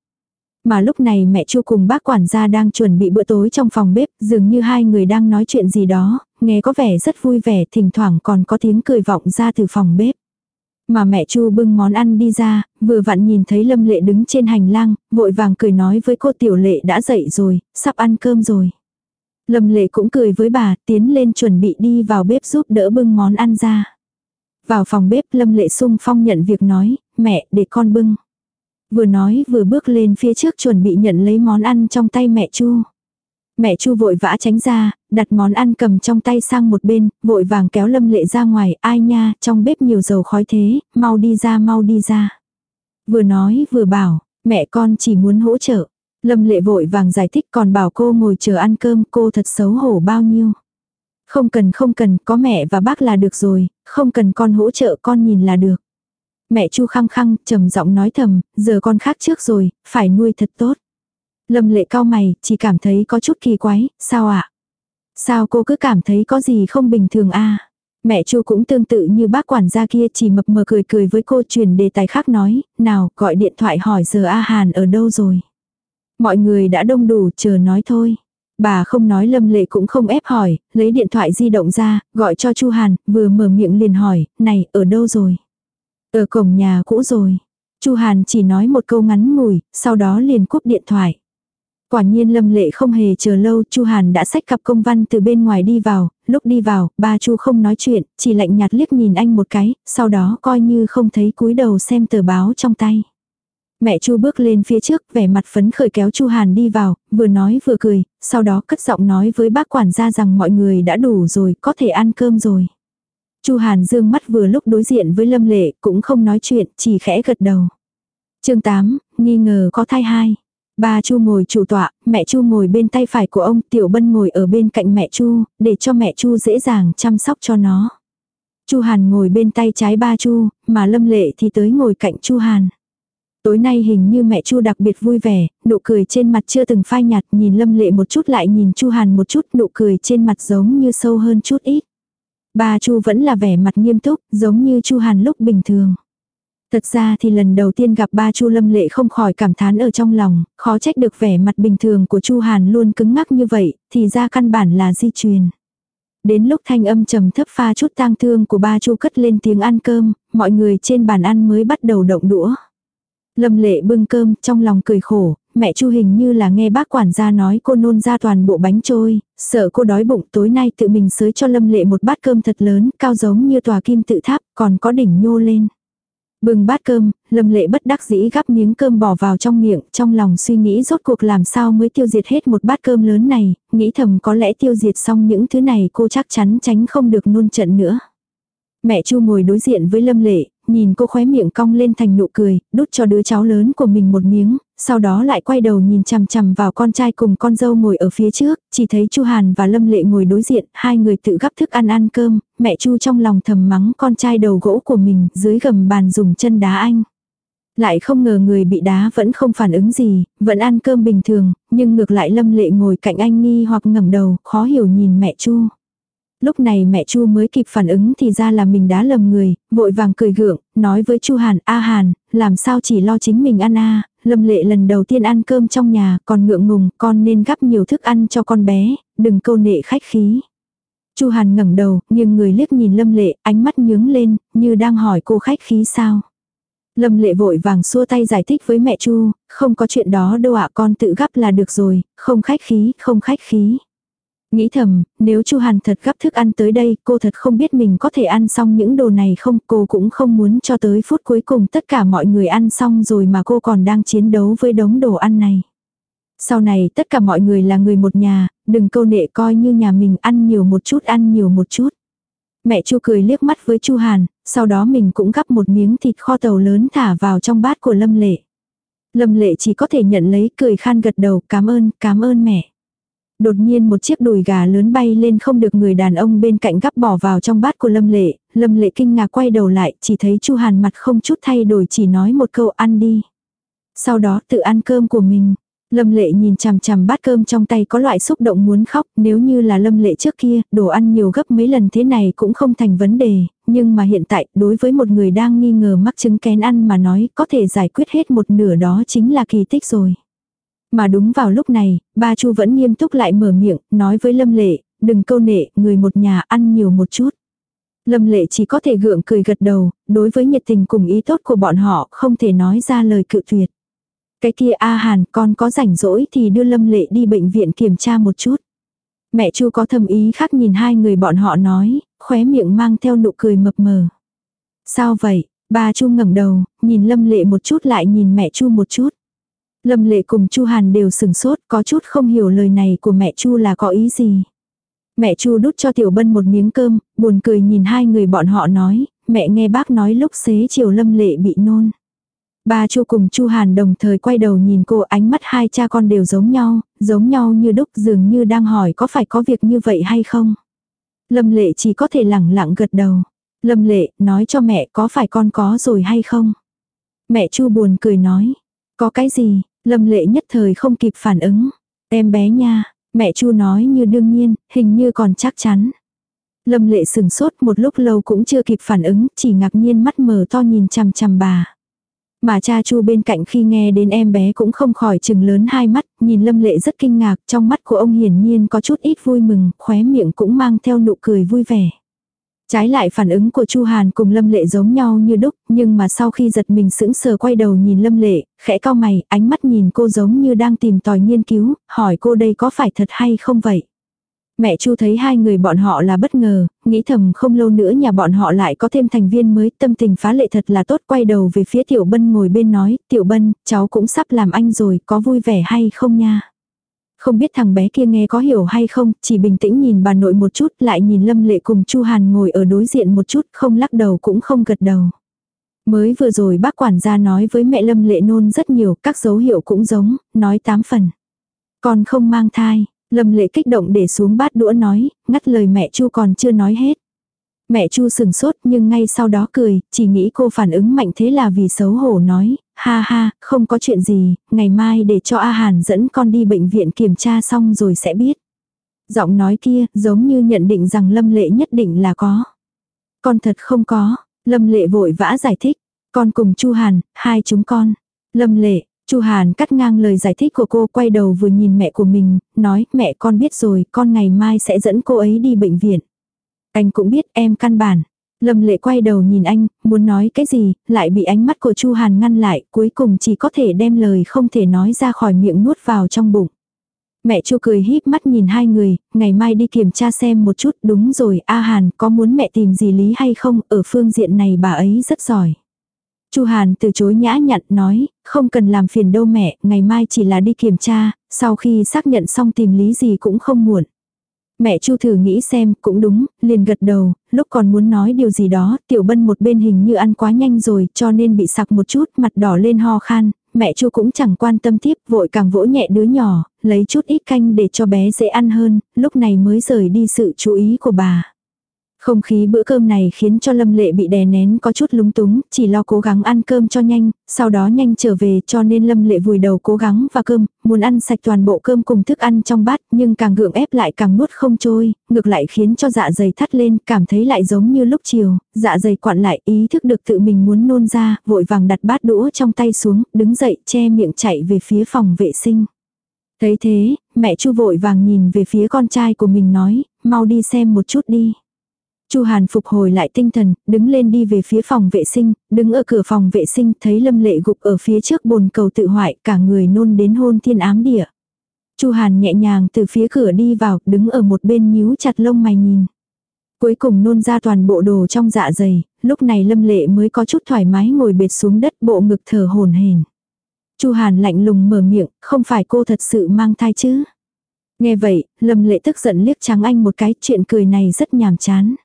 Mà lúc này mẹ Chu cùng bác quản gia đang chuẩn bị bữa tối trong phòng bếp, dường như hai người đang nói chuyện gì đó, nghe có vẻ rất vui vẻ, thỉnh thoảng còn có tiếng cười vọng ra từ phòng bếp. Mà mẹ Chu bưng món ăn đi ra, vừa vặn nhìn thấy Lâm Lệ đứng trên hành lang, vội vàng cười nói với cô Tiểu Lệ đã dậy rồi, sắp ăn cơm rồi. Lâm Lệ cũng cười với bà, tiến lên chuẩn bị đi vào bếp giúp đỡ bưng món ăn ra. Vào phòng bếp Lâm Lệ sung phong nhận việc nói, mẹ, để con bưng. Vừa nói vừa bước lên phía trước chuẩn bị nhận lấy món ăn trong tay mẹ Chu. Mẹ Chu vội vã tránh ra, đặt món ăn cầm trong tay sang một bên, vội vàng kéo Lâm Lệ ra ngoài, ai nha, trong bếp nhiều dầu khói thế, mau đi ra mau đi ra. Vừa nói vừa bảo, mẹ con chỉ muốn hỗ trợ. Lâm Lệ vội vàng giải thích còn bảo cô ngồi chờ ăn cơm cô thật xấu hổ bao nhiêu. Không cần không cần, có mẹ và bác là được rồi, không cần con hỗ trợ con nhìn là được. Mẹ Chu khăng khăng, trầm giọng nói thầm, giờ con khác trước rồi, phải nuôi thật tốt. Lâm lệ cao mày, chỉ cảm thấy có chút kỳ quái, sao ạ? À? Sao cô cứ cảm thấy có gì không bình thường a Mẹ Chu cũng tương tự như bác quản gia kia chỉ mập mờ cười cười với cô truyền đề tài khác nói, nào gọi điện thoại hỏi giờ A Hàn ở đâu rồi. Mọi người đã đông đủ chờ nói thôi. Bà không nói lâm lệ cũng không ép hỏi, lấy điện thoại di động ra, gọi cho Chu Hàn, vừa mở miệng liền hỏi, này, ở đâu rồi? Ở cổng nhà cũ rồi. Chu Hàn chỉ nói một câu ngắn ngủi, sau đó liền cúp điện thoại. Quả nhiên Lâm Lệ không hề chờ lâu, Chu Hàn đã xách cặp công văn từ bên ngoài đi vào, lúc đi vào, ba Chu không nói chuyện, chỉ lạnh nhạt liếc nhìn anh một cái, sau đó coi như không thấy cúi đầu xem tờ báo trong tay. Mẹ Chu bước lên phía trước, vẻ mặt phấn khởi kéo Chu Hàn đi vào, vừa nói vừa cười, sau đó cất giọng nói với bác quản gia rằng mọi người đã đủ rồi, có thể ăn cơm rồi. Chu Hàn dương mắt vừa lúc đối diện với Lâm Lệ, cũng không nói chuyện, chỉ khẽ gật đầu. Chương 8, nghi ngờ có thai hai. Ba Chu ngồi chủ tọa, mẹ Chu ngồi bên tay phải của ông, Tiểu Bân ngồi ở bên cạnh mẹ Chu, để cho mẹ Chu dễ dàng chăm sóc cho nó. Chu Hàn ngồi bên tay trái ba Chu, mà Lâm Lệ thì tới ngồi cạnh Chu Hàn. Tối nay hình như mẹ Chu đặc biệt vui vẻ, nụ cười trên mặt chưa từng phai nhạt, nhìn Lâm Lệ một chút lại nhìn Chu Hàn một chút, nụ cười trên mặt giống như sâu hơn chút ít bà Chu vẫn là vẻ mặt nghiêm túc, giống như Chu Hàn lúc bình thường. Thật ra thì lần đầu tiên gặp ba Chu Lâm Lệ không khỏi cảm thán ở trong lòng, khó trách được vẻ mặt bình thường của Chu Hàn luôn cứng ngắc như vậy, thì ra căn bản là di truyền. Đến lúc thanh âm trầm thấp pha chút tang thương của ba Chu cất lên tiếng ăn cơm, mọi người trên bàn ăn mới bắt đầu động đũa. Lâm Lệ bưng cơm, trong lòng cười khổ, mẹ Chu hình như là nghe bác quản gia nói cô nôn ra toàn bộ bánh trôi, sợ cô đói bụng tối nay tự mình sới cho Lâm Lệ một bát cơm thật lớn, cao giống như tòa kim tự tháp, còn có đỉnh nhô lên. Bưng bát cơm, Lâm Lệ bất đắc dĩ gắp miếng cơm bỏ vào trong miệng, trong lòng suy nghĩ rốt cuộc làm sao mới tiêu diệt hết một bát cơm lớn này, nghĩ thầm có lẽ tiêu diệt xong những thứ này cô chắc chắn tránh không được nôn trận nữa. Mẹ Chu ngồi đối diện với Lâm Lệ, nhìn cô khóe miệng cong lên thành nụ cười, đút cho đứa cháu lớn của mình một miếng, sau đó lại quay đầu nhìn chằm chằm vào con trai cùng con dâu ngồi ở phía trước, chỉ thấy Chu Hàn và Lâm Lệ ngồi đối diện, hai người tự gắp thức ăn ăn cơm, mẹ Chu trong lòng thầm mắng con trai đầu gỗ của mình dưới gầm bàn dùng chân đá anh. Lại không ngờ người bị đá vẫn không phản ứng gì, vẫn ăn cơm bình thường, nhưng ngược lại Lâm Lệ ngồi cạnh anh nghi hoặc ngẩng đầu, khó hiểu nhìn mẹ Chu. Lúc này mẹ Chu mới kịp phản ứng thì ra là mình đã lầm người, vội vàng cười gượng, nói với Chu Hàn, "A Hàn, làm sao chỉ lo chính mình ăn a Lâm lệ lần đầu tiên ăn cơm trong nhà, còn ngượng ngùng, con nên gắp nhiều thức ăn cho con bé, đừng câu nệ khách khí. Chu Hàn ngẩng đầu, nhưng người liếc nhìn Lâm Lệ, ánh mắt nhướng lên, như đang hỏi cô khách khí sao. Lâm Lệ vội vàng xua tay giải thích với mẹ Chu, không có chuyện đó đâu ạ con tự gắp là được rồi, không khách khí, không khách khí. Nghĩ thầm, nếu Chu Hàn thật gấp thức ăn tới đây, cô thật không biết mình có thể ăn xong những đồ này không, cô cũng không muốn cho tới phút cuối cùng tất cả mọi người ăn xong rồi mà cô còn đang chiến đấu với đống đồ ăn này. Sau này tất cả mọi người là người một nhà, đừng câu nệ coi như nhà mình ăn nhiều một chút ăn nhiều một chút. Mẹ Chu cười liếc mắt với Chu Hàn, sau đó mình cũng gắp một miếng thịt kho tàu lớn thả vào trong bát của Lâm Lệ. Lâm Lệ chỉ có thể nhận lấy cười khan gật đầu cảm ơn, cảm ơn mẹ. Đột nhiên một chiếc đùi gà lớn bay lên không được người đàn ông bên cạnh gắp bỏ vào trong bát của Lâm Lệ, Lâm Lệ kinh ngạc quay đầu lại, chỉ thấy Chu Hàn mặt không chút thay đổi chỉ nói một câu ăn đi. Sau đó tự ăn cơm của mình. Lâm lệ nhìn chằm chằm bát cơm trong tay có loại xúc động muốn khóc, nếu như là lâm lệ trước kia, đồ ăn nhiều gấp mấy lần thế này cũng không thành vấn đề, nhưng mà hiện tại, đối với một người đang nghi ngờ mắc chứng kén ăn mà nói, có thể giải quyết hết một nửa đó chính là kỳ tích rồi. Mà đúng vào lúc này, ba chu vẫn nghiêm túc lại mở miệng, nói với lâm lệ, đừng câu nệ, người một nhà ăn nhiều một chút. Lâm lệ chỉ có thể gượng cười gật đầu, đối với nhiệt tình cùng ý tốt của bọn họ, không thể nói ra lời cự tuyệt. Cái kia A Hàn con có rảnh rỗi thì đưa Lâm Lệ đi bệnh viện kiểm tra một chút. Mẹ Chu có thầm ý khác nhìn hai người bọn họ nói, khóe miệng mang theo nụ cười mập mờ. Sao vậy? Ba Chu ngẩng đầu, nhìn Lâm Lệ một chút lại nhìn mẹ Chu một chút. Lâm Lệ cùng Chu Hàn đều sừng sốt, có chút không hiểu lời này của mẹ Chu là có ý gì. Mẹ Chu đút cho Tiểu Bân một miếng cơm, buồn cười nhìn hai người bọn họ nói, mẹ nghe bác nói lúc xế chiều Lâm Lệ bị nôn. Ba Chu cùng Chu Hàn đồng thời quay đầu nhìn cô ánh mắt hai cha con đều giống nhau, giống nhau như đúc dường như đang hỏi có phải có việc như vậy hay không. Lâm lệ chỉ có thể lẳng lặng gật đầu. Lâm lệ nói cho mẹ có phải con có rồi hay không. Mẹ Chu buồn cười nói. Có cái gì, Lâm lệ nhất thời không kịp phản ứng. Em bé nha, mẹ Chu nói như đương nhiên, hình như còn chắc chắn. Lâm lệ sừng sốt một lúc lâu cũng chưa kịp phản ứng, chỉ ngạc nhiên mắt mở to nhìn chằm chằm bà. Mà cha chu bên cạnh khi nghe đến em bé cũng không khỏi chừng lớn hai mắt, nhìn lâm lệ rất kinh ngạc, trong mắt của ông hiển nhiên có chút ít vui mừng, khóe miệng cũng mang theo nụ cười vui vẻ. Trái lại phản ứng của Chu Hàn cùng Lâm Lệ giống nhau như đúc, nhưng mà sau khi giật mình sững sờ quay đầu nhìn Lâm Lệ, khẽ cao mày, ánh mắt nhìn cô giống như đang tìm tòi nghiên cứu, hỏi cô đây có phải thật hay không vậy. Mẹ Chu thấy hai người bọn họ là bất ngờ, nghĩ thầm không lâu nữa nhà bọn họ lại có thêm thành viên mới, tâm tình phá lệ thật là tốt, quay đầu về phía Tiểu Bân ngồi bên nói, Tiểu Bân, cháu cũng sắp làm anh rồi, có vui vẻ hay không nha. Không biết thằng bé kia nghe có hiểu hay không, chỉ bình tĩnh nhìn bà nội một chút, lại nhìn Lâm Lệ cùng Chu Hàn ngồi ở đối diện một chút, không lắc đầu cũng không gật đầu. Mới vừa rồi bác quản gia nói với mẹ Lâm Lệ nôn rất nhiều, các dấu hiệu cũng giống, nói tám phần. Còn không mang thai, Lâm lệ kích động để xuống bát đũa nói, ngắt lời mẹ Chu còn chưa nói hết. Mẹ Chu sừng sốt nhưng ngay sau đó cười, chỉ nghĩ cô phản ứng mạnh thế là vì xấu hổ nói, ha ha, không có chuyện gì, ngày mai để cho A Hàn dẫn con đi bệnh viện kiểm tra xong rồi sẽ biết. Giọng nói kia giống như nhận định rằng Lâm Lệ nhất định là có. Con thật không có, Lâm Lệ vội vã giải thích, con cùng Chu Hàn, hai chúng con. Lâm Lệ, Chu Hàn cắt ngang lời giải thích của cô quay đầu vừa nhìn mẹ của mình, nói mẹ con biết rồi, con ngày mai sẽ dẫn cô ấy đi bệnh viện. Anh cũng biết em căn bản. Lâm lệ quay đầu nhìn anh, muốn nói cái gì, lại bị ánh mắt của Chu Hàn ngăn lại, cuối cùng chỉ có thể đem lời không thể nói ra khỏi miệng nuốt vào trong bụng. Mẹ Chu cười híp mắt nhìn hai người, ngày mai đi kiểm tra xem một chút, đúng rồi, A Hàn có muốn mẹ tìm gì lý hay không, ở phương diện này bà ấy rất giỏi. Chu Hàn từ chối nhã nhặn nói, không cần làm phiền đâu mẹ, ngày mai chỉ là đi kiểm tra, sau khi xác nhận xong tìm lý gì cũng không muộn. Mẹ Chu thử nghĩ xem, cũng đúng, liền gật đầu, lúc còn muốn nói điều gì đó, tiểu bân một bên hình như ăn quá nhanh rồi, cho nên bị sặc một chút, mặt đỏ lên ho khan, mẹ Chu cũng chẳng quan tâm tiếp, vội càng vỗ nhẹ đứa nhỏ, lấy chút ít canh để cho bé dễ ăn hơn, lúc này mới rời đi sự chú ý của bà. Không khí bữa cơm này khiến cho Lâm Lệ bị đè nén có chút lúng túng, chỉ lo cố gắng ăn cơm cho nhanh, sau đó nhanh trở về cho nên Lâm Lệ vùi đầu cố gắng và cơm, muốn ăn sạch toàn bộ cơm cùng thức ăn trong bát, nhưng càng gượng ép lại càng nuốt không trôi, ngược lại khiến cho dạ dày thắt lên, cảm thấy lại giống như lúc chiều, dạ dày quặn lại, ý thức được tự mình muốn nôn ra, vội vàng đặt bát đũa trong tay xuống, đứng dậy che miệng chạy về phía phòng vệ sinh. Thấy thế, mẹ Chu vội vàng nhìn về phía con trai của mình nói, mau đi xem một chút đi. Chu Hàn phục hồi lại tinh thần, đứng lên đi về phía phòng vệ sinh, đứng ở cửa phòng vệ sinh thấy Lâm Lệ gục ở phía trước bồn cầu tự hoại, cả người nôn đến hôn thiên ám địa. Chu Hàn nhẹ nhàng từ phía cửa đi vào, đứng ở một bên nhíu chặt lông mày nhìn. Cuối cùng nôn ra toàn bộ đồ trong dạ dày, lúc này Lâm Lệ mới có chút thoải mái ngồi bệt xuống đất bộ ngực thở hồn hển. Chu Hàn lạnh lùng mở miệng, không phải cô thật sự mang thai chứ? Nghe vậy, Lâm Lệ tức giận liếc trắng anh một cái, chuyện cười này rất nhàm chán.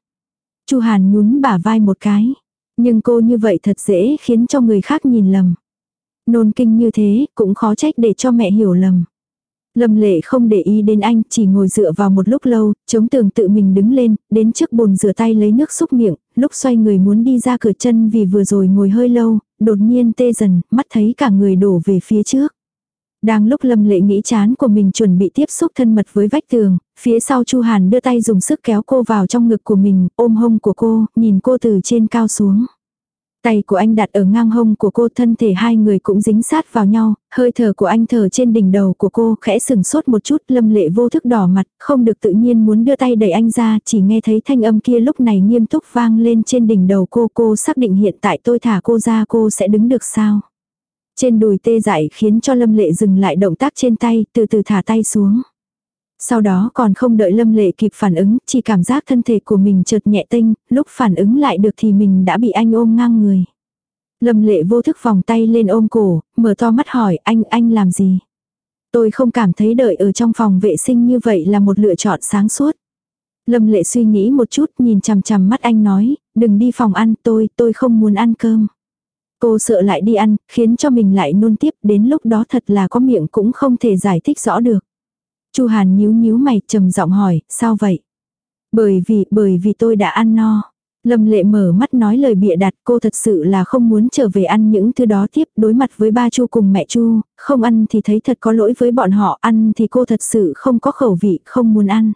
Chu Hàn nhún bả vai một cái. Nhưng cô như vậy thật dễ khiến cho người khác nhìn lầm. Nôn kinh như thế, cũng khó trách để cho mẹ hiểu lầm. Lâm lệ không để ý đến anh, chỉ ngồi dựa vào một lúc lâu, chống tường tự mình đứng lên, đến trước bồn rửa tay lấy nước xúc miệng, lúc xoay người muốn đi ra cửa chân vì vừa rồi ngồi hơi lâu, đột nhiên tê dần, mắt thấy cả người đổ về phía trước. Đang lúc Lâm Lệ nghĩ chán của mình chuẩn bị tiếp xúc thân mật với vách tường, phía sau Chu Hàn đưa tay dùng sức kéo cô vào trong ngực của mình, ôm hông của cô, nhìn cô từ trên cao xuống. Tay của anh đặt ở ngang hông của cô thân thể hai người cũng dính sát vào nhau, hơi thở của anh thở trên đỉnh đầu của cô khẽ sừng sốt một chút lâm lệ vô thức đỏ mặt, không được tự nhiên muốn đưa tay đẩy anh ra, chỉ nghe thấy thanh âm kia lúc này nghiêm túc vang lên trên đỉnh đầu cô. Cô xác định hiện tại tôi thả cô ra cô sẽ đứng được sao. Trên đùi tê dại khiến cho lâm lệ dừng lại động tác trên tay, từ từ thả tay xuống. Sau đó còn không đợi Lâm Lệ kịp phản ứng, chỉ cảm giác thân thể của mình chợt nhẹ tinh, lúc phản ứng lại được thì mình đã bị anh ôm ngang người. Lâm Lệ vô thức vòng tay lên ôm cổ, mở to mắt hỏi anh, anh làm gì? Tôi không cảm thấy đợi ở trong phòng vệ sinh như vậy là một lựa chọn sáng suốt. Lâm Lệ suy nghĩ một chút nhìn chằm chằm mắt anh nói, đừng đi phòng ăn tôi, tôi không muốn ăn cơm. Cô sợ lại đi ăn, khiến cho mình lại nôn tiếp, đến lúc đó thật là có miệng cũng không thể giải thích rõ được. Chu Hàn nhíu nhíu mày, trầm giọng hỏi, sao vậy? Bởi vì, bởi vì tôi đã ăn no. Lâm lệ mở mắt nói lời bịa đặt cô thật sự là không muốn trở về ăn những thứ đó tiếp đối mặt với ba chu cùng mẹ chu, không ăn thì thấy thật có lỗi với bọn họ ăn thì cô thật sự không có khẩu vị, không muốn ăn.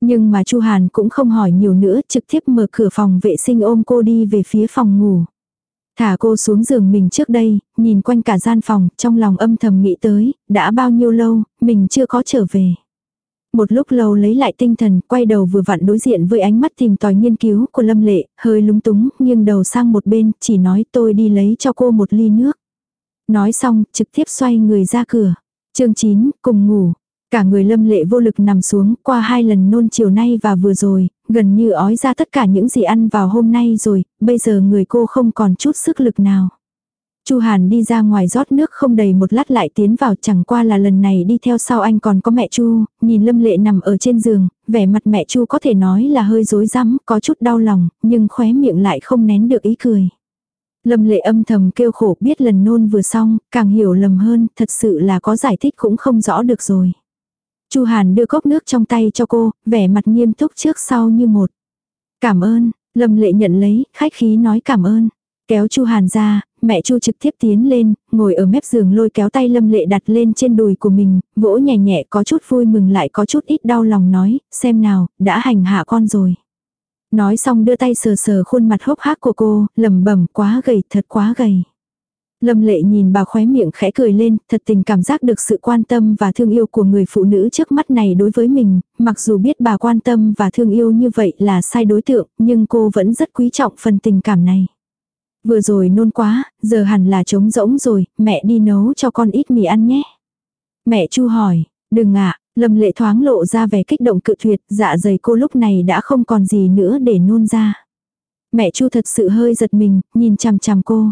Nhưng mà chu Hàn cũng không hỏi nhiều nữa trực tiếp mở cửa phòng vệ sinh ôm cô đi về phía phòng ngủ. Thả cô xuống giường mình trước đây, nhìn quanh cả gian phòng, trong lòng âm thầm nghĩ tới, đã bao nhiêu lâu, mình chưa có trở về. Một lúc lâu lấy lại tinh thần, quay đầu vừa vặn đối diện với ánh mắt tìm tòi nghiên cứu của Lâm Lệ, hơi lúng túng, nghiêng đầu sang một bên, chỉ nói tôi đi lấy cho cô một ly nước. Nói xong, trực tiếp xoay người ra cửa. chương 9, cùng ngủ. Cả người lâm lệ vô lực nằm xuống qua hai lần nôn chiều nay và vừa rồi, gần như ói ra tất cả những gì ăn vào hôm nay rồi, bây giờ người cô không còn chút sức lực nào. Chu Hàn đi ra ngoài rót nước không đầy một lát lại tiến vào chẳng qua là lần này đi theo sau anh còn có mẹ Chu, nhìn Lâm Lệ nằm ở trên giường, vẻ mặt mẹ Chu có thể nói là hơi rối rắm, có chút đau lòng, nhưng khóe miệng lại không nén được ý cười. Lâm Lệ âm thầm kêu khổ biết lần nôn vừa xong, càng hiểu lầm hơn, thật sự là có giải thích cũng không rõ được rồi. Chu Hàn đưa cốc nước trong tay cho cô, vẻ mặt nghiêm túc trước sau như một. Cảm ơn, Lâm Lệ nhận lấy, khách khí nói cảm ơn. Kéo Chu Hàn ra, mẹ Chu trực tiếp tiến lên, ngồi ở mép giường lôi kéo tay Lâm Lệ đặt lên trên đùi của mình, vỗ nhẹ nhẹ có chút vui mừng lại có chút ít đau lòng nói, xem nào, đã hành hạ con rồi. Nói xong đưa tay sờ sờ khuôn mặt hốc hác của cô, lẩm bẩm quá gầy, thật quá gầy. Lâm lệ nhìn bà khóe miệng khẽ cười lên, thật tình cảm giác được sự quan tâm và thương yêu của người phụ nữ trước mắt này đối với mình, mặc dù biết bà quan tâm và thương yêu như vậy là sai đối tượng, nhưng cô vẫn rất quý trọng phần tình cảm này. Vừa rồi nôn quá, giờ hẳn là trống rỗng rồi, mẹ đi nấu cho con ít mì ăn nhé. Mẹ chu hỏi, đừng ạ, lâm lệ thoáng lộ ra vẻ kích động cự tuyệt, dạ dày cô lúc này đã không còn gì nữa để nôn ra. Mẹ chu thật sự hơi giật mình, nhìn chằm chằm cô.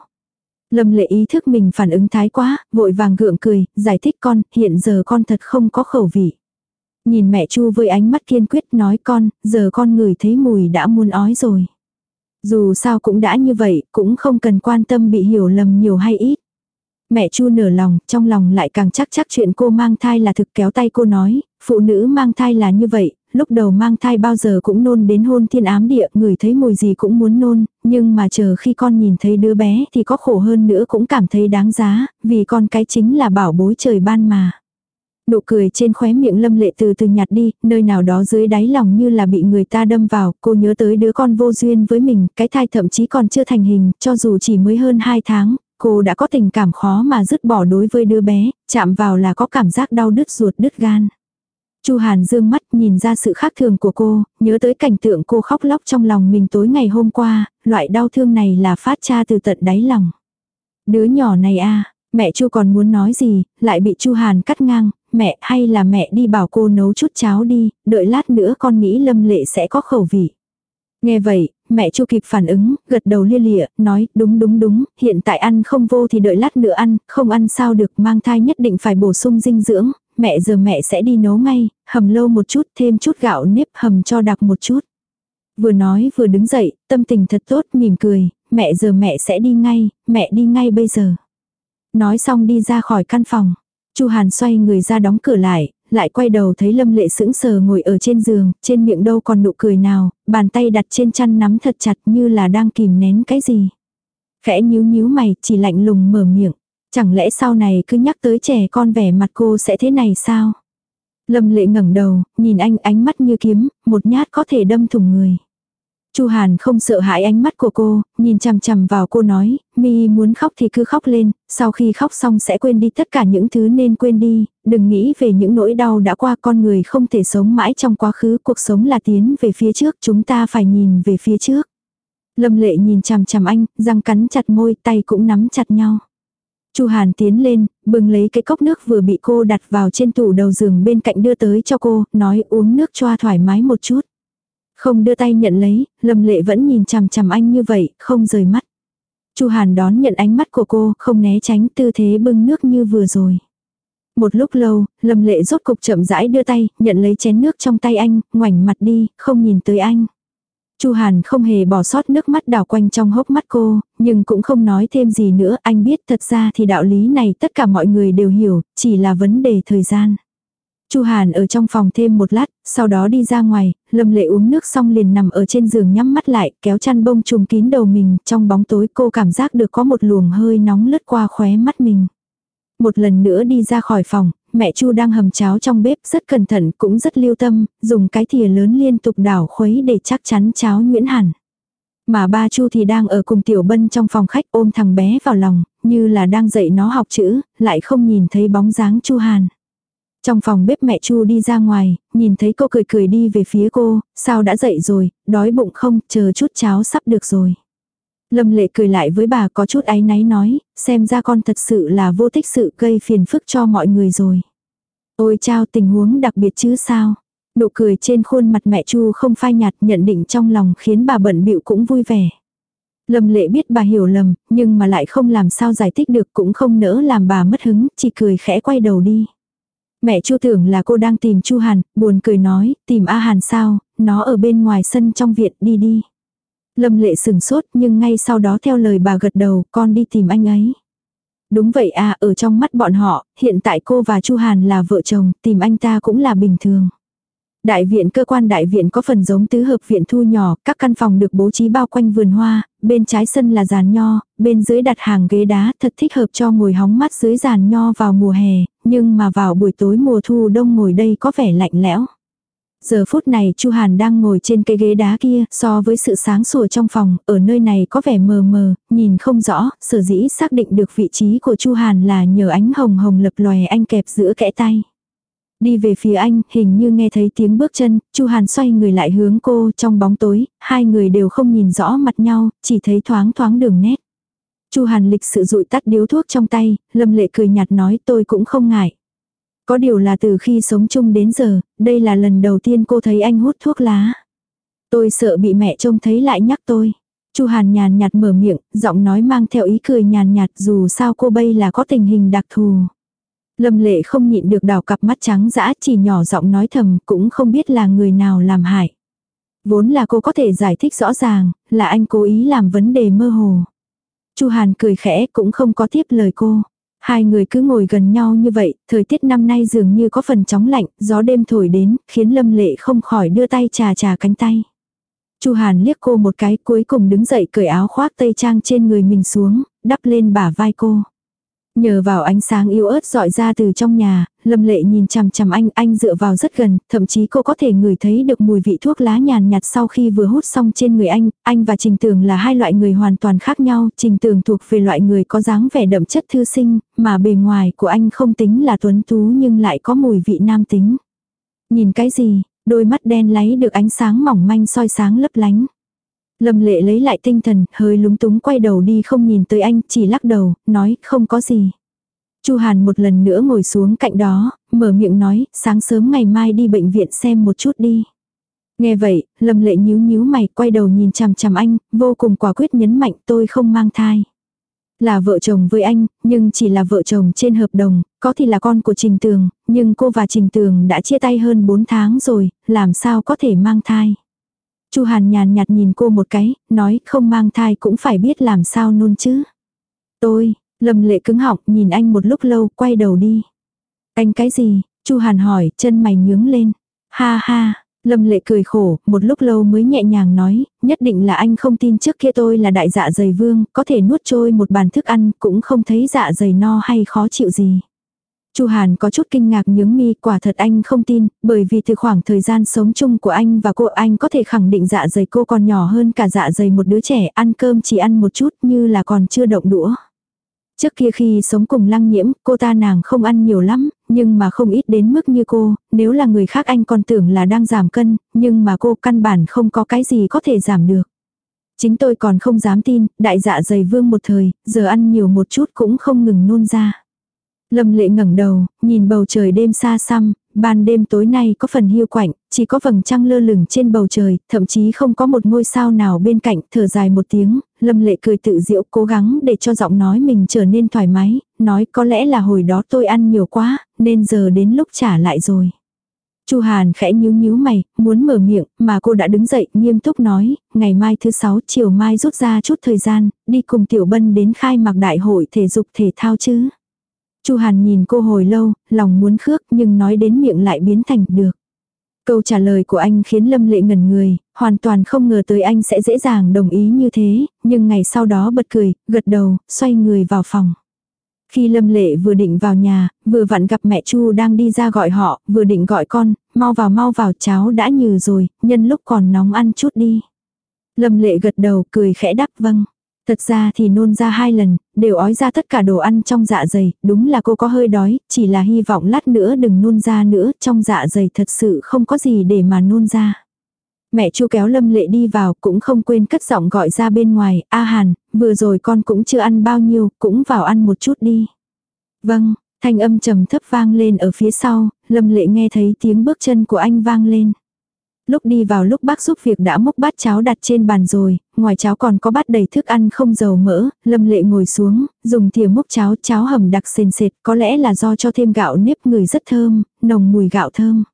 Lâm lệ ý thức mình phản ứng thái quá, vội vàng gượng cười, giải thích con, hiện giờ con thật không có khẩu vị. Nhìn mẹ Chu với ánh mắt kiên quyết nói con, giờ con ngửi thấy mùi đã muốn ói rồi. Dù sao cũng đã như vậy, cũng không cần quan tâm bị hiểu lầm nhiều hay ít. Mẹ Chu nở lòng, trong lòng lại càng chắc chắc chuyện cô mang thai là thực kéo tay cô nói, phụ nữ mang thai là như vậy, lúc đầu mang thai bao giờ cũng nôn đến hôn thiên ám địa, người thấy mùi gì cũng muốn nôn, nhưng mà chờ khi con nhìn thấy đứa bé thì có khổ hơn nữa cũng cảm thấy đáng giá, vì con cái chính là bảo bối trời ban mà. Nụ cười trên khóe miệng lâm lệ từ từ nhạt đi, nơi nào đó dưới đáy lòng như là bị người ta đâm vào, cô nhớ tới đứa con vô duyên với mình, cái thai thậm chí còn chưa thành hình, cho dù chỉ mới hơn 2 tháng, cô đã có tình cảm khó mà dứt bỏ đối với đứa bé, chạm vào là có cảm giác đau đứt ruột đứt gan. Chu Hàn dương mắt nhìn ra sự khác thường của cô, nhớ tới cảnh tượng cô khóc lóc trong lòng mình tối ngày hôm qua, loại đau thương này là phát ra từ tận đáy lòng. Đứa nhỏ này a, mẹ Chu còn muốn nói gì, lại bị Chu Hàn cắt ngang, mẹ hay là mẹ đi bảo cô nấu chút cháo đi, đợi lát nữa con nghĩ Lâm Lệ sẽ có khẩu vị. Nghe vậy, mẹ Chu kịp phản ứng, gật đầu lia lịa, nói, đúng đúng đúng, hiện tại ăn không vô thì đợi lát nữa ăn, không ăn sao được, mang thai nhất định phải bổ sung dinh dưỡng, mẹ giờ mẹ sẽ đi nấu ngay, hầm lâu một chút, thêm chút gạo nếp hầm cho đặc một chút. Vừa nói vừa đứng dậy, tâm tình thật tốt, mỉm cười, mẹ giờ mẹ sẽ đi ngay, mẹ đi ngay bây giờ. Nói xong đi ra khỏi căn phòng. Chu Hàn xoay người ra đóng cửa lại, lại quay đầu thấy Lâm Lệ sững sờ ngồi ở trên giường, trên miệng đâu còn nụ cười nào, bàn tay đặt trên chăn nắm thật chặt như là đang kìm nén cái gì. Khẽ nhíu nhíu mày, chỉ lạnh lùng mở miệng. Chẳng lẽ sau này cứ nhắc tới trẻ con vẻ mặt cô sẽ thế này sao? Lâm Lệ ngẩng đầu, nhìn anh ánh mắt như kiếm, một nhát có thể đâm thủng người. Chu Hàn không sợ hãi ánh mắt của cô, nhìn chằm chằm vào cô nói, Mi muốn khóc thì cứ khóc lên, sau khi khóc xong sẽ quên đi tất cả những thứ nên quên đi, đừng nghĩ về những nỗi đau đã qua con người không thể sống mãi trong quá khứ, cuộc sống là tiến về phía trước, chúng ta phải nhìn về phía trước. Lâm lệ nhìn chằm chằm anh, răng cắn chặt môi, tay cũng nắm chặt nhau. Chu Hàn tiến lên, bưng lấy cái cốc nước vừa bị cô đặt vào trên tủ đầu giường bên cạnh đưa tới cho cô, nói uống nước cho thoải mái một chút. Không đưa tay nhận lấy, Lâm Lệ vẫn nhìn chằm chằm anh như vậy, không rời mắt. Chu Hàn đón nhận ánh mắt của cô, không né tránh tư thế bưng nước như vừa rồi. Một lúc lâu, Lâm Lệ rốt cục chậm rãi đưa tay, nhận lấy chén nước trong tay anh, ngoảnh mặt đi, không nhìn tới anh. Chu Hàn không hề bỏ sót nước mắt đảo quanh trong hốc mắt cô, nhưng cũng không nói thêm gì nữa, anh biết thật ra thì đạo lý này tất cả mọi người đều hiểu, chỉ là vấn đề thời gian. Chu Hàn ở trong phòng thêm một lát, sau đó đi ra ngoài, Lâm Lệ uống nước xong liền nằm ở trên giường nhắm mắt lại, kéo chăn bông trùm kín đầu mình, trong bóng tối cô cảm giác được có một luồng hơi nóng lướt qua khóe mắt mình. Một lần nữa đi ra khỏi phòng, mẹ Chu đang hầm cháo trong bếp rất cẩn thận cũng rất lưu tâm, dùng cái thìa lớn liên tục đảo khuấy để chắc chắn cháo nhuyễn hẳn. Mà ba Chu thì đang ở cùng Tiểu Bân trong phòng khách ôm thằng bé vào lòng, như là đang dạy nó học chữ, lại không nhìn thấy bóng dáng Chu Hàn. Trong phòng bếp mẹ Chu đi ra ngoài, nhìn thấy cô cười cười đi về phía cô, sao đã dậy rồi, đói bụng không, chờ chút cháo sắp được rồi. Lâm lệ cười lại với bà có chút áy náy nói, xem ra con thật sự là vô tích sự gây phiền phức cho mọi người rồi. Ôi chao tình huống đặc biệt chứ sao. Nụ cười trên khuôn mặt mẹ Chu không phai nhạt nhận định trong lòng khiến bà bận bịu cũng vui vẻ. Lâm lệ biết bà hiểu lầm, nhưng mà lại không làm sao giải thích được cũng không nỡ làm bà mất hứng, chỉ cười khẽ quay đầu đi. Mẹ Chu tưởng là cô đang tìm Chu Hàn, buồn cười nói, tìm A Hàn sao, nó ở bên ngoài sân trong viện đi đi. Lâm lệ sừng sốt nhưng ngay sau đó theo lời bà gật đầu, con đi tìm anh ấy. Đúng vậy à, ở trong mắt bọn họ, hiện tại cô và Chu Hàn là vợ chồng, tìm anh ta cũng là bình thường. Đại viện cơ quan đại viện có phần giống tứ hợp viện thu nhỏ, các căn phòng được bố trí bao quanh vườn hoa, bên trái sân là giàn nho, bên dưới đặt hàng ghế đá thật thích hợp cho ngồi hóng mắt dưới giàn nho vào mùa hè, nhưng mà vào buổi tối mùa thu đông ngồi đây có vẻ lạnh lẽo. Giờ phút này Chu Hàn đang ngồi trên cái ghế đá kia, so với sự sáng sủa trong phòng, ở nơi này có vẻ mờ mờ, nhìn không rõ, sở dĩ xác định được vị trí của Chu Hàn là nhờ ánh hồng hồng lập lòe anh kẹp giữa kẽ tay. Đi về phía anh, hình như nghe thấy tiếng bước chân, Chu Hàn xoay người lại hướng cô trong bóng tối, hai người đều không nhìn rõ mặt nhau, chỉ thấy thoáng thoáng đường nét. Chu Hàn lịch sự dụi tắt điếu thuốc trong tay, Lâm Lệ cười nhạt nói tôi cũng không ngại. Có điều là từ khi sống chung đến giờ, đây là lần đầu tiên cô thấy anh hút thuốc lá. Tôi sợ bị mẹ trông thấy lại nhắc tôi. Chu Hàn nhàn nhạt mở miệng, giọng nói mang theo ý cười nhàn nhạt dù sao cô bây là có tình hình đặc thù. Lâm lệ không nhịn được đào cặp mắt trắng dã chỉ nhỏ giọng nói thầm cũng không biết là người nào làm hại. Vốn là cô có thể giải thích rõ ràng, là anh cố ý làm vấn đề mơ hồ. Chu Hàn cười khẽ cũng không có tiếp lời cô. Hai người cứ ngồi gần nhau như vậy, thời tiết năm nay dường như có phần chóng lạnh, gió đêm thổi đến, khiến Lâm Lệ không khỏi đưa tay trà trà cánh tay. Chu Hàn liếc cô một cái cuối cùng đứng dậy cởi áo khoác tây trang trên người mình xuống, đắp lên bả vai cô. Nhờ vào ánh sáng yếu ớt dọi ra từ trong nhà, Lâm Lệ nhìn chằm chằm anh, anh dựa vào rất gần, thậm chí cô có thể ngửi thấy được mùi vị thuốc lá nhàn nhạt sau khi vừa hút xong trên người anh, anh và Trình Tường là hai loại người hoàn toàn khác nhau, Trình Tường thuộc về loại người có dáng vẻ đậm chất thư sinh, mà bề ngoài của anh không tính là tuấn tú nhưng lại có mùi vị nam tính. Nhìn cái gì, đôi mắt đen láy được ánh sáng mỏng manh soi sáng lấp lánh. Lâm lệ lấy lại tinh thần, hơi lúng túng quay đầu đi không nhìn tới anh, chỉ lắc đầu, nói không có gì. Chu Hàn một lần nữa ngồi xuống cạnh đó, mở miệng nói, sáng sớm ngày mai đi bệnh viện xem một chút đi. Nghe vậy, Lâm lệ nhíu nhíu mày, quay đầu nhìn chằm chằm anh, vô cùng quả quyết nhấn mạnh tôi không mang thai. Là vợ chồng với anh, nhưng chỉ là vợ chồng trên hợp đồng, có thì là con của Trình Tường, nhưng cô và Trình Tường đã chia tay hơn 4 tháng rồi, làm sao có thể mang thai. Chu Hàn nhàn nhạt nhìn cô một cái, nói không mang thai cũng phải biết làm sao nôn chứ. Tôi, Lâm lệ cứng họng nhìn anh một lúc lâu, quay đầu đi. Anh cái gì? Chu Hàn hỏi, chân mày nhướng lên. Ha ha, Lâm lệ cười khổ, một lúc lâu mới nhẹ nhàng nói, nhất định là anh không tin trước kia tôi là đại dạ dày vương, có thể nuốt trôi một bàn thức ăn, cũng không thấy dạ dày no hay khó chịu gì. Chu Hàn có chút kinh ngạc nhướng mi, quả thật anh không tin, bởi vì từ khoảng thời gian sống chung của anh và cô anh có thể khẳng định dạ dày cô còn nhỏ hơn cả dạ dày một đứa trẻ, ăn cơm chỉ ăn một chút như là còn chưa động đũa. Trước kia khi sống cùng lăng nhiễm, cô ta nàng không ăn nhiều lắm, nhưng mà không ít đến mức như cô, nếu là người khác anh còn tưởng là đang giảm cân, nhưng mà cô căn bản không có cái gì có thể giảm được. Chính tôi còn không dám tin, đại dạ dày vương một thời, giờ ăn nhiều một chút cũng không ngừng nôn ra. Lâm lệ ngẩng đầu, nhìn bầu trời đêm xa xăm, ban đêm tối nay có phần hiu quạnh, chỉ có vầng trăng lơ lửng trên bầu trời, thậm chí không có một ngôi sao nào bên cạnh, thở dài một tiếng, lâm lệ cười tự diễu cố gắng để cho giọng nói mình trở nên thoải mái, nói có lẽ là hồi đó tôi ăn nhiều quá, nên giờ đến lúc trả lại rồi. Chu Hàn khẽ nhíu nhíu mày, muốn mở miệng, mà cô đã đứng dậy, nghiêm túc nói, ngày mai thứ sáu chiều mai rút ra chút thời gian, đi cùng Tiểu Bân đến khai mạc đại hội thể dục thể thao chứ. Chu Hàn nhìn cô hồi lâu, lòng muốn khước nhưng nói đến miệng lại biến thành được. Câu trả lời của anh khiến Lâm Lệ ngẩn người, hoàn toàn không ngờ tới anh sẽ dễ dàng đồng ý như thế, nhưng ngày sau đó bật cười, gật đầu, xoay người vào phòng. Khi Lâm Lệ vừa định vào nhà, vừa vặn gặp mẹ Chu đang đi ra gọi họ, vừa định gọi con, mau vào mau vào cháo đã nhừ rồi, nhân lúc còn nóng ăn chút đi. Lâm Lệ gật đầu cười khẽ đáp vâng. Thật ra thì nôn ra hai lần, đều ói ra tất cả đồ ăn trong dạ dày, đúng là cô có hơi đói, chỉ là hy vọng lát nữa đừng nôn ra nữa, trong dạ dày thật sự không có gì để mà nôn ra. Mẹ chu kéo lâm lệ đi vào cũng không quên cất giọng gọi ra bên ngoài, A Hàn, vừa rồi con cũng chưa ăn bao nhiêu, cũng vào ăn một chút đi. Vâng, thanh âm trầm thấp vang lên ở phía sau, lâm lệ nghe thấy tiếng bước chân của anh vang lên. Lúc đi vào lúc bác giúp việc đã múc bát cháo đặt trên bàn rồi, ngoài cháo còn có bát đầy thức ăn không dầu mỡ, lâm lệ ngồi xuống, dùng thìa múc cháo, cháo hầm đặc sền sệt, có lẽ là do cho thêm gạo nếp người rất thơm, nồng mùi gạo thơm.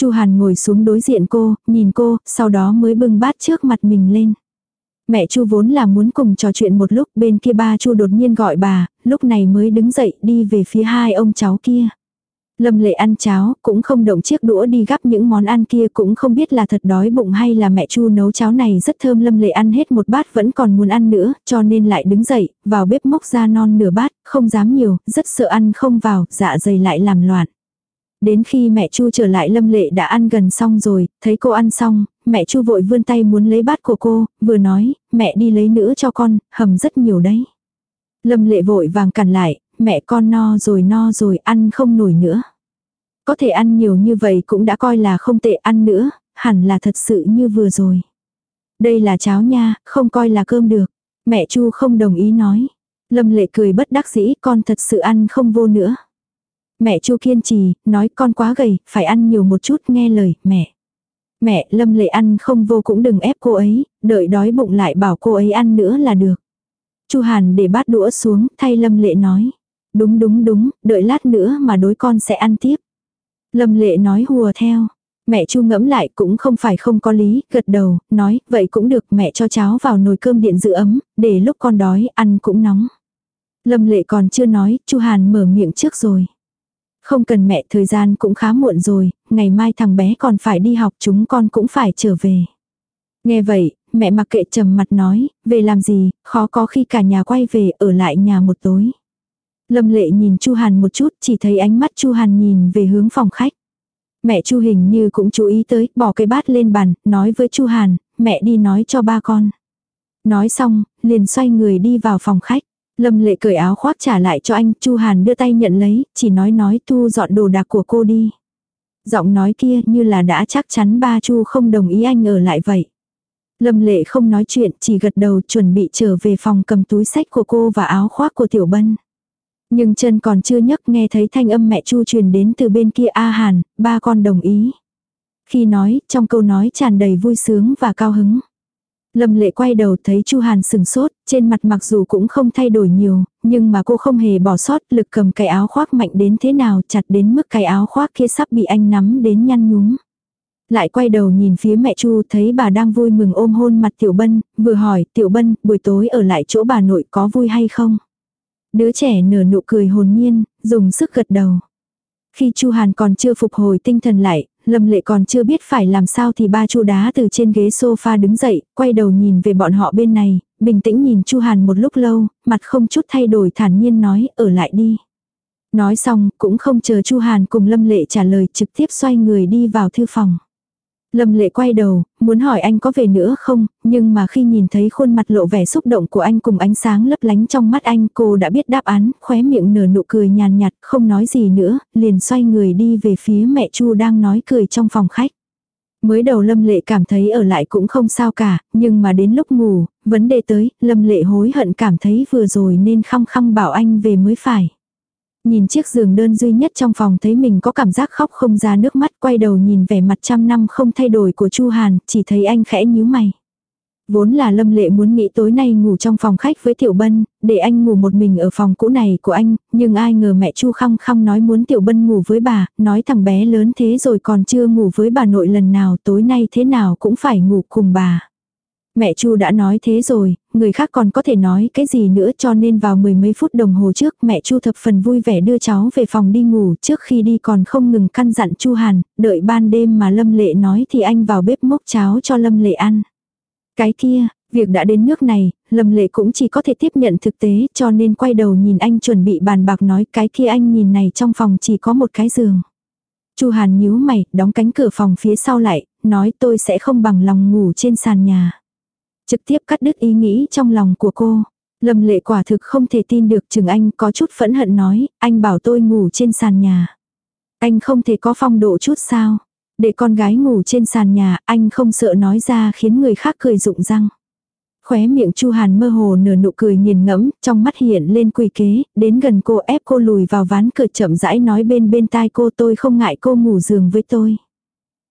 Chu Hàn ngồi xuống đối diện cô, nhìn cô, sau đó mới bưng bát trước mặt mình lên. Mẹ Chu vốn là muốn cùng trò chuyện một lúc, bên kia ba Chu đột nhiên gọi bà, lúc này mới đứng dậy đi về phía hai ông cháu kia. Lâm lệ ăn cháo, cũng không động chiếc đũa đi gắp những món ăn kia cũng không biết là thật đói bụng hay là mẹ chu nấu cháo này rất thơm lâm lệ ăn hết một bát vẫn còn muốn ăn nữa, cho nên lại đứng dậy, vào bếp mốc ra non nửa bát, không dám nhiều, rất sợ ăn không vào, dạ dày lại làm loạn. Đến khi mẹ Chu trở lại Lâm Lệ đã ăn gần xong rồi, thấy cô ăn xong, mẹ Chu vội vươn tay muốn lấy bát của cô, vừa nói, mẹ đi lấy nữa cho con, hầm rất nhiều đấy. Lâm Lệ vội vàng cản lại, mẹ con no rồi no rồi ăn không nổi nữa. Có thể ăn nhiều như vậy cũng đã coi là không tệ ăn nữa, hẳn là thật sự như vừa rồi. Đây là cháo nha, không coi là cơm được. Mẹ Chu không đồng ý nói. Lâm lệ cười bất đắc dĩ con thật sự ăn không vô nữa. Mẹ Chu kiên trì, nói con quá gầy, phải ăn nhiều một chút nghe lời, mẹ. Mẹ, Lâm lệ ăn không vô cũng đừng ép cô ấy, đợi đói bụng lại bảo cô ấy ăn nữa là được. Chu Hàn để bát đũa xuống, thay Lâm lệ nói. Đúng đúng đúng, đợi lát nữa mà đối con sẽ ăn tiếp. Lâm lệ nói hùa theo. Mẹ chu ngẫm lại cũng không phải không có lý, gật đầu, nói, vậy cũng được mẹ cho cháu vào nồi cơm điện giữ ấm, để lúc con đói, ăn cũng nóng. Lâm lệ còn chưa nói, Chu Hàn mở miệng trước rồi. Không cần mẹ, thời gian cũng khá muộn rồi, ngày mai thằng bé còn phải đi học chúng con cũng phải trở về. Nghe vậy, mẹ mặc kệ trầm mặt nói, về làm gì, khó có khi cả nhà quay về ở lại nhà một tối. Lâm lệ nhìn Chu Hàn một chút, chỉ thấy ánh mắt Chu Hàn nhìn về hướng phòng khách. Mẹ Chu hình như cũng chú ý tới, bỏ cái bát lên bàn, nói với Chu Hàn, mẹ đi nói cho ba con. Nói xong, liền xoay người đi vào phòng khách. Lâm lệ cởi áo khoác trả lại cho anh, Chu Hàn đưa tay nhận lấy, chỉ nói nói thu dọn đồ đạc của cô đi. Giọng nói kia như là đã chắc chắn ba Chu không đồng ý anh ở lại vậy. Lâm lệ không nói chuyện, chỉ gật đầu chuẩn bị trở về phòng cầm túi sách của cô và áo khoác của Tiểu Bân. Nhưng chân còn chưa nhấc nghe thấy thanh âm mẹ Chu truyền đến từ bên kia A Hàn, ba con đồng ý. Khi nói, trong câu nói tràn đầy vui sướng và cao hứng. Lâm lệ quay đầu thấy Chu Hàn sừng sốt, trên mặt mặc dù cũng không thay đổi nhiều, nhưng mà cô không hề bỏ sót lực cầm cái áo khoác mạnh đến thế nào chặt đến mức cái áo khoác kia sắp bị anh nắm đến nhăn nhúm. Lại quay đầu nhìn phía mẹ Chu thấy bà đang vui mừng ôm hôn mặt Tiểu Bân, vừa hỏi Tiểu Bân buổi tối ở lại chỗ bà nội có vui hay không? Đứa trẻ nở nụ cười hồn nhiên, dùng sức gật đầu. Khi Chu Hàn còn chưa phục hồi tinh thần lại, Lâm Lệ còn chưa biết phải làm sao thì ba Chu đá từ trên ghế sofa đứng dậy, quay đầu nhìn về bọn họ bên này, bình tĩnh nhìn Chu Hàn một lúc lâu, mặt không chút thay đổi thản nhiên nói, ở lại đi. Nói xong, cũng không chờ Chu Hàn cùng Lâm Lệ trả lời, trực tiếp xoay người đi vào thư phòng. Lâm lệ quay đầu, muốn hỏi anh có về nữa không, nhưng mà khi nhìn thấy khuôn mặt lộ vẻ xúc động của anh cùng ánh sáng lấp lánh trong mắt anh cô đã biết đáp án, khóe miệng nở nụ cười nhàn nhạt, không nói gì nữa, liền xoay người đi về phía mẹ Chu đang nói cười trong phòng khách. Mới đầu Lâm Lệ cảm thấy ở lại cũng không sao cả, nhưng mà đến lúc ngủ, vấn đề tới, Lâm Lệ hối hận cảm thấy vừa rồi nên khăng khăng bảo anh về mới phải. Nhìn chiếc giường đơn duy nhất trong phòng thấy mình có cảm giác khóc không ra nước mắt quay đầu nhìn vẻ mặt trăm năm không thay đổi của Chu Hàn, chỉ thấy anh khẽ nhíu mày. Vốn là Lâm Lệ muốn nghĩ tối nay ngủ trong phòng khách với Tiểu Bân, để anh ngủ một mình ở phòng cũ này của anh, nhưng ai ngờ mẹ Chu Khăng Khăng nói muốn Tiểu Bân ngủ với bà, nói thằng bé lớn thế rồi còn chưa ngủ với bà nội lần nào tối nay thế nào cũng phải ngủ cùng bà. Mẹ Chu đã nói thế rồi, người khác còn có thể nói cái gì nữa cho nên vào mười mấy phút đồng hồ trước mẹ Chu thập phần vui vẻ đưa cháu về phòng đi ngủ trước khi đi còn không ngừng căn dặn Chu Hàn, đợi ban đêm mà Lâm Lệ nói thì anh vào bếp mốc cháo cho Lâm Lệ ăn. Cái kia, việc đã đến nước này, Lâm Lệ cũng chỉ có thể tiếp nhận thực tế cho nên quay đầu nhìn anh chuẩn bị bàn bạc nói cái kia anh nhìn này trong phòng chỉ có một cái giường. Chu Hàn nhíu mày, đóng cánh cửa phòng phía sau lại, nói tôi sẽ không bằng lòng ngủ trên sàn nhà trực tiếp cắt đứt ý nghĩ trong lòng của cô. Lâm lệ quả thực không thể tin được chừng anh có chút phẫn hận nói, anh bảo tôi ngủ trên sàn nhà. Anh không thể có phong độ chút sao. Để con gái ngủ trên sàn nhà, anh không sợ nói ra khiến người khác cười rụng răng. Khóe miệng Chu Hàn mơ hồ nở nụ cười nghiền ngẫm, trong mắt hiện lên quỳ kế, đến gần cô ép cô lùi vào ván cửa chậm rãi nói bên bên tai cô tôi không ngại cô ngủ giường với tôi.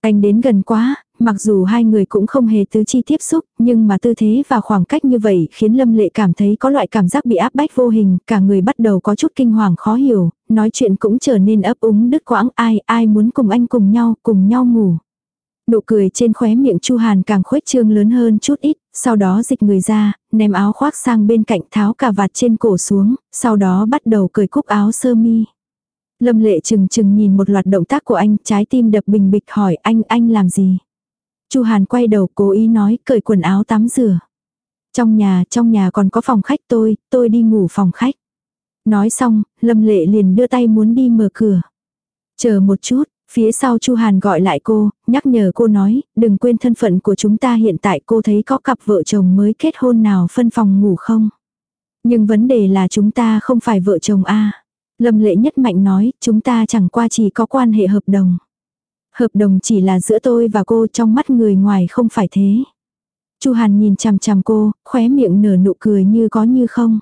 Anh đến gần quá, mặc dù hai người cũng không hề tứ chi tiếp xúc, nhưng mà tư thế và khoảng cách như vậy khiến Lâm Lệ cảm thấy có loại cảm giác bị áp bách vô hình, cả người bắt đầu có chút kinh hoàng khó hiểu, nói chuyện cũng trở nên ấp úng đứt quãng ai, ai muốn cùng anh cùng nhau, cùng nhau ngủ. Nụ cười trên khóe miệng Chu Hàn càng khuếch trương lớn hơn chút ít, sau đó dịch người ra, ném áo khoác sang bên cạnh tháo cà vạt trên cổ xuống, sau đó bắt đầu cởi cúc áo sơ mi. Lâm lệ chừng chừng nhìn một loạt động tác của anh, trái tim đập bình bịch hỏi anh, anh làm gì? Chu Hàn quay đầu cố ý nói cởi quần áo tắm rửa. Trong nhà, trong nhà còn có phòng khách tôi, tôi đi ngủ phòng khách. Nói xong, Lâm Lệ liền đưa tay muốn đi mở cửa. Chờ một chút, phía sau Chu Hàn gọi lại cô, nhắc nhở cô nói, đừng quên thân phận của chúng ta hiện tại cô thấy có cặp vợ chồng mới kết hôn nào phân phòng ngủ không? Nhưng vấn đề là chúng ta không phải vợ chồng a Lâm Lệ nhất mạnh nói, chúng ta chẳng qua chỉ có quan hệ hợp đồng. Hợp đồng chỉ là giữa tôi và cô trong mắt người ngoài không phải thế. Chu Hàn nhìn chằm chằm cô, khóe miệng nở nụ cười như có như không.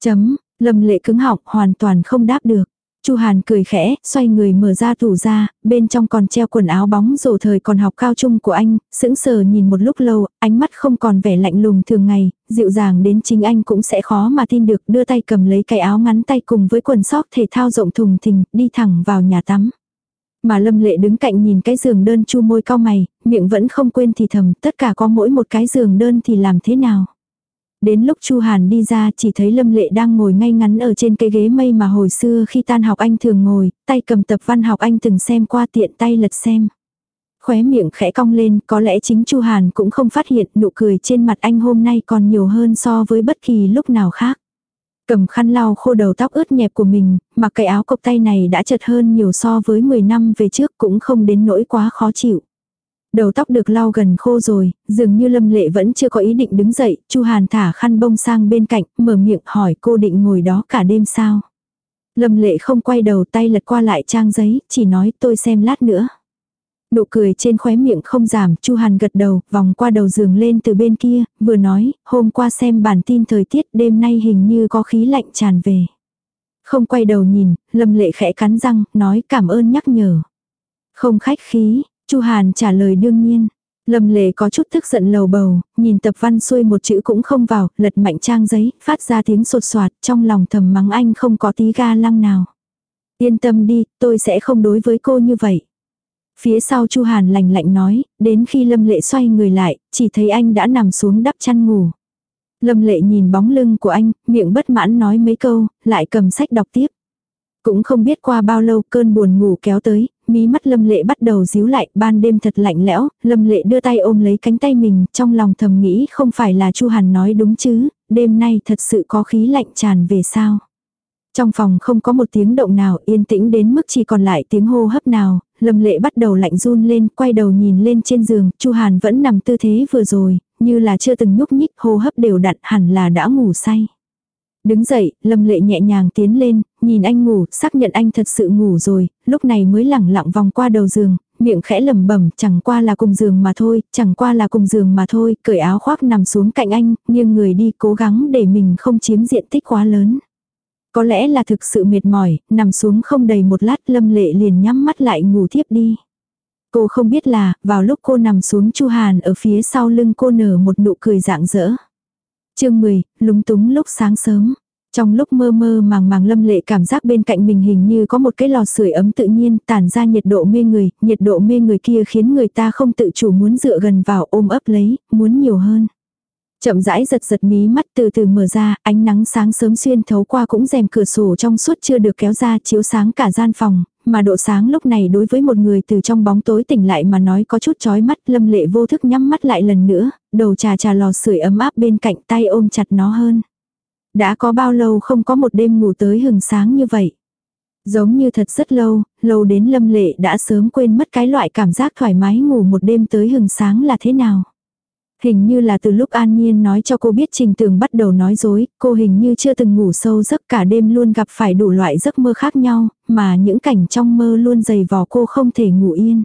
Chấm, Lâm Lệ cứng họng hoàn toàn không đáp được. Chu Hàn cười khẽ, xoay người mở ra tủ ra, bên trong còn treo quần áo bóng rổ thời còn học cao trung của anh, sững sờ nhìn một lúc lâu, ánh mắt không còn vẻ lạnh lùng thường ngày, dịu dàng đến chính anh cũng sẽ khó mà tin được, đưa tay cầm lấy cái áo ngắn tay cùng với quần sóc thể thao rộng thùng thình, đi thẳng vào nhà tắm. Mà Lâm Lệ đứng cạnh nhìn cái giường đơn chu môi cao mày, miệng vẫn không quên thì thầm, tất cả có mỗi một cái giường đơn thì làm thế nào. Đến lúc Chu Hàn đi ra chỉ thấy Lâm Lệ đang ngồi ngay ngắn ở trên cái ghế mây mà hồi xưa khi tan học anh thường ngồi, tay cầm tập văn học anh từng xem qua tiện tay lật xem. Khóe miệng khẽ cong lên, có lẽ chính Chu Hàn cũng không phát hiện nụ cười trên mặt anh hôm nay còn nhiều hơn so với bất kỳ lúc nào khác. Cầm khăn lau khô đầu tóc ướt nhẹp của mình, mặc cái áo cộc tay này đã chật hơn nhiều so với 10 năm về trước cũng không đến nỗi quá khó chịu. Đầu tóc được lau gần khô rồi, dường như Lâm Lệ vẫn chưa có ý định đứng dậy, Chu Hàn thả khăn bông sang bên cạnh, mở miệng hỏi cô định ngồi đó cả đêm sao. Lâm Lệ không quay đầu tay lật qua lại trang giấy, chỉ nói tôi xem lát nữa. Nụ cười trên khóe miệng không giảm, Chu Hàn gật đầu, vòng qua đầu giường lên từ bên kia, vừa nói, hôm qua xem bản tin thời tiết đêm nay hình như có khí lạnh tràn về. Không quay đầu nhìn, Lâm Lệ khẽ cắn răng, nói cảm ơn nhắc nhở. Không khách khí, Chu Hàn trả lời đương nhiên. Lâm Lệ có chút tức giận lầu bầu, nhìn tập văn xuôi một chữ cũng không vào, lật mạnh trang giấy, phát ra tiếng sột soạt, trong lòng thầm mắng anh không có tí ga lăng nào. Yên tâm đi, tôi sẽ không đối với cô như vậy. Phía sau Chu Hàn lạnh lạnh nói, đến khi Lâm Lệ xoay người lại, chỉ thấy anh đã nằm xuống đắp chăn ngủ. Lâm Lệ nhìn bóng lưng của anh, miệng bất mãn nói mấy câu, lại cầm sách đọc tiếp. Cũng không biết qua bao lâu cơn buồn ngủ kéo tới, mí mắt Lâm Lệ bắt đầu díu lại, ban đêm thật lạnh lẽo, Lâm Lệ đưa tay ôm lấy cánh tay mình, trong lòng thầm nghĩ không phải là Chu Hàn nói đúng chứ, đêm nay thật sự có khí lạnh tràn về sao. Trong phòng không có một tiếng động nào yên tĩnh đến mức chỉ còn lại tiếng hô hấp nào, Lâm Lệ bắt đầu lạnh run lên, quay đầu nhìn lên trên giường, Chu Hàn vẫn nằm tư thế vừa rồi, như là chưa từng nhúc nhích, hô hấp đều đặn hẳn là đã ngủ say. Đứng dậy, Lâm Lệ nhẹ nhàng tiến lên, nhìn anh ngủ, xác nhận anh thật sự ngủ rồi, lúc này mới lẳng lặng vòng qua đầu giường, miệng khẽ lẩm bẩm, chẳng qua là cùng giường mà thôi, chẳng qua là cùng giường mà thôi, cởi áo khoác nằm xuống cạnh anh, nhưng người đi cố gắng để mình không chiếm diện tích quá lớn. Có lẽ là thực sự mệt mỏi, nằm xuống không đầy một lát Lâm Lệ liền nhắm mắt lại ngủ thiếp đi. Cô không biết là, vào lúc cô nằm xuống Chu Hàn ở phía sau lưng cô nở một nụ cười rạng rỡ chương 10, lúng túng lúc sáng sớm. Trong lúc mơ mơ màng màng lâm lệ cảm giác bên cạnh mình hình như có một cái lò sưởi ấm tự nhiên tản ra nhiệt độ mê người, nhiệt độ mê người kia khiến người ta không tự chủ muốn dựa gần vào ôm ấp lấy, muốn nhiều hơn. Chậm rãi giật giật mí mắt từ từ mở ra, ánh nắng sáng sớm xuyên thấu qua cũng rèm cửa sổ trong suốt chưa được kéo ra chiếu sáng cả gian phòng, mà độ sáng lúc này đối với một người từ trong bóng tối tỉnh lại mà nói có chút chói mắt lâm lệ vô thức nhắm mắt lại lần nữa, đầu trà trà lò sưởi ấm áp bên cạnh tay ôm chặt nó hơn. Đã có bao lâu không có một đêm ngủ tới hừng sáng như vậy. Giống như thật rất lâu, lâu đến lâm lệ đã sớm quên mất cái loại cảm giác thoải mái ngủ một đêm tới hừng sáng là thế nào. Hình như là từ lúc An Nhiên nói cho cô biết Trình Tường bắt đầu nói dối, cô hình như chưa từng ngủ sâu giấc cả đêm luôn gặp phải đủ loại giấc mơ khác nhau, mà những cảnh trong mơ luôn dày vò cô không thể ngủ yên.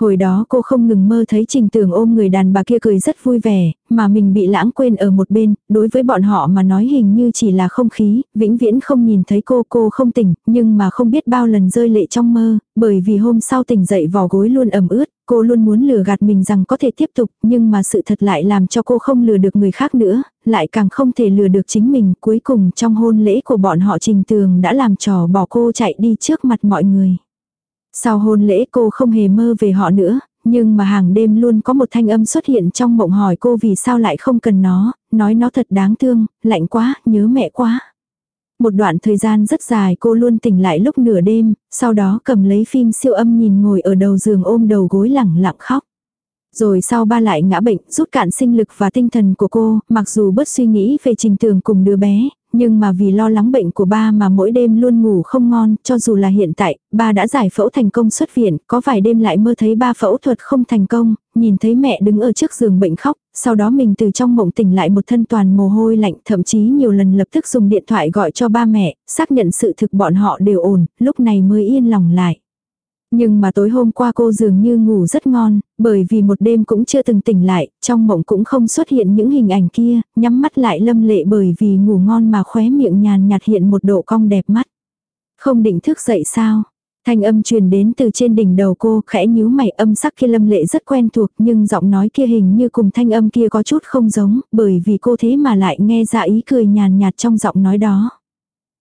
Hồi đó cô không ngừng mơ thấy trình tường ôm người đàn bà kia cười rất vui vẻ, mà mình bị lãng quên ở một bên, đối với bọn họ mà nói hình như chỉ là không khí, vĩnh viễn không nhìn thấy cô, cô không tỉnh, nhưng mà không biết bao lần rơi lệ trong mơ, bởi vì hôm sau tỉnh dậy vỏ gối luôn ẩm ướt, cô luôn muốn lừa gạt mình rằng có thể tiếp tục, nhưng mà sự thật lại làm cho cô không lừa được người khác nữa, lại càng không thể lừa được chính mình, cuối cùng trong hôn lễ của bọn họ trình tường đã làm trò bỏ cô chạy đi trước mặt mọi người. Sau hôn lễ cô không hề mơ về họ nữa, nhưng mà hàng đêm luôn có một thanh âm xuất hiện trong mộng hỏi cô vì sao lại không cần nó, nói nó thật đáng thương, lạnh quá, nhớ mẹ quá. Một đoạn thời gian rất dài cô luôn tỉnh lại lúc nửa đêm, sau đó cầm lấy phim siêu âm nhìn ngồi ở đầu giường ôm đầu gối lẳng lặng khóc. Rồi sau ba lại ngã bệnh, rút cạn sinh lực và tinh thần của cô, mặc dù bớt suy nghĩ về trình tường cùng đứa bé, nhưng mà vì lo lắng bệnh của ba mà mỗi đêm luôn ngủ không ngon, cho dù là hiện tại, ba đã giải phẫu thành công xuất viện, có vài đêm lại mơ thấy ba phẫu thuật không thành công, nhìn thấy mẹ đứng ở trước giường bệnh khóc, sau đó mình từ trong mộng tỉnh lại một thân toàn mồ hôi lạnh, thậm chí nhiều lần lập tức dùng điện thoại gọi cho ba mẹ, xác nhận sự thực bọn họ đều ổn, lúc này mới yên lòng lại. Nhưng mà tối hôm qua cô dường như ngủ rất ngon, bởi vì một đêm cũng chưa từng tỉnh lại, trong mộng cũng không xuất hiện những hình ảnh kia, nhắm mắt lại lâm lệ bởi vì ngủ ngon mà khóe miệng nhàn nhạt hiện một độ cong đẹp mắt. Không định thức dậy sao? Thanh âm truyền đến từ trên đỉnh đầu cô, khẽ nhíu mày âm sắc kia lâm lệ rất quen thuộc nhưng giọng nói kia hình như cùng thanh âm kia có chút không giống, bởi vì cô thế mà lại nghe ra ý cười nhàn nhạt trong giọng nói đó.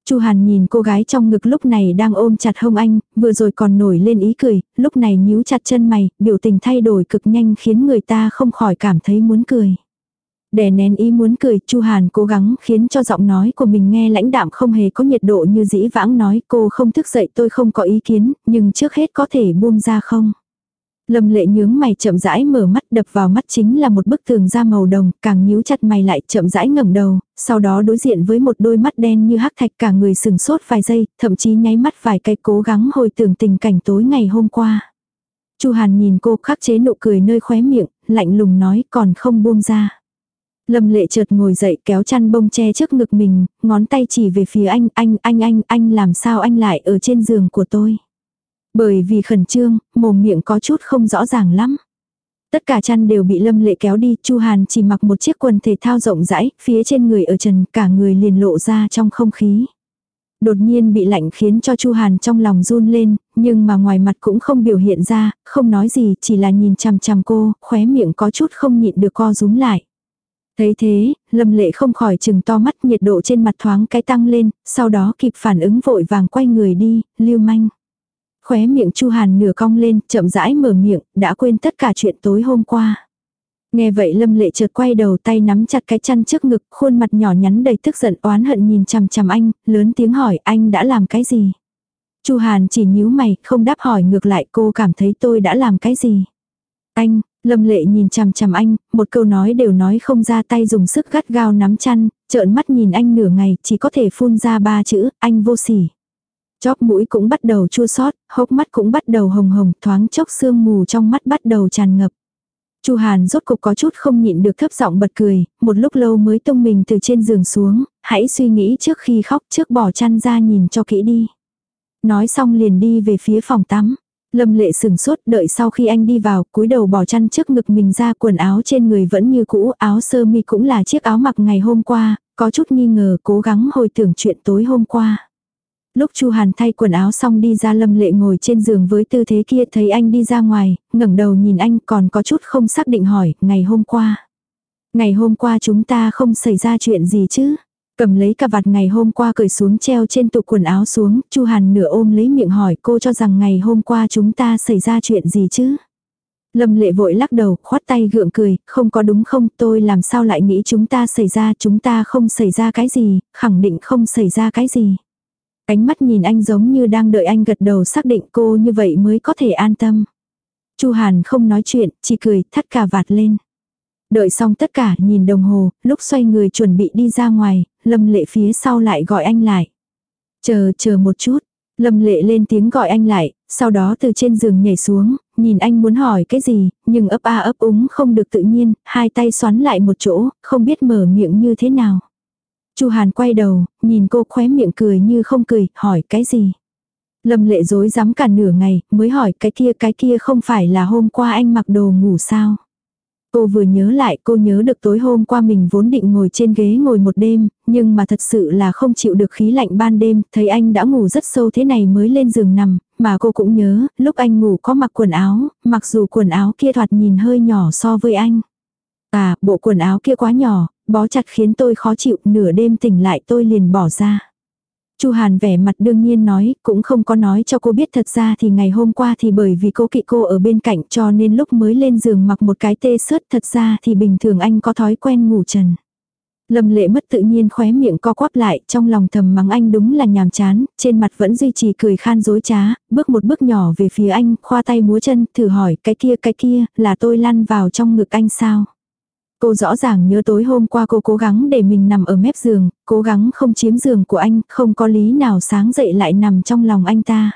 Chu Hàn nhìn cô gái trong ngực lúc này đang ôm chặt hông anh, vừa rồi còn nổi lên ý cười, lúc này nhíu chặt chân mày, biểu tình thay đổi cực nhanh khiến người ta không khỏi cảm thấy muốn cười. Đè nén ý muốn cười, Chu Hàn cố gắng khiến cho giọng nói của mình nghe lãnh đạm không hề có nhiệt độ như dĩ vãng nói cô không thức dậy tôi không có ý kiến, nhưng trước hết có thể buông ra không. Lâm lệ nhướng mày chậm rãi mở mắt đập vào mắt chính là một bức tường da màu đồng, càng nhíu chặt mày lại chậm rãi ngẩng đầu, sau đó đối diện với một đôi mắt đen như hắc thạch cả người sừng sốt vài giây, thậm chí nháy mắt vài cái cố gắng hồi tưởng tình cảnh tối ngày hôm qua. Chu Hàn nhìn cô khắc chế nụ cười nơi khóe miệng, lạnh lùng nói còn không buông ra. Lâm lệ chợt ngồi dậy kéo chăn bông che trước ngực mình, ngón tay chỉ về phía anh, anh, anh, anh, anh làm sao anh lại ở trên giường của tôi. Bởi vì khẩn trương, mồm miệng có chút không rõ ràng lắm. Tất cả chăn đều bị Lâm Lệ kéo đi, Chu Hàn chỉ mặc một chiếc quần thể thao rộng rãi, phía trên người ở trần, cả người liền lộ ra trong không khí. Đột nhiên bị lạnh khiến cho Chu Hàn trong lòng run lên, nhưng mà ngoài mặt cũng không biểu hiện ra, không nói gì, chỉ là nhìn chằm chằm cô, khóe miệng có chút không nhịn được co rúm lại. Thấy thế, Lâm Lệ không khỏi chừng to mắt nhiệt độ trên mặt thoáng cái tăng lên, sau đó kịp phản ứng vội vàng quay người đi, lưu manh. Khóe miệng Chu Hàn nửa cong lên, chậm rãi mở miệng, đã quên tất cả chuyện tối hôm qua. Nghe vậy Lâm Lệ chợt quay đầu tay nắm chặt cái chăn trước ngực, khuôn mặt nhỏ nhắn đầy tức giận oán hận nhìn chằm chằm anh, lớn tiếng hỏi anh đã làm cái gì. Chu Hàn chỉ nhíu mày, không đáp hỏi ngược lại cô cảm thấy tôi đã làm cái gì. Anh, Lâm Lệ nhìn chằm chằm anh, một câu nói đều nói không ra tay dùng sức gắt gao nắm chăn, trợn mắt nhìn anh nửa ngày chỉ có thể phun ra ba chữ, anh vô sỉ. Chóp mũi cũng bắt đầu chua xót, hốc mắt cũng bắt đầu hồng hồng, thoáng chốc sương mù trong mắt bắt đầu tràn ngập. Chu Hàn rốt cục có chút không nhịn được thấp giọng bật cười, một lúc lâu mới tung mình từ trên giường xuống, hãy suy nghĩ trước khi khóc trước bỏ chăn ra nhìn cho kỹ đi. Nói xong liền đi về phía phòng tắm. Lâm lệ sừng sốt đợi sau khi anh đi vào, cúi đầu bỏ chăn trước ngực mình ra quần áo trên người vẫn như cũ, áo sơ mi cũng là chiếc áo mặc ngày hôm qua, có chút nghi ngờ cố gắng hồi tưởng chuyện tối hôm qua. Lúc Chu Hàn thay quần áo xong đi ra Lâm Lệ ngồi trên giường với tư thế kia thấy anh đi ra ngoài, ngẩng đầu nhìn anh còn có chút không xác định hỏi, ngày hôm qua. Ngày hôm qua chúng ta không xảy ra chuyện gì chứ? Cầm lấy cà vạt ngày hôm qua cởi xuống treo trên tủ quần áo xuống, Chu Hàn nửa ôm lấy miệng hỏi cô cho rằng ngày hôm qua chúng ta xảy ra chuyện gì chứ? Lâm lệ vội lắc đầu, khoát tay gượng cười, không có đúng không, tôi làm sao lại nghĩ chúng ta xảy ra, chúng ta không xảy ra cái gì, khẳng định không xảy ra cái gì. Ánh mắt nhìn anh giống như đang đợi anh gật đầu xác định cô như vậy mới có thể an tâm. Chu Hàn không nói chuyện, chỉ cười, thắt cà vạt lên. Đợi xong tất cả, nhìn đồng hồ, lúc xoay người chuẩn bị đi ra ngoài, Lâm Lệ phía sau lại gọi anh lại. Chờ, chờ một chút. Lâm Lệ lên tiếng gọi anh lại, sau đó từ trên giường nhảy xuống, nhìn anh muốn hỏi cái gì, nhưng ấp a ấp úng không được tự nhiên, hai tay xoắn lại một chỗ, không biết mở miệng như thế nào. Chu Hàn quay đầu, nhìn cô khóe miệng cười như không cười, hỏi cái gì. Lâm lệ dối dám cả nửa ngày, mới hỏi cái kia cái kia không phải là hôm qua anh mặc đồ ngủ sao. Cô vừa nhớ lại cô nhớ được tối hôm qua mình vốn định ngồi trên ghế ngồi một đêm, nhưng mà thật sự là không chịu được khí lạnh ban đêm, thấy anh đã ngủ rất sâu thế này mới lên giường nằm, mà cô cũng nhớ, lúc anh ngủ có mặc quần áo, mặc dù quần áo kia thoạt nhìn hơi nhỏ so với anh. À, bộ quần áo kia quá nhỏ, bó chặt khiến tôi khó chịu, nửa đêm tỉnh lại tôi liền bỏ ra. Chu Hàn vẻ mặt đương nhiên nói, cũng không có nói cho cô biết thật ra thì ngày hôm qua thì bởi vì cô kỵ cô ở bên cạnh cho nên lúc mới lên giường mặc một cái tê sớt thật ra thì bình thường anh có thói quen ngủ trần. Lâm lệ mất tự nhiên khóe miệng co quắp lại, trong lòng thầm mắng anh đúng là nhàm chán, trên mặt vẫn duy trì cười khan dối trá, bước một bước nhỏ về phía anh, khoa tay múa chân, thử hỏi cái kia cái kia, là tôi lăn vào trong ngực anh sao? Cô rõ ràng nhớ tối hôm qua cô cố gắng để mình nằm ở mép giường, cố gắng không chiếm giường của anh, không có lý nào sáng dậy lại nằm trong lòng anh ta.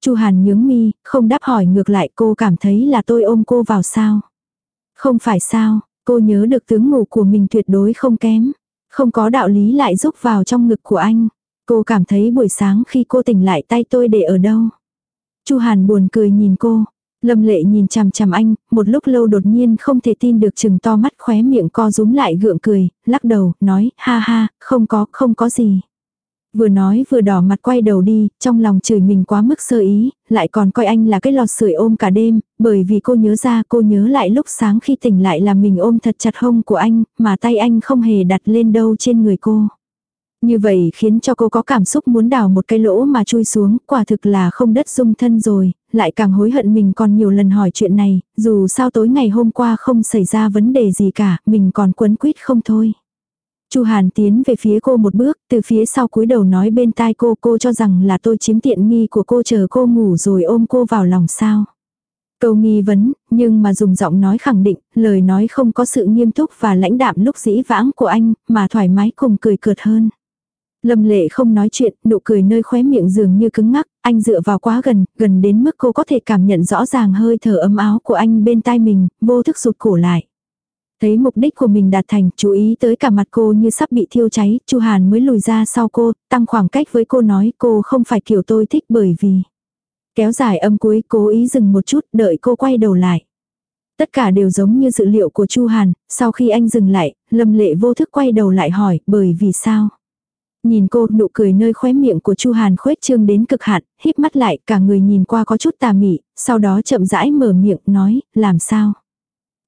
Chu Hàn nhướng mi, không đáp hỏi ngược lại cô cảm thấy là tôi ôm cô vào sao. Không phải sao, cô nhớ được tướng ngủ của mình tuyệt đối không kém. Không có đạo lý lại rúc vào trong ngực của anh. Cô cảm thấy buổi sáng khi cô tỉnh lại tay tôi để ở đâu. Chu Hàn buồn cười nhìn cô. Lâm lệ nhìn chằm chằm anh, một lúc lâu đột nhiên không thể tin được chừng to mắt khóe miệng co rúm lại gượng cười, lắc đầu, nói, ha ha, không có, không có gì. Vừa nói vừa đỏ mặt quay đầu đi, trong lòng chửi mình quá mức sơ ý, lại còn coi anh là cái lọt sưởi ôm cả đêm, bởi vì cô nhớ ra cô nhớ lại lúc sáng khi tỉnh lại là mình ôm thật chặt hông của anh, mà tay anh không hề đặt lên đâu trên người cô. Như vậy khiến cho cô có cảm xúc muốn đào một cái lỗ mà chui xuống, quả thực là không đất dung thân rồi, lại càng hối hận mình còn nhiều lần hỏi chuyện này, dù sao tối ngày hôm qua không xảy ra vấn đề gì cả, mình còn quấn quýt không thôi. Chu Hàn tiến về phía cô một bước, từ phía sau cúi đầu nói bên tai cô, cô cho rằng là tôi chiếm tiện nghi của cô chờ cô ngủ rồi ôm cô vào lòng sao. Câu nghi vấn, nhưng mà dùng giọng nói khẳng định, lời nói không có sự nghiêm túc và lãnh đạm lúc dĩ vãng của anh, mà thoải mái cùng cười cợt hơn. Lâm lệ không nói chuyện, nụ cười nơi khóe miệng dường như cứng ngắc, anh dựa vào quá gần, gần đến mức cô có thể cảm nhận rõ ràng hơi thở ấm áo của anh bên tai mình, vô thức rụt cổ lại. Thấy mục đích của mình đạt thành, chú ý tới cả mặt cô như sắp bị thiêu cháy, Chu Hàn mới lùi ra sau cô, tăng khoảng cách với cô nói cô không phải kiểu tôi thích bởi vì. Kéo dài âm cuối cố ý dừng một chút đợi cô quay đầu lại. Tất cả đều giống như dự liệu của Chu Hàn, sau khi anh dừng lại, Lâm Lệ vô thức quay đầu lại hỏi bởi vì sao. Nhìn cô, nụ cười nơi khóe miệng của Chu Hàn khuếch trương đến cực hạn, híp mắt lại, cả người nhìn qua có chút tà mị, sau đó chậm rãi mở miệng, nói, làm sao?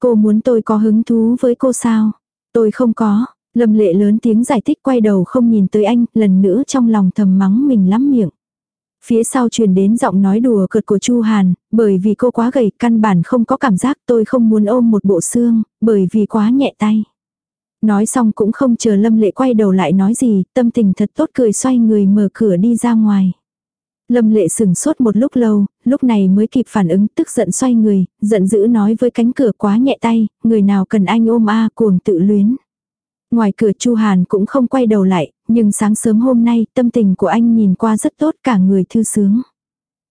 Cô muốn tôi có hứng thú với cô sao? Tôi không có. Lâm lệ lớn tiếng giải thích quay đầu không nhìn tới anh, lần nữa trong lòng thầm mắng mình lắm miệng. Phía sau truyền đến giọng nói đùa cợt của Chu Hàn, bởi vì cô quá gầy, căn bản không có cảm giác tôi không muốn ôm một bộ xương, bởi vì quá nhẹ tay. Nói xong cũng không chờ Lâm Lệ quay đầu lại nói gì, tâm tình thật tốt cười xoay người mở cửa đi ra ngoài. Lâm Lệ sừng sốt một lúc lâu, lúc này mới kịp phản ứng tức giận xoay người, giận dữ nói với cánh cửa quá nhẹ tay, người nào cần anh ôm a cuồng tự luyến. Ngoài cửa Chu Hàn cũng không quay đầu lại, nhưng sáng sớm hôm nay tâm tình của anh nhìn qua rất tốt cả người thư sướng.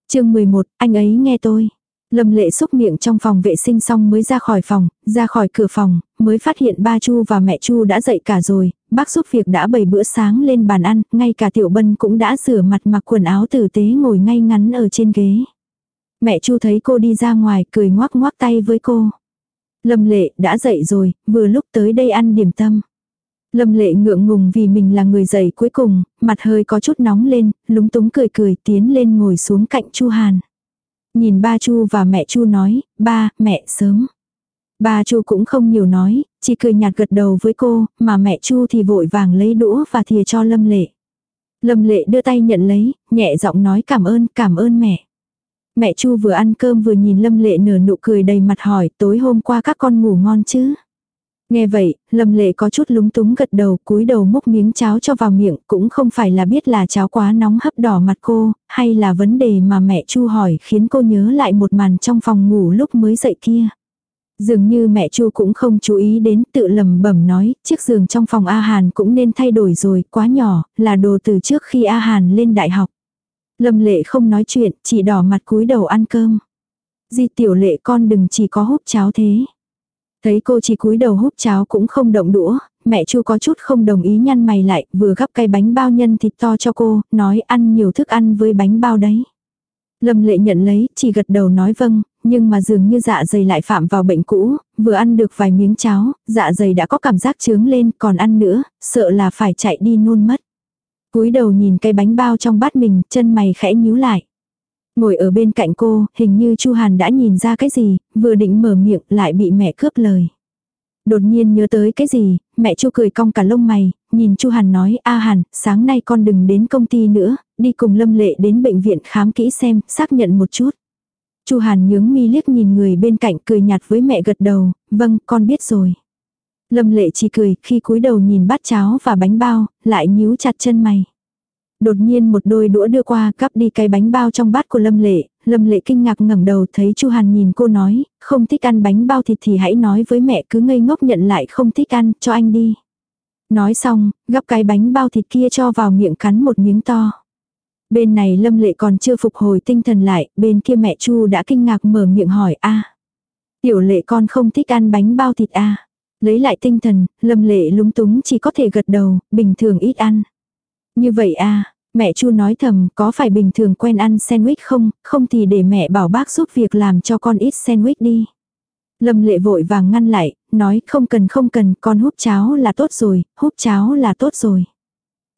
chương 11, anh ấy nghe tôi. Lâm lệ xúc miệng trong phòng vệ sinh xong mới ra khỏi phòng, ra khỏi cửa phòng, mới phát hiện ba Chu và mẹ Chu đã dậy cả rồi, bác giúp việc đã bày bữa sáng lên bàn ăn, ngay cả Tiểu Bân cũng đã rửa mặt mặc quần áo tử tế ngồi ngay ngắn ở trên ghế. Mẹ Chu thấy cô đi ra ngoài cười ngoác ngoác tay với cô. Lâm lệ đã dậy rồi, vừa lúc tới đây ăn điểm tâm. Lâm lệ ngượng ngùng vì mình là người dậy cuối cùng, mặt hơi có chút nóng lên, lúng túng cười cười tiến lên ngồi xuống cạnh Chu Hàn. Nhìn ba Chu và mẹ Chu nói, ba, mẹ sớm. Ba Chu cũng không nhiều nói, chỉ cười nhạt gật đầu với cô, mà mẹ Chu thì vội vàng lấy đũa và thìa cho Lâm Lệ. Lâm Lệ đưa tay nhận lấy, nhẹ giọng nói cảm ơn, cảm ơn mẹ. Mẹ Chu vừa ăn cơm vừa nhìn Lâm Lệ nở nụ cười đầy mặt hỏi tối hôm qua các con ngủ ngon chứ. Nghe vậy, Lâm Lệ có chút lúng túng gật đầu cúi đầu múc miếng cháo cho vào miệng cũng không phải là biết là cháo quá nóng hấp đỏ mặt cô, hay là vấn đề mà mẹ Chu hỏi khiến cô nhớ lại một màn trong phòng ngủ lúc mới dậy kia. Dường như mẹ Chu cũng không chú ý đến tự lầm bẩm nói, chiếc giường trong phòng A Hàn cũng nên thay đổi rồi, quá nhỏ, là đồ từ trước khi A Hàn lên đại học. Lâm lệ không nói chuyện, chỉ đỏ mặt cúi đầu ăn cơm. Di tiểu lệ con đừng chỉ có húp cháo thế. Thấy cô chỉ cúi đầu húp cháo cũng không động đũa, mẹ chu có chút không đồng ý nhăn mày lại, vừa gắp cây bánh bao nhân thịt to cho cô, nói ăn nhiều thức ăn với bánh bao đấy. Lâm lệ nhận lấy, chỉ gật đầu nói vâng, nhưng mà dường như dạ dày lại phạm vào bệnh cũ, vừa ăn được vài miếng cháo, dạ dày đã có cảm giác trướng lên, còn ăn nữa, sợ là phải chạy đi nôn mất. cúi đầu nhìn cây bánh bao trong bát mình, chân mày khẽ nhíu lại. Ngồi ở bên cạnh cô, hình như Chu Hàn đã nhìn ra cái gì, vừa định mở miệng lại bị mẹ cướp lời. Đột nhiên nhớ tới cái gì, mẹ Chu cười cong cả lông mày, nhìn Chu Hàn nói, "A Hàn, sáng nay con đừng đến công ty nữa, đi cùng Lâm Lệ đến bệnh viện khám kỹ xem, xác nhận một chút." Chu Hàn nhướng mi liếc nhìn người bên cạnh cười nhạt với mẹ gật đầu, "Vâng, con biết rồi." Lâm Lệ chỉ cười, khi cúi đầu nhìn bát cháo và bánh bao, lại nhíu chặt chân mày. Đột nhiên một đôi đũa đưa qua cắp đi cái bánh bao trong bát của Lâm Lệ, Lâm Lệ kinh ngạc ngẩng đầu thấy Chu Hàn nhìn cô nói, không thích ăn bánh bao thịt thì hãy nói với mẹ cứ ngây ngốc nhận lại không thích ăn, cho anh đi. Nói xong, gắp cái bánh bao thịt kia cho vào miệng cắn một miếng to. Bên này Lâm Lệ còn chưa phục hồi tinh thần lại, bên kia mẹ Chu đã kinh ngạc mở miệng hỏi a Tiểu lệ con không thích ăn bánh bao thịt a Lấy lại tinh thần, Lâm Lệ lúng túng chỉ có thể gật đầu, bình thường ít ăn. Như vậy à, mẹ Chu nói thầm, có phải bình thường quen ăn sandwich không, không thì để mẹ bảo bác giúp việc làm cho con ít sandwich đi. Lâm lệ vội vàng ngăn lại, nói không cần không cần, con húp cháo là tốt rồi, húp cháo là tốt rồi.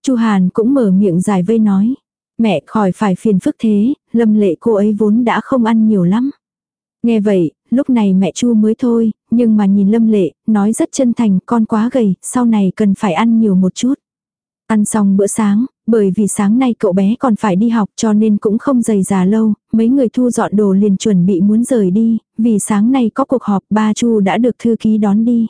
Chu Hàn cũng mở miệng giải vây nói, mẹ khỏi phải phiền phức thế, lâm lệ cô ấy vốn đã không ăn nhiều lắm. Nghe vậy, lúc này mẹ Chu mới thôi, nhưng mà nhìn lâm lệ, nói rất chân thành con quá gầy, sau này cần phải ăn nhiều một chút. Ăn xong bữa sáng, bởi vì sáng nay cậu bé còn phải đi học cho nên cũng không dày già lâu, mấy người thu dọn đồ liền chuẩn bị muốn rời đi, vì sáng nay có cuộc họp ba Chu đã được thư ký đón đi.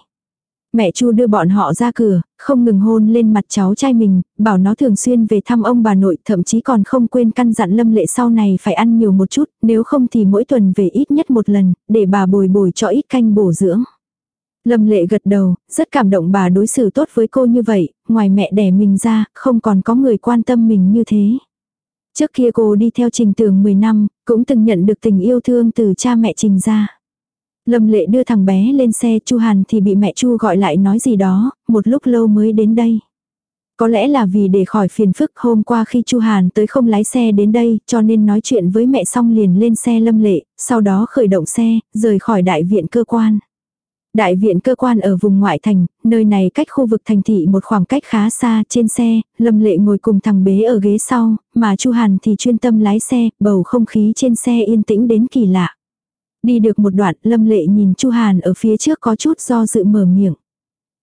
Mẹ Chu đưa bọn họ ra cửa, không ngừng hôn lên mặt cháu trai mình, bảo nó thường xuyên về thăm ông bà nội, thậm chí còn không quên căn dặn Lâm Lệ sau này phải ăn nhiều một chút, nếu không thì mỗi tuần về ít nhất một lần, để bà bồi bồi cho ít canh bổ dưỡng. Lâm Lệ gật đầu, rất cảm động bà đối xử tốt với cô như vậy, ngoài mẹ đẻ mình ra, không còn có người quan tâm mình như thế. Trước kia cô đi theo trình tường 10 năm, cũng từng nhận được tình yêu thương từ cha mẹ trình ra. Lâm lệ đưa thằng bé lên xe Chu Hàn thì bị mẹ Chu gọi lại nói gì đó, một lúc lâu mới đến đây. Có lẽ là vì để khỏi phiền phức hôm qua khi Chu Hàn tới không lái xe đến đây cho nên nói chuyện với mẹ xong liền lên xe lâm lệ, sau đó khởi động xe, rời khỏi đại viện cơ quan. Đại viện cơ quan ở vùng ngoại thành, nơi này cách khu vực thành thị một khoảng cách khá xa trên xe, Lâm Lệ ngồi cùng thằng bế ở ghế sau, mà Chu Hàn thì chuyên tâm lái xe, bầu không khí trên xe yên tĩnh đến kỳ lạ. Đi được một đoạn, Lâm Lệ nhìn Chu Hàn ở phía trước có chút do dự mở miệng.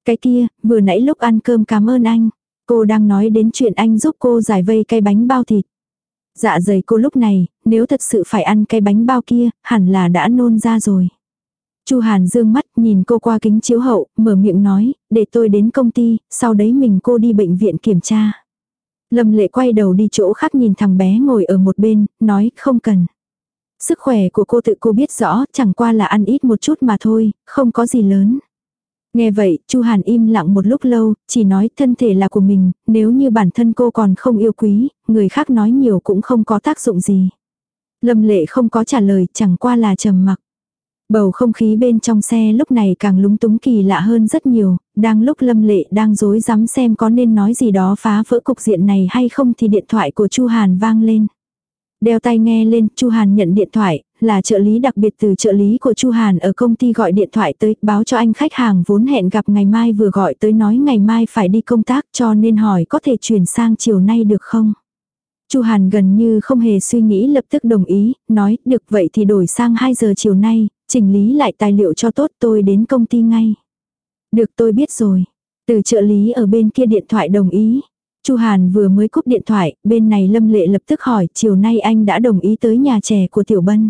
Cái kia, vừa nãy lúc ăn cơm cảm ơn anh. Cô đang nói đến chuyện anh giúp cô giải vây cây bánh bao thịt. Dạ dày cô lúc này, nếu thật sự phải ăn cây bánh bao kia, hẳn là đã nôn ra rồi. Chu Hàn dương mắt nhìn cô qua kính chiếu hậu, mở miệng nói, để tôi đến công ty, sau đấy mình cô đi bệnh viện kiểm tra. Lâm lệ quay đầu đi chỗ khác nhìn thằng bé ngồi ở một bên, nói không cần. Sức khỏe của cô tự cô biết rõ, chẳng qua là ăn ít một chút mà thôi, không có gì lớn. Nghe vậy, Chu Hàn im lặng một lúc lâu, chỉ nói thân thể là của mình, nếu như bản thân cô còn không yêu quý, người khác nói nhiều cũng không có tác dụng gì. Lâm lệ không có trả lời, chẳng qua là trầm mặc. Bầu không khí bên trong xe lúc này càng lúng túng kỳ lạ hơn rất nhiều, đang lúc Lâm Lệ đang dối rắm xem có nên nói gì đó phá vỡ cục diện này hay không thì điện thoại của Chu Hàn vang lên. Đeo tay nghe lên, Chu Hàn nhận điện thoại, là trợ lý đặc biệt từ trợ lý của Chu Hàn ở công ty gọi điện thoại tới, báo cho anh khách hàng vốn hẹn gặp ngày mai vừa gọi tới nói ngày mai phải đi công tác cho nên hỏi có thể chuyển sang chiều nay được không. Chu Hàn gần như không hề suy nghĩ lập tức đồng ý, nói, được vậy thì đổi sang 2 giờ chiều nay, chỉnh lý lại tài liệu cho tốt tôi đến công ty ngay. Được tôi biết rồi. Từ trợ lý ở bên kia điện thoại đồng ý. Chu Hàn vừa mới cúp điện thoại, bên này Lâm Lệ lập tức hỏi, chiều nay anh đã đồng ý tới nhà trẻ của Tiểu Bân.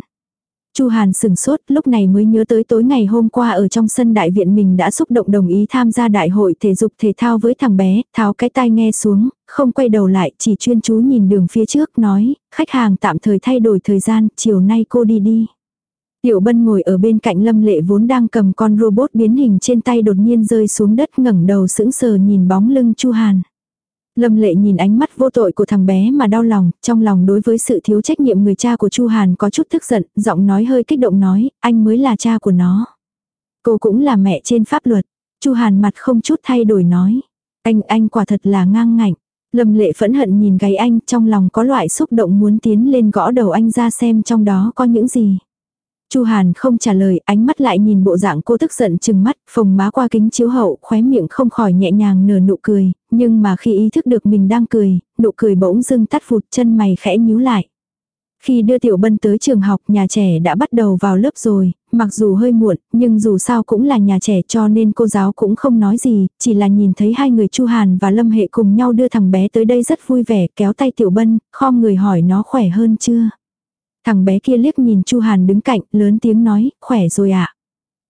Chu Hàn sừng sốt, lúc này mới nhớ tới tối ngày hôm qua ở trong sân đại viện mình đã xúc động đồng ý tham gia đại hội thể dục thể thao với thằng bé, tháo cái tai nghe xuống, không quay đầu lại, chỉ chuyên chú nhìn đường phía trước, nói, khách hàng tạm thời thay đổi thời gian, chiều nay cô đi đi. Tiểu Bân ngồi ở bên cạnh Lâm Lệ vốn đang cầm con robot biến hình trên tay đột nhiên rơi xuống đất ngẩng đầu sững sờ nhìn bóng lưng Chu Hàn. Lâm lệ nhìn ánh mắt vô tội của thằng bé mà đau lòng, trong lòng đối với sự thiếu trách nhiệm người cha của Chu Hàn có chút tức giận, giọng nói hơi kích động nói, anh mới là cha của nó. Cô cũng là mẹ trên pháp luật. Chu Hàn mặt không chút thay đổi nói. Anh, anh quả thật là ngang ngạnh. Lâm lệ phẫn hận nhìn gáy anh trong lòng có loại xúc động muốn tiến lên gõ đầu anh ra xem trong đó có những gì. Chu Hàn không trả lời, ánh mắt lại nhìn bộ dạng cô tức giận chừng mắt, phồng má qua kính chiếu hậu, khóe miệng không khỏi nhẹ nhàng nở nụ cười, nhưng mà khi ý thức được mình đang cười, nụ cười bỗng dưng tắt phụt chân mày khẽ nhíu lại. Khi đưa Tiểu Bân tới trường học, nhà trẻ đã bắt đầu vào lớp rồi, mặc dù hơi muộn, nhưng dù sao cũng là nhà trẻ cho nên cô giáo cũng không nói gì, chỉ là nhìn thấy hai người Chu Hàn và Lâm Hệ cùng nhau đưa thằng bé tới đây rất vui vẻ, kéo tay Tiểu Bân, khom người hỏi nó khỏe hơn chưa. Thằng bé kia liếc nhìn Chu Hàn đứng cạnh, lớn tiếng nói, khỏe rồi ạ. À.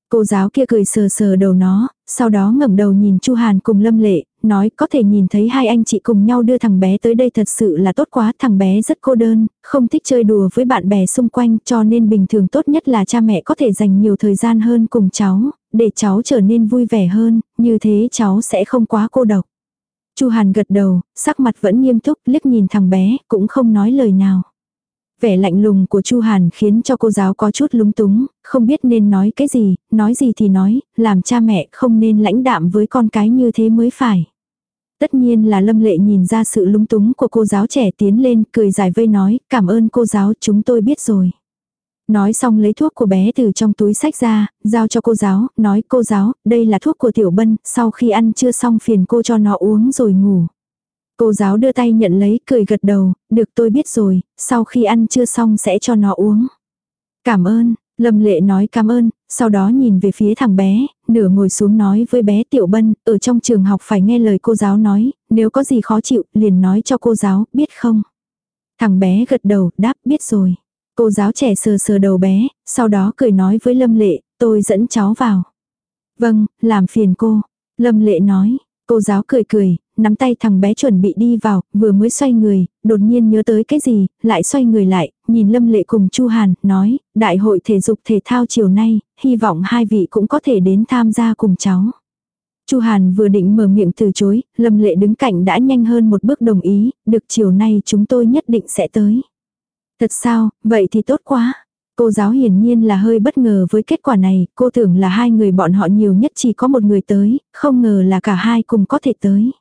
Cô giáo kia cười sờ sờ đầu nó, sau đó ngẩng đầu nhìn Chu Hàn cùng Lâm Lệ, nói có thể nhìn thấy hai anh chị cùng nhau đưa thằng bé tới đây thật sự là tốt quá, thằng bé rất cô đơn, không thích chơi đùa với bạn bè xung quanh cho nên bình thường tốt nhất là cha mẹ có thể dành nhiều thời gian hơn cùng cháu, để cháu trở nên vui vẻ hơn, như thế cháu sẽ không quá cô độc. Chu Hàn gật đầu, sắc mặt vẫn nghiêm túc, liếc nhìn thằng bé, cũng không nói lời nào. Vẻ lạnh lùng của Chu Hàn khiến cho cô giáo có chút lúng túng, không biết nên nói cái gì, nói gì thì nói, làm cha mẹ không nên lãnh đạm với con cái như thế mới phải. Tất nhiên là Lâm Lệ nhìn ra sự lúng túng của cô giáo trẻ tiến lên, cười giải vây nói, cảm ơn cô giáo chúng tôi biết rồi. Nói xong lấy thuốc của bé từ trong túi sách ra, giao cho cô giáo, nói cô giáo, đây là thuốc của Tiểu Bân, sau khi ăn chưa xong phiền cô cho nó uống rồi ngủ. Cô giáo đưa tay nhận lấy, cười gật đầu, được tôi biết rồi, sau khi ăn chưa xong sẽ cho nó uống. Cảm ơn, Lâm lệ nói cảm ơn, sau đó nhìn về phía thằng bé, nửa ngồi xuống nói với bé Tiểu Bân, ở trong trường học phải nghe lời cô giáo nói, nếu có gì khó chịu, liền nói cho cô giáo, biết không? Thằng bé gật đầu, đáp biết rồi. Cô giáo trẻ sờ sờ đầu bé, sau đó cười nói với Lâm lệ, tôi dẫn cháu vào. Vâng, làm phiền cô. Lâm lệ nói, cô giáo cười cười, nắm tay thằng bé chuẩn bị đi vào, vừa mới xoay người, đột nhiên nhớ tới cái gì, lại xoay người lại, nhìn Lâm Lệ cùng Chu Hàn, nói, đại hội thể dục thể thao chiều nay, hy vọng hai vị cũng có thể đến tham gia cùng cháu. Chu Hàn vừa định mở miệng từ chối, Lâm Lệ đứng cạnh đã nhanh hơn một bước đồng ý, được chiều nay chúng tôi nhất định sẽ tới. Thật sao, vậy thì tốt quá. Cô giáo hiển nhiên là hơi bất ngờ với kết quả này, cô tưởng là hai người bọn họ nhiều nhất chỉ có một người tới, không ngờ là cả hai cùng có thể tới.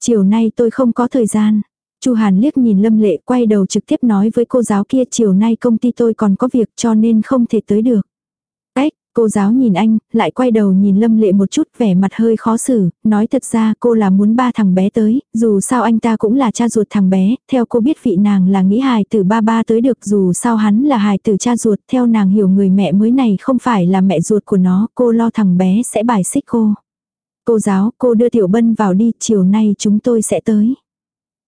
Chiều nay tôi không có thời gian. Chu Hàn liếc nhìn Lâm Lệ quay đầu trực tiếp nói với cô giáo kia chiều nay công ty tôi còn có việc cho nên không thể tới được. Cô giáo nhìn anh, lại quay đầu nhìn Lâm Lệ một chút vẻ mặt hơi khó xử, nói thật ra cô là muốn ba thằng bé tới, dù sao anh ta cũng là cha ruột thằng bé, theo cô biết vị nàng là nghĩ hài tử ba ba tới được dù sao hắn là hài tử cha ruột, theo nàng hiểu người mẹ mới này không phải là mẹ ruột của nó, cô lo thằng bé sẽ bài xích cô. Cô giáo, cô đưa Tiểu Bân vào đi, chiều nay chúng tôi sẽ tới.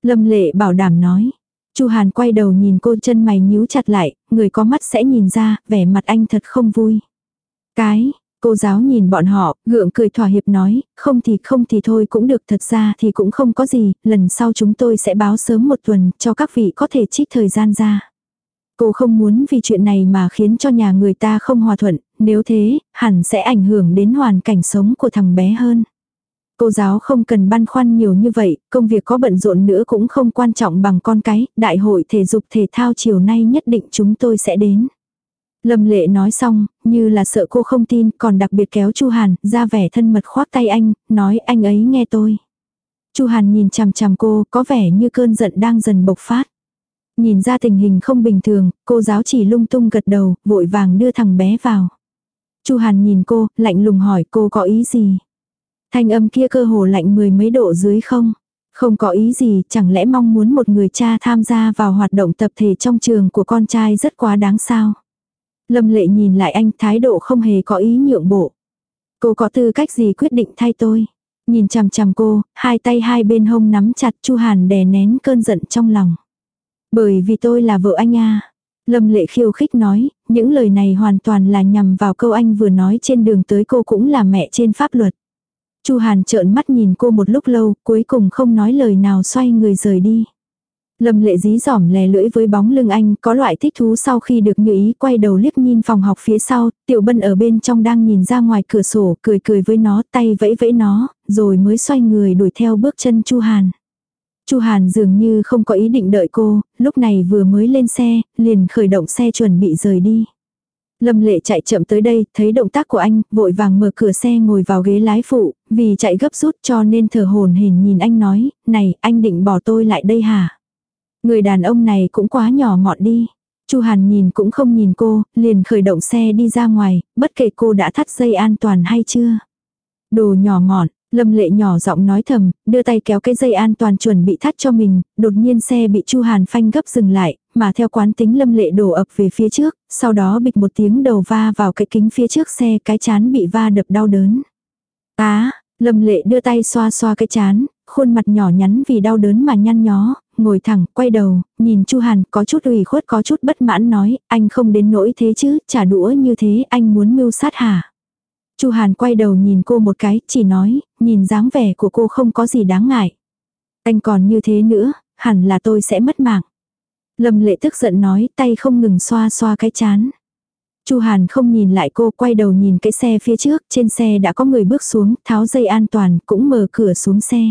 Lâm lệ bảo đảm nói. Chu Hàn quay đầu nhìn cô chân mày nhíu chặt lại, người có mắt sẽ nhìn ra, vẻ mặt anh thật không vui. Cái, cô giáo nhìn bọn họ, gượng cười thỏa hiệp nói, không thì không thì thôi cũng được thật ra thì cũng không có gì, lần sau chúng tôi sẽ báo sớm một tuần cho các vị có thể trích thời gian ra. Cô không muốn vì chuyện này mà khiến cho nhà người ta không hòa thuận, nếu thế, hẳn sẽ ảnh hưởng đến hoàn cảnh sống của thằng bé hơn. Cô giáo không cần băn khoăn nhiều như vậy, công việc có bận rộn nữa cũng không quan trọng bằng con cái, đại hội thể dục thể thao chiều nay nhất định chúng tôi sẽ đến. Lâm lệ nói xong, như là sợ cô không tin, còn đặc biệt kéo Chu Hàn, ra vẻ thân mật khoác tay anh, nói anh ấy nghe tôi. Chu Hàn nhìn chằm chằm cô, có vẻ như cơn giận đang dần bộc phát. Nhìn ra tình hình không bình thường, cô giáo chỉ lung tung gật đầu, vội vàng đưa thằng bé vào. Chu Hàn nhìn cô, lạnh lùng hỏi cô có ý gì. Thanh âm kia cơ hồ lạnh mười mấy độ dưới không. Không có ý gì, chẳng lẽ mong muốn một người cha tham gia vào hoạt động tập thể trong trường của con trai rất quá đáng sao. Lâm lệ nhìn lại anh thái độ không hề có ý nhượng bộ. Cô có tư cách gì quyết định thay tôi. Nhìn chằm chằm cô, hai tay hai bên hông nắm chặt Chu Hàn đè nén cơn giận trong lòng. Bởi vì tôi là vợ anh à. Lâm lệ khiêu khích nói, những lời này hoàn toàn là nhằm vào câu anh vừa nói trên đường tới cô cũng là mẹ trên pháp luật. Chu Hàn trợn mắt nhìn cô một lúc lâu, cuối cùng không nói lời nào xoay người rời đi. Lâm lệ dí dỏm lè lưỡi với bóng lưng anh, có loại thích thú sau khi được như ý quay đầu liếc nhìn phòng học phía sau, tiểu bân ở bên trong đang nhìn ra ngoài cửa sổ, cười cười với nó, tay vẫy vẫy nó, rồi mới xoay người đuổi theo bước chân Chu Hàn. Chu Hàn dường như không có ý định đợi cô, lúc này vừa mới lên xe, liền khởi động xe chuẩn bị rời đi. Lâm lệ chạy chậm tới đây, thấy động tác của anh, vội vàng mở cửa xe ngồi vào ghế lái phụ, vì chạy gấp rút cho nên thở hồn hển nhìn anh nói, này, anh định bỏ tôi lại đây hả? Người đàn ông này cũng quá nhỏ mọn đi. Chu Hàn nhìn cũng không nhìn cô, liền khởi động xe đi ra ngoài, bất kể cô đã thắt dây an toàn hay chưa. Đồ nhỏ mọn, Lâm lệ nhỏ giọng nói thầm, đưa tay kéo cái dây an toàn chuẩn bị thắt cho mình, đột nhiên xe bị Chu Hàn phanh gấp dừng lại, mà theo quán tính lâm lệ đổ ập về phía trước, sau đó bịch một tiếng đầu va vào cái kính phía trước xe cái chán bị va đập đau đớn. Á, lâm lệ đưa tay xoa xoa cái chán, khuôn mặt nhỏ nhắn vì đau đớn mà nhăn nhó, ngồi thẳng, quay đầu, nhìn Chu Hàn có chút ủy khuất có chút bất mãn nói, anh không đến nỗi thế chứ, trả đũa như thế anh muốn mưu sát hả? Chu Hàn quay đầu nhìn cô một cái, chỉ nói, nhìn dáng vẻ của cô không có gì đáng ngại. Anh còn như thế nữa, hẳn là tôi sẽ mất mạng. Lâm lệ tức giận nói, tay không ngừng xoa xoa cái chán. Chu Hàn không nhìn lại cô, quay đầu nhìn cái xe phía trước, trên xe đã có người bước xuống, tháo dây an toàn, cũng mở cửa xuống xe.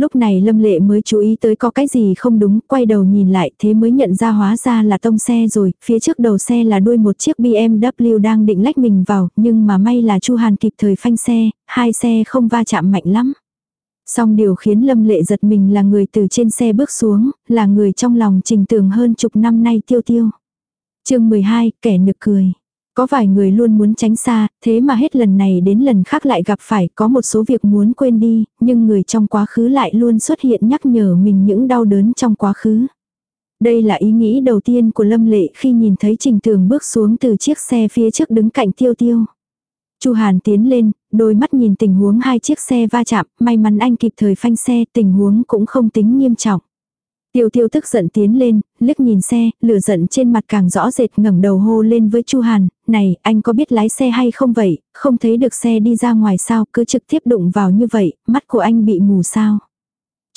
Lúc này Lâm Lệ mới chú ý tới có cái gì không đúng, quay đầu nhìn lại thế mới nhận ra hóa ra là tông xe rồi, phía trước đầu xe là đuôi một chiếc BMW đang định lách mình vào, nhưng mà may là Chu Hàn kịp thời phanh xe, hai xe không va chạm mạnh lắm. Song điều khiến Lâm Lệ giật mình là người từ trên xe bước xuống, là người trong lòng trình tường hơn chục năm nay tiêu tiêu. chương 12, kẻ nực cười. Có vài người luôn muốn tránh xa, thế mà hết lần này đến lần khác lại gặp phải có một số việc muốn quên đi, nhưng người trong quá khứ lại luôn xuất hiện nhắc nhở mình những đau đớn trong quá khứ. Đây là ý nghĩ đầu tiên của Lâm Lệ khi nhìn thấy Trình Tường bước xuống từ chiếc xe phía trước đứng cạnh Tiêu Tiêu. Chu Hàn tiến lên, đôi mắt nhìn tình huống hai chiếc xe va chạm, may mắn anh kịp thời phanh xe, tình huống cũng không tính nghiêm trọng. Tiêu tiêu tức giận tiến lên, liếc nhìn xe, lửa giận trên mặt càng rõ rệt ngẩng đầu hô lên với Chu Hàn, này, anh có biết lái xe hay không vậy, không thấy được xe đi ra ngoài sao, cứ trực tiếp đụng vào như vậy, mắt của anh bị mù sao.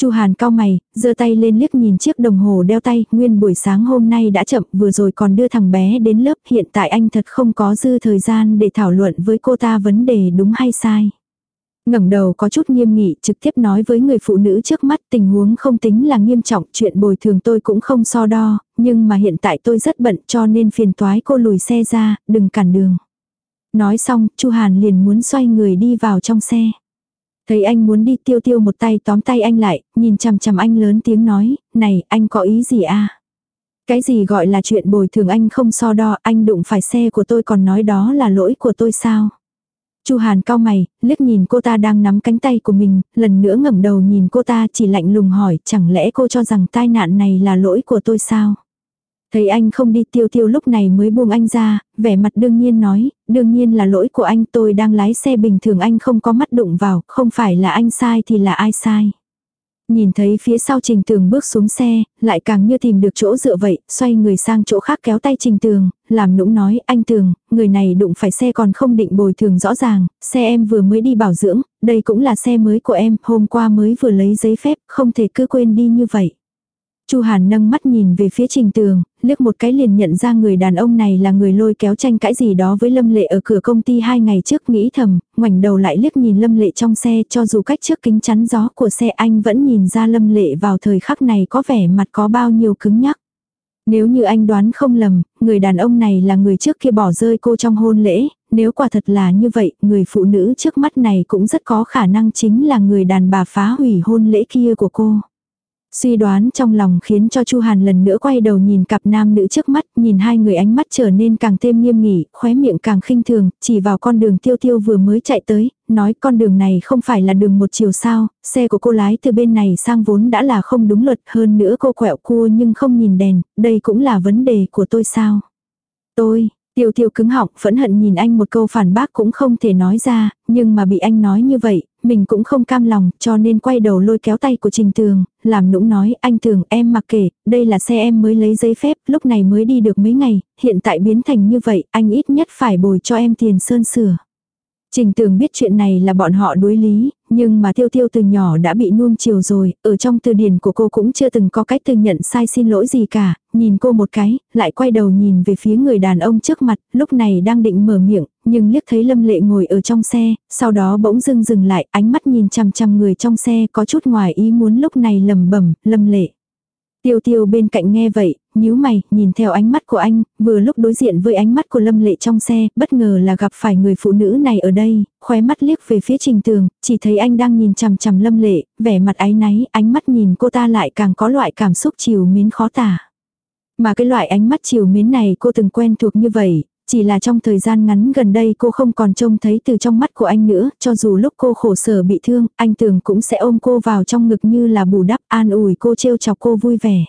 Chu Hàn cao mày, giơ tay lên liếc nhìn chiếc đồng hồ đeo tay, nguyên buổi sáng hôm nay đã chậm, vừa rồi còn đưa thằng bé đến lớp, hiện tại anh thật không có dư thời gian để thảo luận với cô ta vấn đề đúng hay sai ngẩng đầu có chút nghiêm nghị trực tiếp nói với người phụ nữ trước mắt tình huống không tính là nghiêm trọng chuyện bồi thường tôi cũng không so đo, nhưng mà hiện tại tôi rất bận cho nên phiền toái cô lùi xe ra, đừng cản đường. Nói xong, chu Hàn liền muốn xoay người đi vào trong xe. Thấy anh muốn đi tiêu tiêu một tay tóm tay anh lại, nhìn chằm chằm anh lớn tiếng nói, này, anh có ý gì à? Cái gì gọi là chuyện bồi thường anh không so đo, anh đụng phải xe của tôi còn nói đó là lỗi của tôi sao? Chu Hàn cao mày, liếc nhìn cô ta đang nắm cánh tay của mình, lần nữa ngẩng đầu nhìn cô ta chỉ lạnh lùng hỏi, chẳng lẽ cô cho rằng tai nạn này là lỗi của tôi sao? Thấy anh không đi tiêu tiêu lúc này mới buông anh ra, vẻ mặt đương nhiên nói, đương nhiên là lỗi của anh tôi đang lái xe bình thường anh không có mắt đụng vào, không phải là anh sai thì là ai sai. Nhìn thấy phía sau Trình Tường bước xuống xe, lại càng như tìm được chỗ dựa vậy, xoay người sang chỗ khác kéo tay Trình Tường, làm nũng nói, anh Tường, người này đụng phải xe còn không định bồi thường rõ ràng, xe em vừa mới đi bảo dưỡng, đây cũng là xe mới của em, hôm qua mới vừa lấy giấy phép, không thể cứ quên đi như vậy. Chu Hàn nâng mắt nhìn về phía Trình Tường, liếc một cái liền nhận ra người đàn ông này là người lôi kéo tranh cãi gì đó với Lâm Lệ ở cửa công ty hai ngày trước nghĩ thầm, ngoảnh đầu lại liếc nhìn Lâm Lệ trong xe cho dù cách trước kính chắn gió của xe anh vẫn nhìn ra Lâm Lệ vào thời khắc này có vẻ mặt có bao nhiêu cứng nhắc. Nếu như anh đoán không lầm, người đàn ông này là người trước kia bỏ rơi cô trong hôn lễ, nếu quả thật là như vậy, người phụ nữ trước mắt này cũng rất có khả năng chính là người đàn bà phá hủy hôn lễ kia của cô. Suy đoán trong lòng khiến cho Chu Hàn lần nữa quay đầu nhìn cặp nam nữ trước mắt, nhìn hai người ánh mắt trở nên càng thêm nghiêm nghỉ, khóe miệng càng khinh thường, chỉ vào con đường tiêu tiêu vừa mới chạy tới, nói con đường này không phải là đường một chiều sao, xe của cô lái từ bên này sang vốn đã là không đúng luật hơn nữa cô quẹo cua nhưng không nhìn đèn, đây cũng là vấn đề của tôi sao. Tôi, Tiêu tiêu cứng họng, phẫn hận nhìn anh một câu phản bác cũng không thể nói ra, nhưng mà bị anh nói như vậy, mình cũng không cam lòng, cho nên quay đầu lôi kéo tay của Trình Tường, làm nũng nói, anh Tường, em mặc kệ, đây là xe em mới lấy giấy phép, lúc này mới đi được mấy ngày, hiện tại biến thành như vậy, anh ít nhất phải bồi cho em tiền sơn sửa. Trình tường biết chuyện này là bọn họ đối lý, nhưng mà tiêu tiêu từ nhỏ đã bị nuông chiều rồi, ở trong từ điển của cô cũng chưa từng có cách từ nhận sai xin lỗi gì cả, nhìn cô một cái, lại quay đầu nhìn về phía người đàn ông trước mặt, lúc này đang định mở miệng, nhưng liếc thấy lâm lệ ngồi ở trong xe, sau đó bỗng dưng dừng lại, ánh mắt nhìn chằm chằm người trong xe có chút ngoài ý muốn lúc này lầm bẩm lâm lệ. Tiêu tiêu bên cạnh nghe vậy, nhíu mày, nhìn theo ánh mắt của anh, vừa lúc đối diện với ánh mắt của Lâm Lệ trong xe, bất ngờ là gặp phải người phụ nữ này ở đây, khóe mắt liếc về phía trình tường, chỉ thấy anh đang nhìn chằm chằm Lâm Lệ, vẻ mặt áy náy, ánh mắt nhìn cô ta lại càng có loại cảm xúc chiều mến khó tả. Mà cái loại ánh mắt chiều mến này cô từng quen thuộc như vậy, chỉ là trong thời gian ngắn gần đây cô không còn trông thấy từ trong mắt của anh nữa, cho dù lúc cô khổ sở bị thương, anh tưởng cũng sẽ ôm cô vào trong ngực như là bù đắp an ủi cô trêu chọc cô vui vẻ.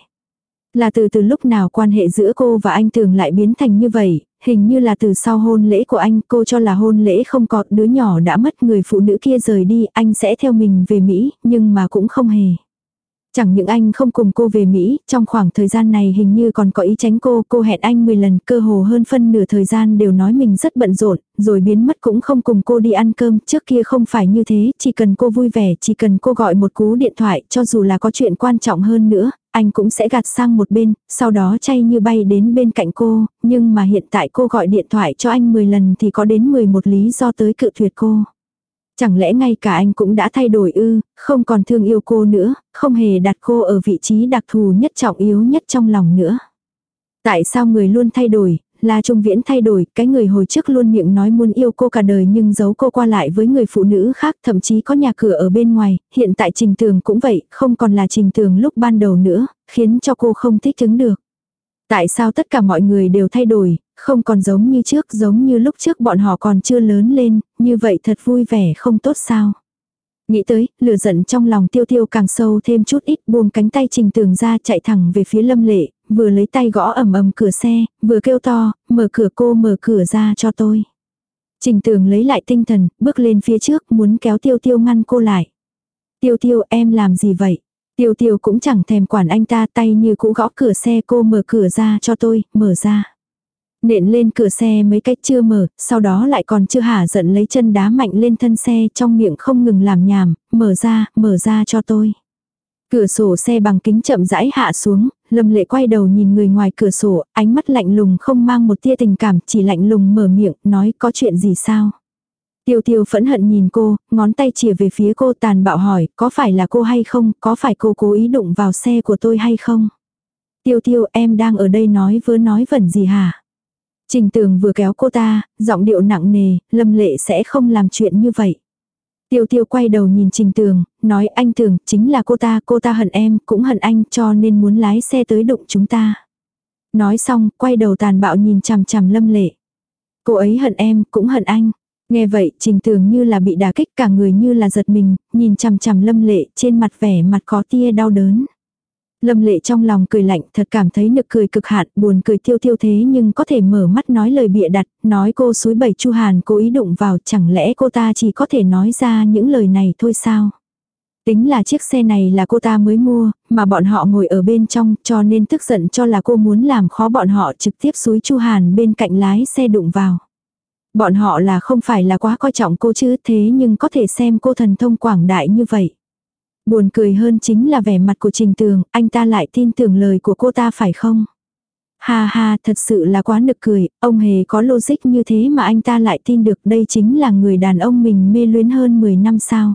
Là từ từ lúc nào quan hệ giữa cô và anh tưởng lại biến thành như vậy, hình như là từ sau hôn lễ của anh cô cho là hôn lễ không có đứa nhỏ đã mất người phụ nữ kia rời đi anh sẽ theo mình về Mỹ, nhưng mà cũng không hề. Chẳng những anh không cùng cô về Mỹ, trong khoảng thời gian này hình như còn có ý tránh cô, cô hẹn anh 10 lần, cơ hồ hơn phân nửa thời gian đều nói mình rất bận rộn, rồi biến mất cũng không cùng cô đi ăn cơm, trước kia không phải như thế, chỉ cần cô vui vẻ, chỉ cần cô gọi một cú điện thoại, cho dù là có chuyện quan trọng hơn nữa, anh cũng sẽ gạt sang một bên, sau đó chay như bay đến bên cạnh cô, nhưng mà hiện tại cô gọi điện thoại cho anh 10 lần thì có đến 11 lý do tới cự tuyệt cô. Chẳng lẽ ngay cả anh cũng đã thay đổi ư, không còn thương yêu cô nữa, không hề đặt cô ở vị trí đặc thù nhất trọng yếu nhất trong lòng nữa. Tại sao người luôn thay đổi, là Trung Viễn thay đổi, cái người hồi trước luôn miệng nói muốn yêu cô cả đời nhưng giấu cô qua lại với người phụ nữ khác, thậm chí có nhà cửa ở bên ngoài, hiện tại Trình Tường cũng vậy, không còn là Trình Tường lúc ban đầu nữa, khiến cho cô không thích ứng được. Tại sao tất cả mọi người đều thay đổi, không còn giống như trước, giống như lúc trước bọn họ còn chưa lớn lên, như vậy thật vui vẻ không tốt sao. Nghĩ tới, lửa giận trong lòng tiêu tiêu càng sâu thêm chút ít buông cánh tay trình tường ra chạy thẳng về phía lâm lệ, vừa lấy tay gõ ầm ầm cửa xe, vừa kêu to, mở cửa cô mở cửa ra cho tôi. Trình tường lấy lại tinh thần, bước lên phía trước muốn kéo tiêu tiêu ngăn cô lại. Tiêu tiêu em làm gì vậy? Tiêu tiêu cũng chẳng thèm quản anh ta tay như cũ gõ cửa xe cô mở cửa ra cho tôi, mở ra. Nện lên cửa xe mấy cách chưa mở, sau đó lại còn chưa hả giận lấy chân đá mạnh lên thân xe trong miệng không ngừng làm nhảm, mở ra, mở ra cho tôi. Cửa sổ xe bằng kính chậm rãi hạ xuống, Lâm Lệ quay đầu nhìn người ngoài cửa sổ, ánh mắt lạnh lùng không mang một tia tình cảm, chỉ lạnh lùng mở miệng, nói có chuyện gì sao. Tiêu tiêu phẫn hận nhìn cô, ngón tay chìa về phía cô tàn bạo hỏi, có phải là cô hay không, có phải cô cố ý đụng vào xe của tôi hay không? Tiêu tiêu em đang ở đây nói vớ nói vẩn gì hả? Trình tường vừa kéo cô ta, giọng điệu nặng nề, lâm lệ sẽ không làm chuyện như vậy. Tiêu tiêu quay đầu nhìn trình tường, nói anh tường, chính là cô ta, cô ta hận em, cũng hận anh, cho nên muốn lái xe tới đụng chúng ta. Nói xong, quay đầu tàn bạo nhìn chằm chằm lâm lệ. Cô ấy hận em, cũng hận anh. Nghe vậy, trình tường như là bị đả kích cả người như là giật mình, nhìn chằm chằm lâm lệ, trên mặt vẻ mặt có tia đau đớn. Lâm lệ trong lòng cười lạnh thật cảm thấy nực cười cực hạn buồn cười tiêu tiêu thế nhưng có thể mở mắt nói lời bịa đặt, nói cô suối bảy chu hàn cố ý đụng vào chẳng lẽ cô ta chỉ có thể nói ra những lời này thôi sao. Tính là chiếc xe này là cô ta mới mua, mà bọn họ ngồi ở bên trong cho nên tức giận cho là cô muốn làm khó bọn họ trực tiếp suối chu hàn bên cạnh lái xe đụng vào. Bọn họ là không phải là quá coi trọng cô chứ thế nhưng có thể xem cô thần thông quảng đại như vậy. Buồn cười hơn chính là vẻ mặt của Trình Tường, anh ta lại tin tưởng lời của cô ta phải không? Ha ha, thật sự là quá nực cười, ông hề có logic như thế mà anh ta lại tin được đây chính là người đàn ông mình mê luyến hơn 10 năm sao.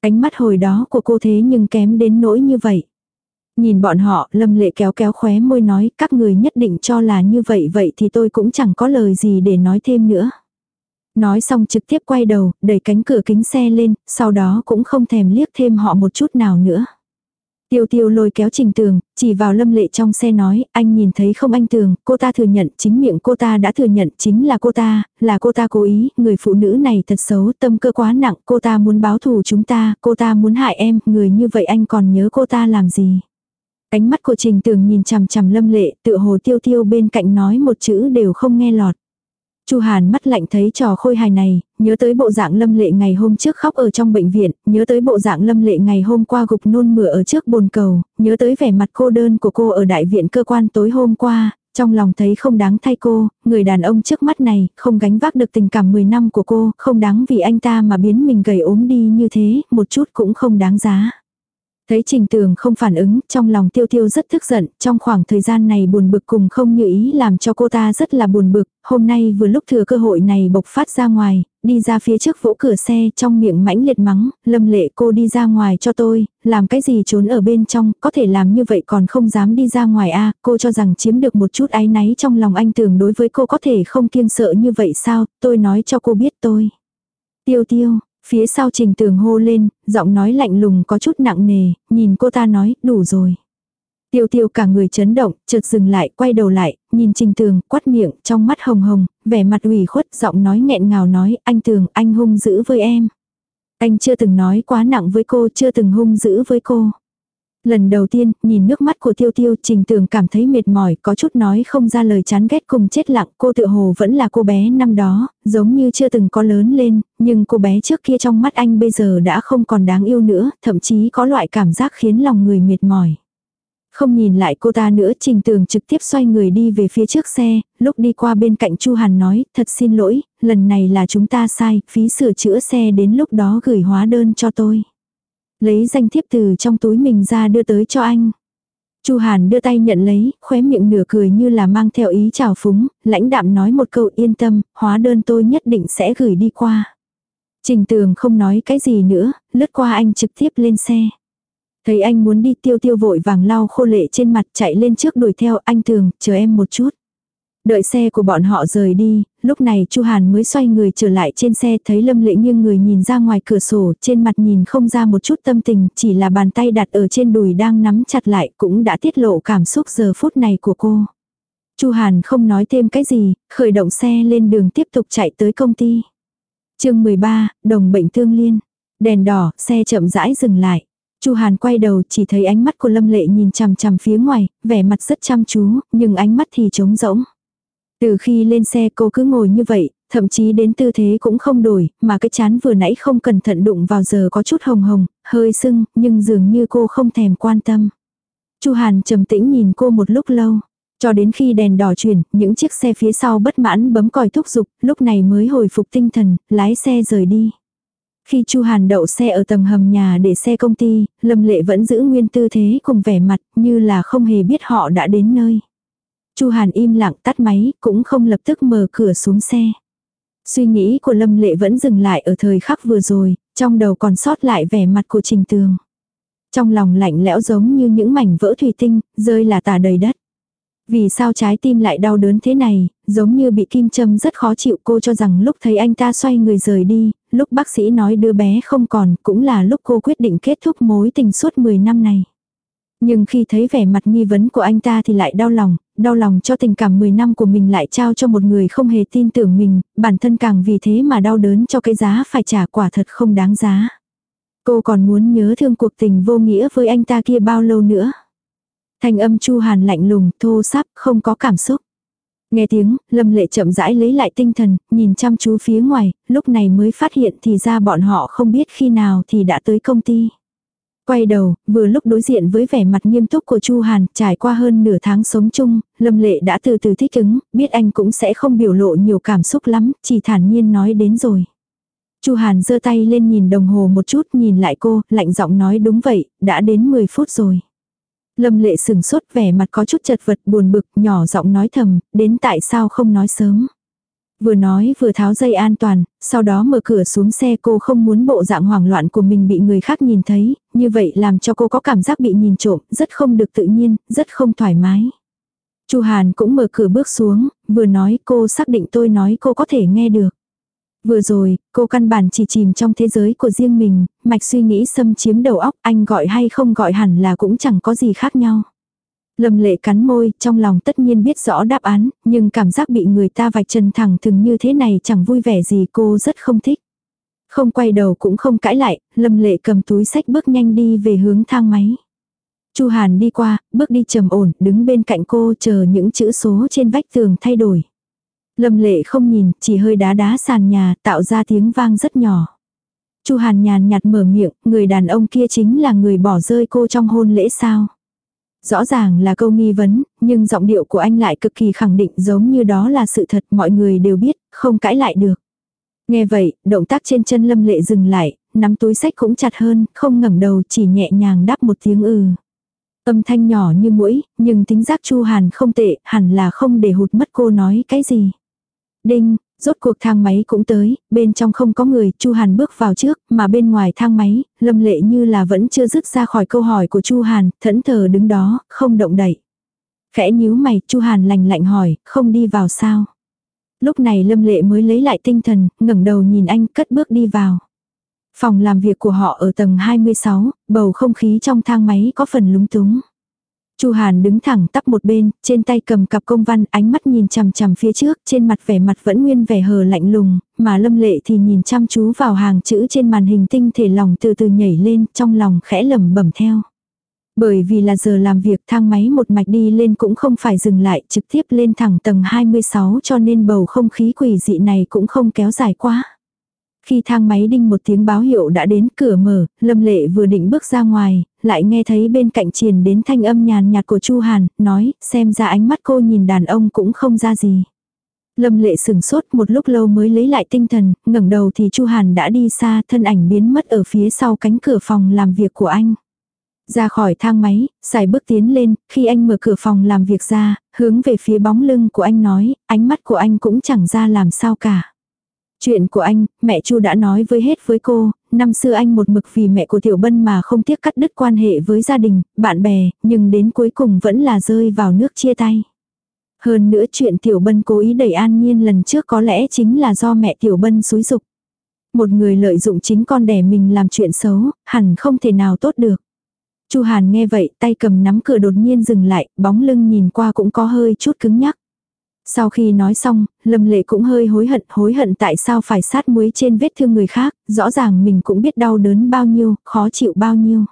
Ánh mắt hồi đó của cô thế nhưng kém đến nỗi như vậy. Nhìn bọn họ, lâm lệ kéo kéo khóe môi nói, các người nhất định cho là như vậy vậy thì tôi cũng chẳng có lời gì để nói thêm nữa. Nói xong trực tiếp quay đầu, đẩy cánh cửa kính xe lên, sau đó cũng không thèm liếc thêm họ một chút nào nữa. Tiêu tiêu lôi kéo trình tường, chỉ vào lâm lệ trong xe nói, anh nhìn thấy không anh tường, cô ta thừa nhận, chính miệng cô ta đã thừa nhận chính là cô ta, là cô ta cố ý, người phụ nữ này thật xấu, tâm cơ quá nặng, cô ta muốn báo thù chúng ta, cô ta muốn hại em, người như vậy anh còn nhớ cô ta làm gì. Ánh mắt của trình tường nhìn chằm chằm lâm lệ, tựa hồ tiêu tiêu bên cạnh nói một chữ đều không nghe lọt. Chu Hàn mắt lạnh thấy trò khôi hài này, nhớ tới bộ dạng lâm lệ ngày hôm trước khóc ở trong bệnh viện, nhớ tới bộ dạng lâm lệ ngày hôm qua gục nôn mửa ở trước bồn cầu, nhớ tới vẻ mặt cô đơn của cô ở đại viện cơ quan tối hôm qua, trong lòng thấy không đáng thay cô, người đàn ông trước mắt này, không gánh vác được tình cảm 10 năm của cô, không đáng vì anh ta mà biến mình gầy ốm đi như thế, một chút cũng không đáng giá. Thấy Trình Tường không phản ứng, trong lòng Tiêu Tiêu rất tức giận, trong khoảng thời gian này buồn bực cùng không như ý làm cho cô ta rất là buồn bực, hôm nay vừa lúc thừa cơ hội này bộc phát ra ngoài, đi ra phía trước vỗ cửa xe trong miệng mãnh liệt mắng, lâm lệ cô đi ra ngoài cho tôi, làm cái gì trốn ở bên trong, có thể làm như vậy còn không dám đi ra ngoài a cô cho rằng chiếm được một chút áy náy trong lòng anh Tường đối với cô có thể không kiêng sợ như vậy sao, tôi nói cho cô biết tôi. Tiêu tiêu, Phía sau trình tường hô lên, giọng nói lạnh lùng có chút nặng nề, nhìn cô ta nói, đủ rồi. Tiêu tiêu cả người chấn động, chợt dừng lại, quay đầu lại, nhìn trình tường, quát miệng, trong mắt hồng hồng, vẻ mặt ủy khuất, giọng nói nghẹn ngào nói, anh tường, anh hung dữ với em. Anh chưa từng nói quá nặng với cô, chưa từng hung dữ với cô. Lần đầu tiên, nhìn nước mắt của tiêu tiêu, trình tường cảm thấy mệt mỏi, có chút nói không ra lời chán ghét cùng chết lặng, cô tự hồ vẫn là cô bé năm đó, giống như chưa từng có lớn lên, nhưng cô bé trước kia trong mắt anh bây giờ đã không còn đáng yêu nữa, thậm chí có loại cảm giác khiến lòng người mệt mỏi. Không nhìn lại cô ta nữa, trình tường trực tiếp xoay người đi về phía trước xe, lúc đi qua bên cạnh Chu Hàn nói, thật xin lỗi, lần này là chúng ta sai, phí sửa chữa xe đến lúc đó gửi hóa đơn cho tôi. Lấy danh thiếp từ trong túi mình ra đưa tới cho anh. Chu Hàn đưa tay nhận lấy, khóe miệng nửa cười như là mang theo ý chào phúng, lãnh đạm nói một câu yên tâm, hóa đơn tôi nhất định sẽ gửi đi qua. Trình tường không nói cái gì nữa, lướt qua anh trực tiếp lên xe. Thấy anh muốn đi tiêu tiêu vội vàng lau khô lệ trên mặt chạy lên trước đuổi theo anh tường, chờ em một chút. Đợi xe của bọn họ rời đi, lúc này Chu Hàn mới xoay người trở lại trên xe thấy Lâm Lệ nghiêng người nhìn ra ngoài cửa sổ, trên mặt nhìn không ra một chút tâm tình, chỉ là bàn tay đặt ở trên đùi đang nắm chặt lại cũng đã tiết lộ cảm xúc giờ phút này của cô. Chu Hàn không nói thêm cái gì, khởi động xe lên đường tiếp tục chạy tới công ty. chương 13, đồng bệnh thương liên. Đèn đỏ, xe chậm rãi dừng lại. Chu Hàn quay đầu chỉ thấy ánh mắt của Lâm Lệ nhìn chằm chằm phía ngoài, vẻ mặt rất chăm chú, nhưng ánh mắt thì trống rỗng. Từ khi lên xe cô cứ ngồi như vậy, thậm chí đến tư thế cũng không đổi, mà cái chán vừa nãy không cẩn thận đụng vào giờ có chút hồng hồng, hơi sưng, nhưng dường như cô không thèm quan tâm. Chu Hàn trầm tĩnh nhìn cô một lúc lâu. Cho đến khi đèn đỏ chuyển, những chiếc xe phía sau bất mãn bấm còi thúc giục, lúc này mới hồi phục tinh thần, lái xe rời đi. Khi Chu Hàn đậu xe ở tầng hầm nhà để xe công ty, Lâm Lệ vẫn giữ nguyên tư thế cùng vẻ mặt như là không hề biết họ đã đến nơi. Chu Hàn im lặng tắt máy, cũng không lập tức mở cửa xuống xe. Suy nghĩ của Lâm Lệ vẫn dừng lại ở thời khắc vừa rồi, trong đầu còn sót lại vẻ mặt của Trình Tường. Trong lòng lạnh lẽo giống như những mảnh vỡ thủy tinh, rơi là tả đầy đất. Vì sao trái tim lại đau đớn thế này, giống như bị kim châm rất khó chịu cô cho rằng lúc thấy anh ta xoay người rời đi, lúc bác sĩ nói đứa bé không còn, cũng là lúc cô quyết định kết thúc mối tình suốt 10 năm này. Nhưng khi thấy vẻ mặt nghi vấn của anh ta thì lại đau lòng, đau lòng cho tình cảm 10 năm của mình lại trao cho một người không hề tin tưởng mình, bản thân càng vì thế mà đau đớn cho cái giá phải trả quả thật không đáng giá. Cô còn muốn nhớ thương cuộc tình vô nghĩa với anh ta kia bao lâu nữa. Thanh âm Chu Hàn lạnh lùng, thô sắp, không có cảm xúc. Nghe tiếng, Lâm Lệ chậm rãi lấy lại tinh thần, nhìn chăm chú phía ngoài, lúc này mới phát hiện thì ra bọn họ không biết khi nào thì đã tới công ty. Quay đầu, vừa lúc đối diện với vẻ mặt nghiêm túc của Chu Hàn, trải qua hơn nửa tháng sống chung, Lâm Lệ đã từ từ thích ứng, biết anh cũng sẽ không biểu lộ nhiều cảm xúc lắm, chỉ thản nhiên nói đến rồi. Chu Hàn giơ tay lên nhìn đồng hồ một chút, nhìn lại cô, lạnh giọng nói đúng vậy, đã đến 10 phút rồi. Lâm lệ sừng sốt vẻ mặt có chút chật vật buồn bực, nhỏ giọng nói thầm, đến tại sao không nói sớm. Vừa nói vừa tháo dây an toàn, sau đó mở cửa xuống xe cô không muốn bộ dạng hoảng loạn của mình bị người khác nhìn thấy, như vậy làm cho cô có cảm giác bị nhìn trộm, rất không được tự nhiên, rất không thoải mái. Chu Hàn cũng mở cửa bước xuống, vừa nói cô xác định tôi nói cô có thể nghe được. Vừa rồi, cô căn bản chỉ chìm trong thế giới của riêng mình, mạch suy nghĩ xâm chiếm đầu óc, anh gọi hay không gọi hẳn là cũng chẳng có gì khác nhau. Lâm lệ cắn môi, trong lòng tất nhiên biết rõ đáp án, nhưng cảm giác bị người ta vạch trần thẳng thừng như thế này chẳng vui vẻ gì cô rất không thích. Không quay đầu cũng không cãi lại, lâm lệ cầm túi sách bước nhanh đi về hướng thang máy. Chu Hàn đi qua, bước đi trầm ổn, đứng bên cạnh cô chờ những chữ số trên vách tường thay đổi. Lâm lệ không nhìn, chỉ hơi đá đá sàn nhà, tạo ra tiếng vang rất nhỏ. Chu Hàn nhàn nhạt mở miệng, người đàn ông kia chính là người bỏ rơi cô trong hôn lễ sao. Rõ ràng là câu nghi vấn, nhưng giọng điệu của anh lại cực kỳ khẳng định giống như đó là sự thật mọi người đều biết, không cãi lại được. Nghe vậy, động tác trên chân lâm lệ dừng lại, nắm túi sách cũng chặt hơn, không ngẩng đầu chỉ nhẹ nhàng đáp một tiếng ừ. Âm thanh nhỏ như mũi, nhưng tính giác Chu Hàn không tệ, hẳn là không để hụt mất cô nói cái gì. Đinh, rốt cuộc thang máy cũng tới, bên trong không có người, Chu Hàn bước vào trước, mà bên ngoài thang máy, Lâm Lệ như là vẫn chưa dứt ra khỏi câu hỏi của Chu Hàn, thẫn thờ đứng đó, không động đậy. Khẽ nhíu mày, Chu Hàn lạnh lạnh hỏi, không đi vào sao? Lúc này Lâm Lệ mới lấy lại tinh thần, ngẩng đầu nhìn anh cất bước đi vào. Phòng làm việc của họ ở tầng 26, bầu không khí trong thang máy có phần lúng túng. Chu Hàn đứng thẳng tắp một bên, trên tay cầm cặp công văn, ánh mắt nhìn chằm chằm phía trước, trên mặt vẻ mặt vẫn nguyên vẻ hờ lạnh lùng, mà Lâm Lệ thì nhìn chăm chú vào hàng chữ trên màn hình tinh thể lòng từ từ nhảy lên, trong lòng khẽ lẩm bẩm theo. Bởi vì là giờ làm việc thang máy một mạch đi lên cũng không phải dừng lại, trực tiếp lên thẳng tầng 26 cho nên bầu không khí quỷ dị này cũng không kéo dài quá. Khi thang máy đinh một tiếng báo hiệu đã đến cửa mở, Lâm Lệ vừa định bước ra ngoài, lại nghe thấy bên cạnh truyền đến thanh âm nhàn nhạt của Chu Hàn, nói, xem ra ánh mắt cô nhìn đàn ông cũng không ra gì. Lâm Lệ sừng sốt một lúc lâu mới lấy lại tinh thần, ngẩng đầu thì Chu Hàn đã đi xa, thân ảnh biến mất ở phía sau cánh cửa phòng làm việc của anh. Ra khỏi thang máy, xài bước tiến lên, khi anh mở cửa phòng làm việc ra, hướng về phía bóng lưng của anh nói, ánh mắt của anh cũng chẳng ra làm sao cả. Chuyện của anh, mẹ Chu đã nói với hết với cô, năm xưa anh một mực vì mẹ của Tiểu Bân mà không tiếc cắt đứt quan hệ với gia đình, bạn bè, nhưng đến cuối cùng vẫn là rơi vào nước chia tay. Hơn nữa chuyện Tiểu Bân cố ý đẩy An Nhiên lần trước có lẽ chính là do mẹ Tiểu Bân xúi dục. Một người lợi dụng chính con đẻ mình làm chuyện xấu, hẳn không thể nào tốt được. Chu Hàn nghe vậy, tay cầm nắm cửa đột nhiên dừng lại, bóng lưng nhìn qua cũng có hơi chút cứng nhắc. Sau khi nói xong, Lâm Lệ cũng hơi hối hận, hối hận tại sao phải sát muối trên vết thương người khác, rõ ràng mình cũng biết đau đớn bao nhiêu, khó chịu bao nhiêu.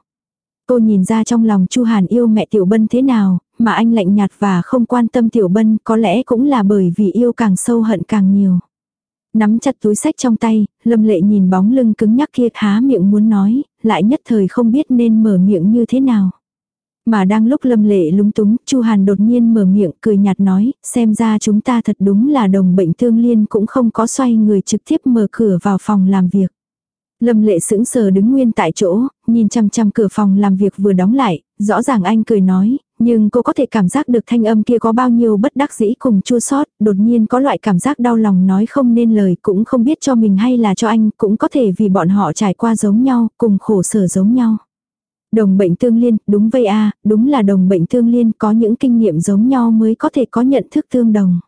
Cô nhìn ra trong lòng Chu Hàn yêu mẹ Tiểu Bân thế nào, mà anh lạnh nhạt và không quan tâm Tiểu Bân có lẽ cũng là bởi vì yêu càng sâu hận càng nhiều. Nắm chặt túi sách trong tay, Lâm Lệ nhìn bóng lưng cứng nhắc kia há miệng muốn nói, lại nhất thời không biết nên mở miệng như thế nào. Mà đang lúc Lâm Lệ lúng túng, Chu Hàn đột nhiên mở miệng cười nhạt nói, xem ra chúng ta thật đúng là đồng bệnh thương liên cũng không có xoay người trực tiếp mở cửa vào phòng làm việc. Lâm lệ sững sờ đứng nguyên tại chỗ, nhìn chăm chăm cửa phòng làm việc vừa đóng lại, rõ ràng anh cười nói, nhưng cô có thể cảm giác được thanh âm kia có bao nhiêu bất đắc dĩ cùng chua sót, đột nhiên có loại cảm giác đau lòng nói không nên lời cũng không biết cho mình hay là cho anh, cũng có thể vì bọn họ trải qua giống nhau, cùng khổ sở giống nhau. Đồng bệnh tương liên, đúng vậy a đúng là đồng bệnh tương liên có những kinh nghiệm giống nhau mới có thể có nhận thức tương đồng.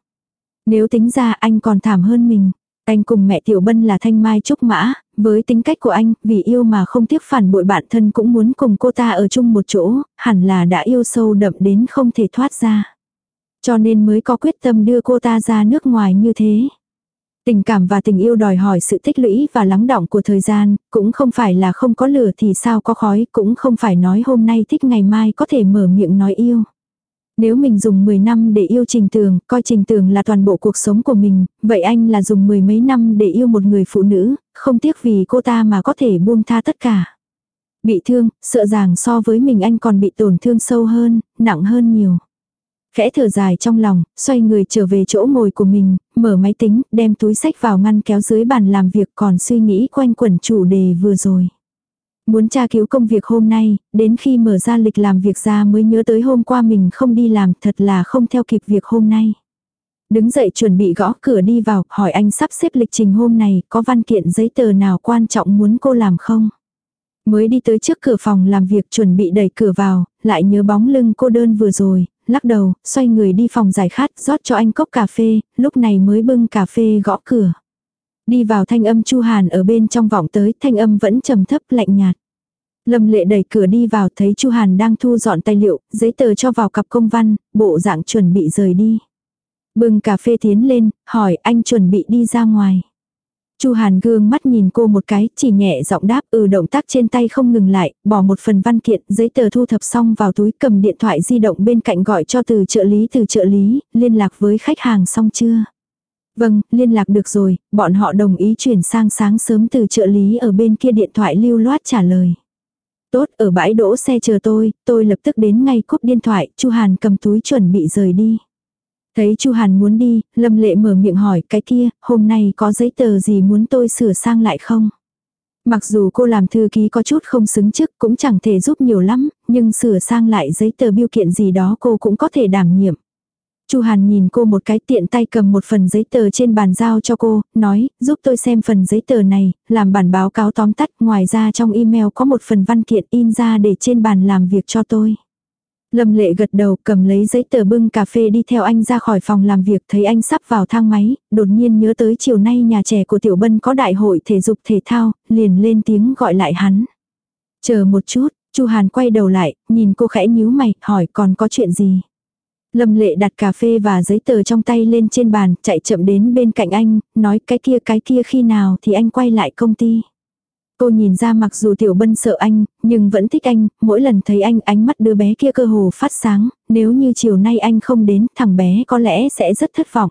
Nếu tính ra anh còn thảm hơn mình. Anh cùng mẹ Tiểu Bân là thanh mai trúc mã, với tính cách của anh, vì yêu mà không tiếc phản bội bạn thân cũng muốn cùng cô ta ở chung một chỗ, hẳn là đã yêu sâu đậm đến không thể thoát ra. Cho nên mới có quyết tâm đưa cô ta ra nước ngoài như thế. Tình cảm và tình yêu đòi hỏi sự tích lũy và lắng đọng của thời gian, cũng không phải là không có lửa thì sao có khói, cũng không phải nói hôm nay thích ngày mai có thể mở miệng nói yêu. Nếu mình dùng 10 năm để yêu Trình Tường, coi Trình Tường là toàn bộ cuộc sống của mình, vậy anh là dùng mười mấy năm để yêu một người phụ nữ, không tiếc vì cô ta mà có thể buông tha tất cả. Bị thương, sợ rằng so với mình anh còn bị tổn thương sâu hơn, nặng hơn nhiều. Khẽ thở dài trong lòng, xoay người trở về chỗ ngồi của mình, mở máy tính, đem túi sách vào ngăn kéo dưới bàn làm việc còn suy nghĩ quanh quẩn chủ đề vừa rồi. Muốn tra cứu công việc hôm nay, đến khi mở ra lịch làm việc ra mới nhớ tới hôm qua mình không đi làm thật là không theo kịp việc hôm nay. Đứng dậy chuẩn bị gõ cửa đi vào, hỏi anh sắp xếp lịch trình hôm này, có văn kiện giấy tờ nào quan trọng muốn cô làm không? Mới đi tới trước cửa phòng làm việc chuẩn bị đẩy cửa vào, lại nhớ bóng lưng cô đơn vừa rồi, lắc đầu, xoay người đi phòng giải khát, rót cho anh cốc cà phê, lúc này mới bưng cà phê gõ cửa. Đi vào thanh âm Chu Hàn ở bên trong vọng tới, thanh âm vẫn trầm thấp lạnh nhạt. Lâm lệ đẩy cửa đi vào thấy Chu Hàn đang thu dọn tài liệu, giấy tờ cho vào cặp công văn, bộ dạng chuẩn bị rời đi. Bưng cà phê tiến lên, hỏi anh chuẩn bị đi ra ngoài. Chu Hàn gương mắt nhìn cô một cái, chỉ nhẹ giọng đáp ừ động tác trên tay không ngừng lại, bỏ một phần văn kiện, giấy tờ thu thập xong vào túi cầm điện thoại di động bên cạnh gọi cho từ trợ lý từ trợ lý, liên lạc với khách hàng xong chưa. Vâng, liên lạc được rồi, bọn họ đồng ý chuyển sang sáng sớm từ trợ lý ở bên kia điện thoại lưu loát trả lời. Tốt, ở bãi đỗ xe chờ tôi, tôi lập tức đến ngay cúp điện thoại, Chu Hàn cầm túi chuẩn bị rời đi. Thấy Chu Hàn muốn đi, Lâm Lệ mở miệng hỏi cái kia, hôm nay có giấy tờ gì muốn tôi sửa sang lại không? Mặc dù cô làm thư ký có chút không xứng chức cũng chẳng thể giúp nhiều lắm, nhưng sửa sang lại giấy tờ biêu kiện gì đó cô cũng có thể đảm nhiệm. Chu Hàn nhìn cô một cái tiện tay cầm một phần giấy tờ trên bàn giao cho cô, nói, giúp tôi xem phần giấy tờ này, làm bản báo cáo tóm tắt, ngoài ra trong email có một phần văn kiện in ra để trên bàn làm việc cho tôi. Lâm lệ gật đầu cầm lấy giấy tờ bưng cà phê đi theo anh ra khỏi phòng làm việc thấy anh sắp vào thang máy, đột nhiên nhớ tới chiều nay nhà trẻ của Tiểu Bân có đại hội thể dục thể thao, liền lên tiếng gọi lại hắn. Chờ một chút, Chu Hàn quay đầu lại, nhìn cô khẽ nhíu mày, hỏi còn có chuyện gì. Lâm lệ đặt cà phê và giấy tờ trong tay lên trên bàn, chạy chậm đến bên cạnh anh, nói cái kia cái kia khi nào thì anh quay lại công ty. Cô nhìn ra mặc dù Tiểu Bân sợ anh, nhưng vẫn thích anh, mỗi lần thấy anh ánh mắt đứa bé kia cơ hồ phát sáng, nếu như chiều nay anh không đến, thằng bé có lẽ sẽ rất thất vọng.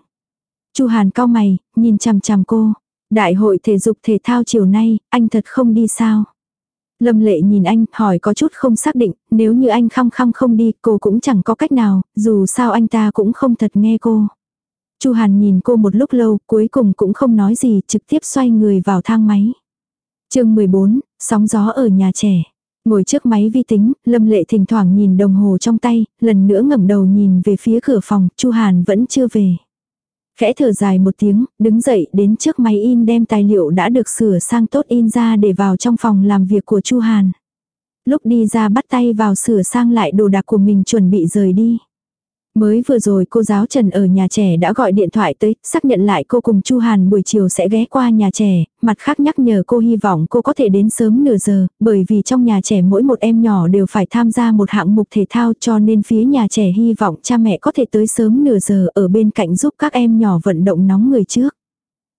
Chu Hàn cao mày, nhìn chằm chằm cô. Đại hội thể dục thể thao chiều nay, anh thật không đi sao? Lâm lệ nhìn anh, hỏi có chút không xác định, nếu như anh khăng khăng không đi, cô cũng chẳng có cách nào, dù sao anh ta cũng không thật nghe cô. Chu Hàn nhìn cô một lúc lâu, cuối cùng cũng không nói gì, trực tiếp xoay người vào thang máy chương 14, sóng gió ở nhà trẻ. Ngồi trước máy vi tính, Lâm Lệ thỉnh thoảng nhìn đồng hồ trong tay, lần nữa ngẩng đầu nhìn về phía cửa phòng, Chu Hàn vẫn chưa về. Khẽ thở dài một tiếng, đứng dậy đến trước máy in đem tài liệu đã được sửa sang tốt in ra để vào trong phòng làm việc của Chu Hàn. Lúc đi ra bắt tay vào sửa sang lại đồ đạc của mình chuẩn bị rời đi. Mới vừa rồi cô giáo Trần ở nhà trẻ đã gọi điện thoại tới, xác nhận lại cô cùng Chu Hàn buổi chiều sẽ ghé qua nhà trẻ, mặt khác nhắc nhở cô hy vọng cô có thể đến sớm nửa giờ, bởi vì trong nhà trẻ mỗi một em nhỏ đều phải tham gia một hạng mục thể thao cho nên phía nhà trẻ hy vọng cha mẹ có thể tới sớm nửa giờ ở bên cạnh giúp các em nhỏ vận động nóng người trước.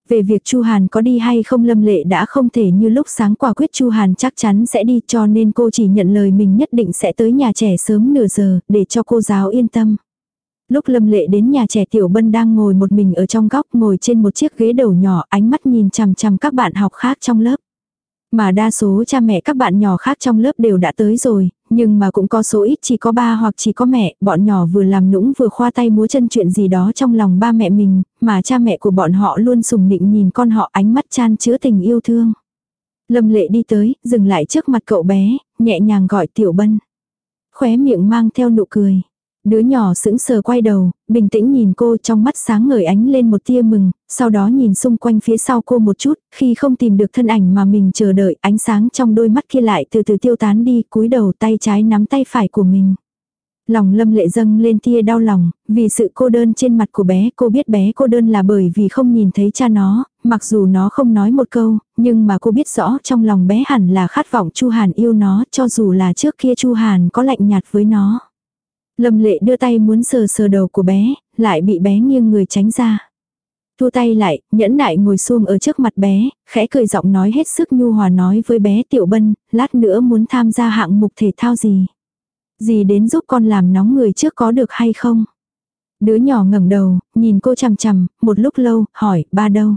Về việc Chu Hàn có đi hay không Lâm Lệ đã không thể như lúc sáng quả quyết Chu Hàn chắc chắn sẽ đi cho nên cô chỉ nhận lời mình nhất định sẽ tới nhà trẻ sớm nửa giờ để cho cô giáo yên tâm. Lúc Lâm Lệ đến nhà trẻ Tiểu Bân đang ngồi một mình ở trong góc ngồi trên một chiếc ghế đầu nhỏ ánh mắt nhìn chằm chằm các bạn học khác trong lớp. Mà đa số cha mẹ các bạn nhỏ khác trong lớp đều đã tới rồi, nhưng mà cũng có số ít chỉ có ba hoặc chỉ có mẹ, bọn nhỏ vừa làm nũng vừa khoa tay múa chân chuyện gì đó trong lòng ba mẹ mình, mà cha mẹ của bọn họ luôn sùng nịnh nhìn con họ ánh mắt chan chứa tình yêu thương. Lâm lệ đi tới, dừng lại trước mặt cậu bé, nhẹ nhàng gọi tiểu bân. Khóe miệng mang theo nụ cười. Đứa nhỏ sững sờ quay đầu, bình tĩnh nhìn cô trong mắt sáng ngời ánh lên một tia mừng, sau đó nhìn xung quanh phía sau cô một chút, khi không tìm được thân ảnh mà mình chờ đợi, ánh sáng trong đôi mắt kia lại từ từ tiêu tán đi, cúi đầu tay trái nắm tay phải của mình. Lòng lâm lệ dâng lên tia đau lòng, vì sự cô đơn trên mặt của bé, cô biết bé cô đơn là bởi vì không nhìn thấy cha nó, mặc dù nó không nói một câu, nhưng mà cô biết rõ trong lòng bé hẳn là khát vọng Chu Hàn yêu nó, cho dù là trước kia Chu Hàn có lạnh nhạt với nó. Lâm lệ đưa tay muốn sờ sờ đầu của bé, lại bị bé nghiêng người tránh ra. Thu tay lại, nhẫn nại ngồi xuông ở trước mặt bé, khẽ cười giọng nói hết sức nhu hòa nói với bé Tiểu Bân, lát nữa muốn tham gia hạng mục thể thao gì. Gì đến giúp con làm nóng người trước có được hay không? Đứa nhỏ ngẩng đầu, nhìn cô chằm chằm, một lúc lâu, hỏi, ba đâu?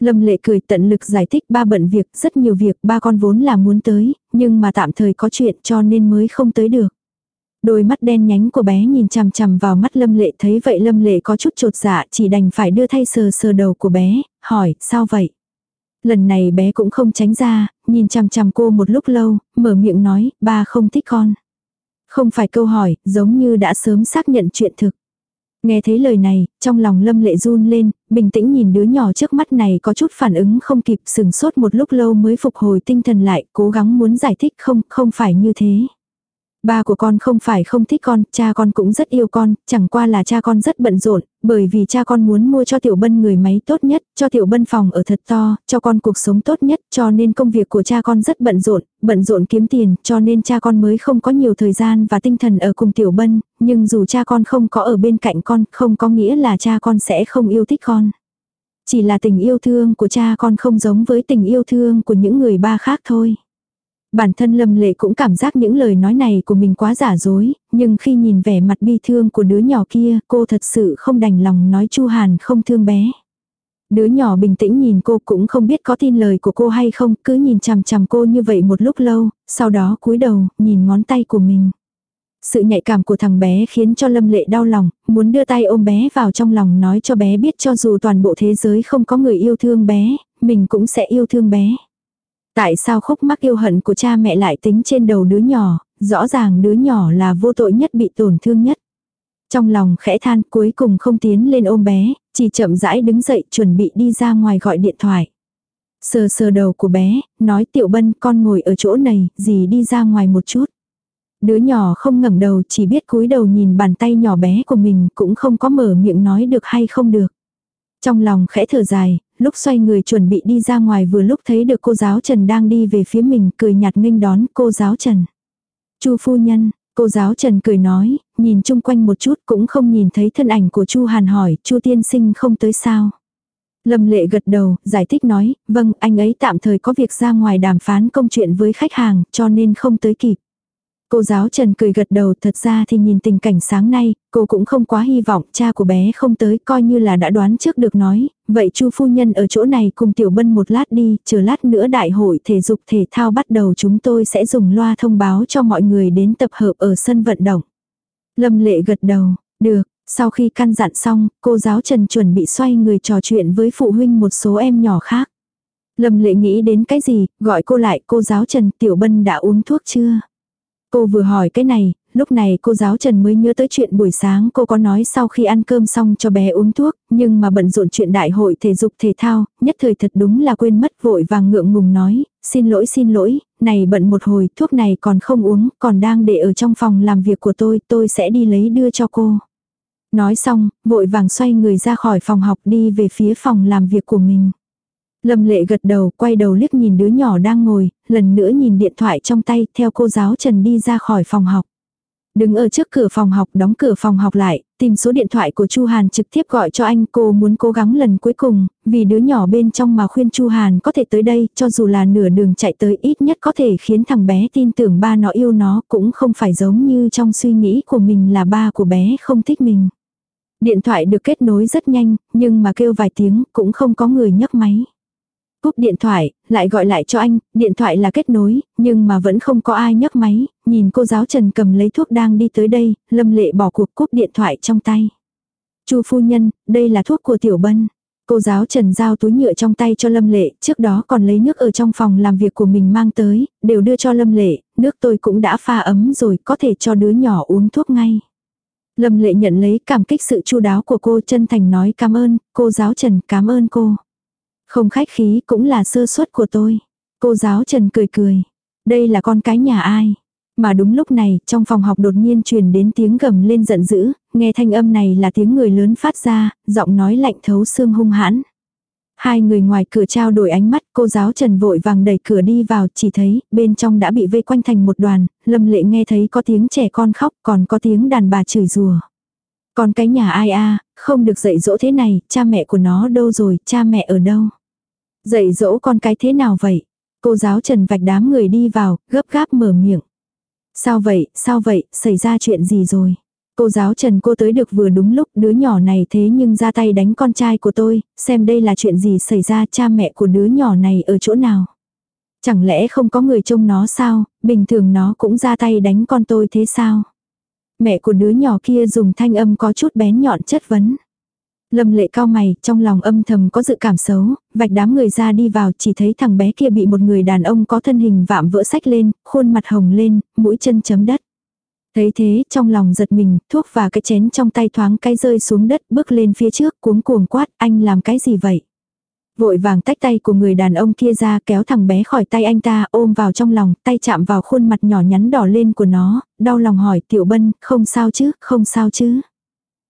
Lâm lệ cười tận lực giải thích ba bận việc, rất nhiều việc, ba con vốn là muốn tới, nhưng mà tạm thời có chuyện cho nên mới không tới được. Đôi mắt đen nhánh của bé nhìn chằm chằm vào mắt Lâm Lệ thấy vậy Lâm Lệ có chút trột dạ chỉ đành phải đưa thay sờ sờ đầu của bé, hỏi, sao vậy? Lần này bé cũng không tránh ra, nhìn chằm chằm cô một lúc lâu, mở miệng nói, ba không thích con. Không phải câu hỏi, giống như đã sớm xác nhận chuyện thực. Nghe thấy lời này, trong lòng lâm lệ run lên, bình tĩnh nhìn đứa nhỏ trước mắt này có chút phản ứng không kịp sừng sốt một lúc lâu mới phục hồi tinh thần lại, cố gắng muốn giải thích không, không phải như thế. Ba của con không phải không thích con, cha con cũng rất yêu con, chẳng qua là cha con rất bận rộn, bởi vì cha con muốn mua cho tiểu bân người máy tốt nhất, cho tiểu bân phòng ở thật to, cho con cuộc sống tốt nhất, cho nên công việc của cha con rất bận rộn, bận rộn kiếm tiền, cho nên cha con mới không có nhiều thời gian và tinh thần ở cùng tiểu bân, nhưng dù cha con không có ở bên cạnh con, không có nghĩa là cha con sẽ không yêu thích con. Chỉ là tình yêu thương của cha con không giống với tình yêu thương của những người ba khác thôi. Bản thân Lâm Lệ cũng cảm giác những lời nói này của mình quá giả dối, nhưng khi nhìn vẻ mặt bi thương của đứa nhỏ kia, cô thật sự không đành lòng nói Chu Hàn không thương bé. Đứa nhỏ bình tĩnh nhìn cô cũng không biết có tin lời của cô hay không, cứ nhìn chằm chằm cô như vậy một lúc lâu, sau đó cúi đầu, nhìn ngón tay của mình. Sự nhạy cảm của thằng bé khiến cho Lâm Lệ đau lòng, muốn đưa tay ôm bé vào trong lòng nói cho bé biết cho dù toàn bộ thế giới không có người yêu thương bé, mình cũng sẽ yêu thương bé. Tại sao khúc mắc yêu hận của cha mẹ lại tính trên đầu đứa nhỏ, rõ ràng đứa nhỏ là vô tội nhất bị tổn thương nhất. Trong lòng khẽ than cuối cùng không tiến lên ôm bé, chỉ chậm rãi đứng dậy chuẩn bị đi ra ngoài gọi điện thoại. Sờ sờ đầu của bé, nói tiểu bân con ngồi ở chỗ này, gì đi ra ngoài một chút. Đứa nhỏ không ngẩng đầu chỉ biết cúi đầu nhìn bàn tay nhỏ bé của mình cũng không có mở miệng nói được hay không được. Trong lòng khẽ thở dài, lúc xoay người chuẩn bị đi ra ngoài vừa lúc thấy được cô giáo Trần đang đi về phía mình cười nhạt nghênh đón cô giáo Trần. Chu phu nhân, cô giáo Trần cười nói, nhìn chung quanh một chút cũng không nhìn thấy thân ảnh của Chu Hàn hỏi, Chu tiên sinh không tới sao. Lâm lệ gật đầu, giải thích nói, vâng, anh ấy tạm thời có việc ra ngoài đàm phán công chuyện với khách hàng, cho nên không tới kịp. Cô giáo Trần cười gật đầu thật ra thì nhìn tình cảnh sáng nay, cô cũng không quá hy vọng cha của bé không tới coi như là đã đoán trước được nói, vậy chu phu nhân ở chỗ này cùng Tiểu Bân một lát đi, chờ lát nữa đại hội thể dục thể thao bắt đầu chúng tôi sẽ dùng loa thông báo cho mọi người đến tập hợp ở sân vận động. Lâm lệ gật đầu, được, sau khi căn dặn xong, cô giáo Trần chuẩn bị xoay người trò chuyện với phụ huynh một số em nhỏ khác. Lâm lệ nghĩ đến cái gì, gọi cô lại cô giáo Trần Tiểu Bân đã uống thuốc chưa? Cô vừa hỏi cái này, lúc này cô giáo Trần mới nhớ tới chuyện buổi sáng cô có nói sau khi ăn cơm xong cho bé uống thuốc, nhưng mà bận rộn chuyện đại hội thể dục thể thao, nhất thời thật đúng là quên mất vội vàng ngượng ngùng nói, xin lỗi xin lỗi, này bận một hồi thuốc này còn không uống, còn đang để ở trong phòng làm việc của tôi, tôi sẽ đi lấy đưa cho cô. Nói xong, vội vàng xoay người ra khỏi phòng học đi về phía phòng làm việc của mình. Lâm lệ gật đầu, quay đầu liếc nhìn đứa nhỏ đang ngồi, lần nữa nhìn điện thoại trong tay, theo cô giáo Trần đi ra khỏi phòng học. Đứng ở trước cửa phòng học đóng cửa phòng học lại, tìm số điện thoại của Chu Hàn trực tiếp gọi cho anh cô muốn cố gắng lần cuối cùng, vì đứa nhỏ bên trong mà khuyên Chu Hàn có thể tới đây, cho dù là nửa đường chạy tới ít nhất có thể khiến thằng bé tin tưởng ba nó yêu nó, cũng không phải giống như trong suy nghĩ của mình là ba của bé không thích mình. Điện thoại được kết nối rất nhanh, nhưng mà kêu vài tiếng cũng không có người nhấc máy. Cúp điện thoại, lại gọi lại cho anh, điện thoại là kết nối, nhưng mà vẫn không có ai nhấc máy, nhìn cô giáo Trần cầm lấy thuốc đang đi tới đây, lâm lệ bỏ cuộc cúp điện thoại trong tay. Chu phu nhân, đây là thuốc của tiểu bân. Cô giáo Trần giao túi nhựa trong tay cho Lâm Lệ, trước đó còn lấy nước ở trong phòng làm việc của mình mang tới, đều đưa cho Lâm Lệ, nước tôi cũng đã pha ấm rồi, có thể cho đứa nhỏ uống thuốc ngay. Lâm Lệ nhận lấy cảm kích sự chu đáo của cô chân thành nói cảm ơn, cô giáo Trần cảm ơn cô. Không khách khí cũng là sơ suất của tôi. Cô giáo Trần cười cười. Đây là con cái nhà ai? Mà đúng lúc này, trong phòng học đột nhiên truyền đến tiếng gầm lên giận dữ, nghe thanh âm này là tiếng người lớn phát ra, giọng nói lạnh thấu xương hung hãn. Hai người ngoài cửa trao đổi ánh mắt, cô giáo Trần vội vàng đẩy cửa đi vào, chỉ thấy, bên trong đã bị vây quanh thành một đoàn, lâm lệ nghe thấy có tiếng trẻ con khóc, còn có tiếng đàn bà chửi rùa. Còn cái nhà ai a không được dạy dỗ thế này, cha mẹ của nó đâu rồi, cha mẹ ở đâu? Dạy dỗ con cái thế nào vậy? Cô giáo Trần vạch đám người đi vào, gấp gáp mở miệng. Sao vậy, sao vậy, xảy ra chuyện gì rồi? Cô giáo Trần cô tới được vừa đúng lúc đứa nhỏ này thế nhưng ra tay đánh con trai của tôi, xem đây là chuyện gì xảy ra cha mẹ của đứa nhỏ này ở chỗ nào. Chẳng lẽ không có người trông nó sao, bình thường nó cũng ra tay đánh con tôi thế sao? Mẹ của đứa nhỏ kia dùng thanh âm có chút bén nhọn chất vấn. Lâm lệ cao mày, trong lòng âm thầm có dự cảm xấu, vạch đám người ra đi vào chỉ thấy thằng bé kia bị một người đàn ông có thân hình vạm vỡ sách lên, khuôn mặt hồng lên, mũi chân chấm đất. Thấy thế, trong lòng giật mình, thuốc và cái chén trong tay thoáng cái rơi xuống đất, bước lên phía trước, cuống cuồng quát, anh làm cái gì vậy? Vội vàng tách tay của người đàn ông kia ra kéo thằng bé khỏi tay anh ta ôm vào trong lòng, tay chạm vào khuôn mặt nhỏ nhắn đỏ lên của nó, đau lòng hỏi tiểu bân, không sao chứ, không sao chứ.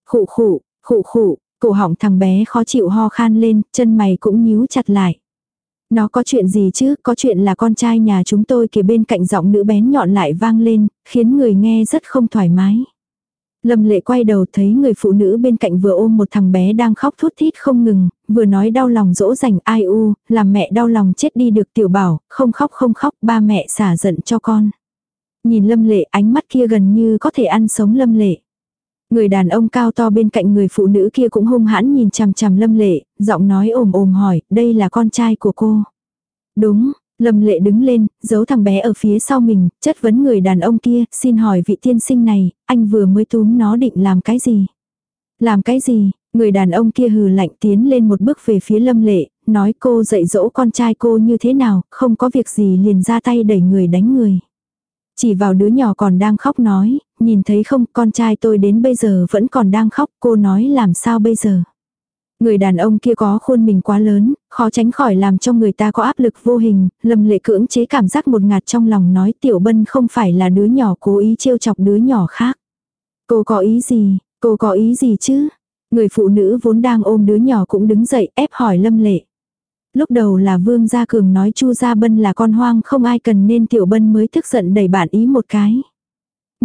Khụ khụ, khụ khụ, cổ họng thằng bé khó chịu ho khan lên, chân mày cũng nhíu chặt lại. Nó có chuyện gì chứ, có chuyện là con trai nhà chúng tôi kìa bên cạnh giọng nữ bén nhọn lại vang lên, khiến người nghe rất không thoải mái. Lâm lệ quay đầu thấy người phụ nữ bên cạnh vừa ôm một thằng bé đang khóc thút thít không ngừng, vừa nói đau lòng dỗ dành ai u, làm mẹ đau lòng chết đi được tiểu bảo, không khóc không khóc, ba mẹ xả giận cho con. Nhìn lâm lệ ánh mắt kia gần như có thể ăn sống lâm lệ. Người đàn ông cao to bên cạnh người phụ nữ kia cũng hung hãn nhìn chằm chằm lâm lệ, giọng nói ồm ồm hỏi, đây là con trai của cô. Đúng, lâm lệ đứng lên, giấu thằng bé ở phía sau mình, chất vấn người đàn ông kia, xin hỏi vị tiên sinh này, anh vừa mới túm nó định làm cái gì? Làm cái gì? Người đàn ông kia hừ lạnh tiến lên một bước về phía lâm lệ, nói cô dạy dỗ con trai cô như thế nào, không có việc gì liền ra tay đẩy người đánh người. Chỉ vào đứa nhỏ còn đang khóc nói, nhìn thấy không con trai tôi đến bây giờ vẫn còn đang khóc cô nói làm sao bây giờ. Người đàn ông kia có khuôn mình quá lớn, khó tránh khỏi làm cho người ta có áp lực vô hình, lầm lệ cưỡng chế cảm giác một ngạt trong lòng nói tiểu bân không phải là đứa nhỏ cố ý trêu chọc đứa nhỏ khác. Cô có ý gì, cô có ý gì chứ? Người phụ nữ vốn đang ôm đứa nhỏ cũng đứng dậy ép hỏi lâm lệ. Lúc đầu là Vương Gia Cường nói Chu Gia Bân là con hoang không ai cần nên Tiểu Bân mới tức giận đẩy bạn ý một cái.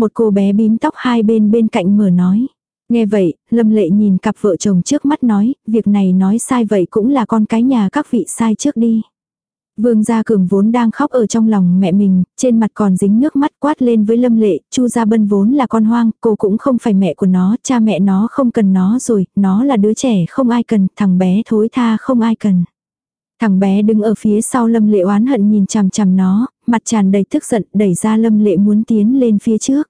Một cô bé bím tóc hai bên bên cạnh mở nói. Nghe vậy, Lâm Lệ nhìn cặp vợ chồng trước mắt nói, việc này nói sai vậy cũng là con cái nhà các vị sai trước đi. Vương Gia Cường vốn đang khóc ở trong lòng mẹ mình, trên mặt còn dính nước mắt quát lên với Lâm Lệ, Chu Gia Bân vốn là con hoang, cô cũng không phải mẹ của nó, cha mẹ nó không cần nó rồi, nó là đứa trẻ không ai cần, thằng bé thối tha không ai cần. Thằng bé đứng ở phía sau lâm lệ oán hận nhìn chằm chằm nó, mặt tràn đầy tức giận đẩy ra lâm lệ muốn tiến lên phía trước.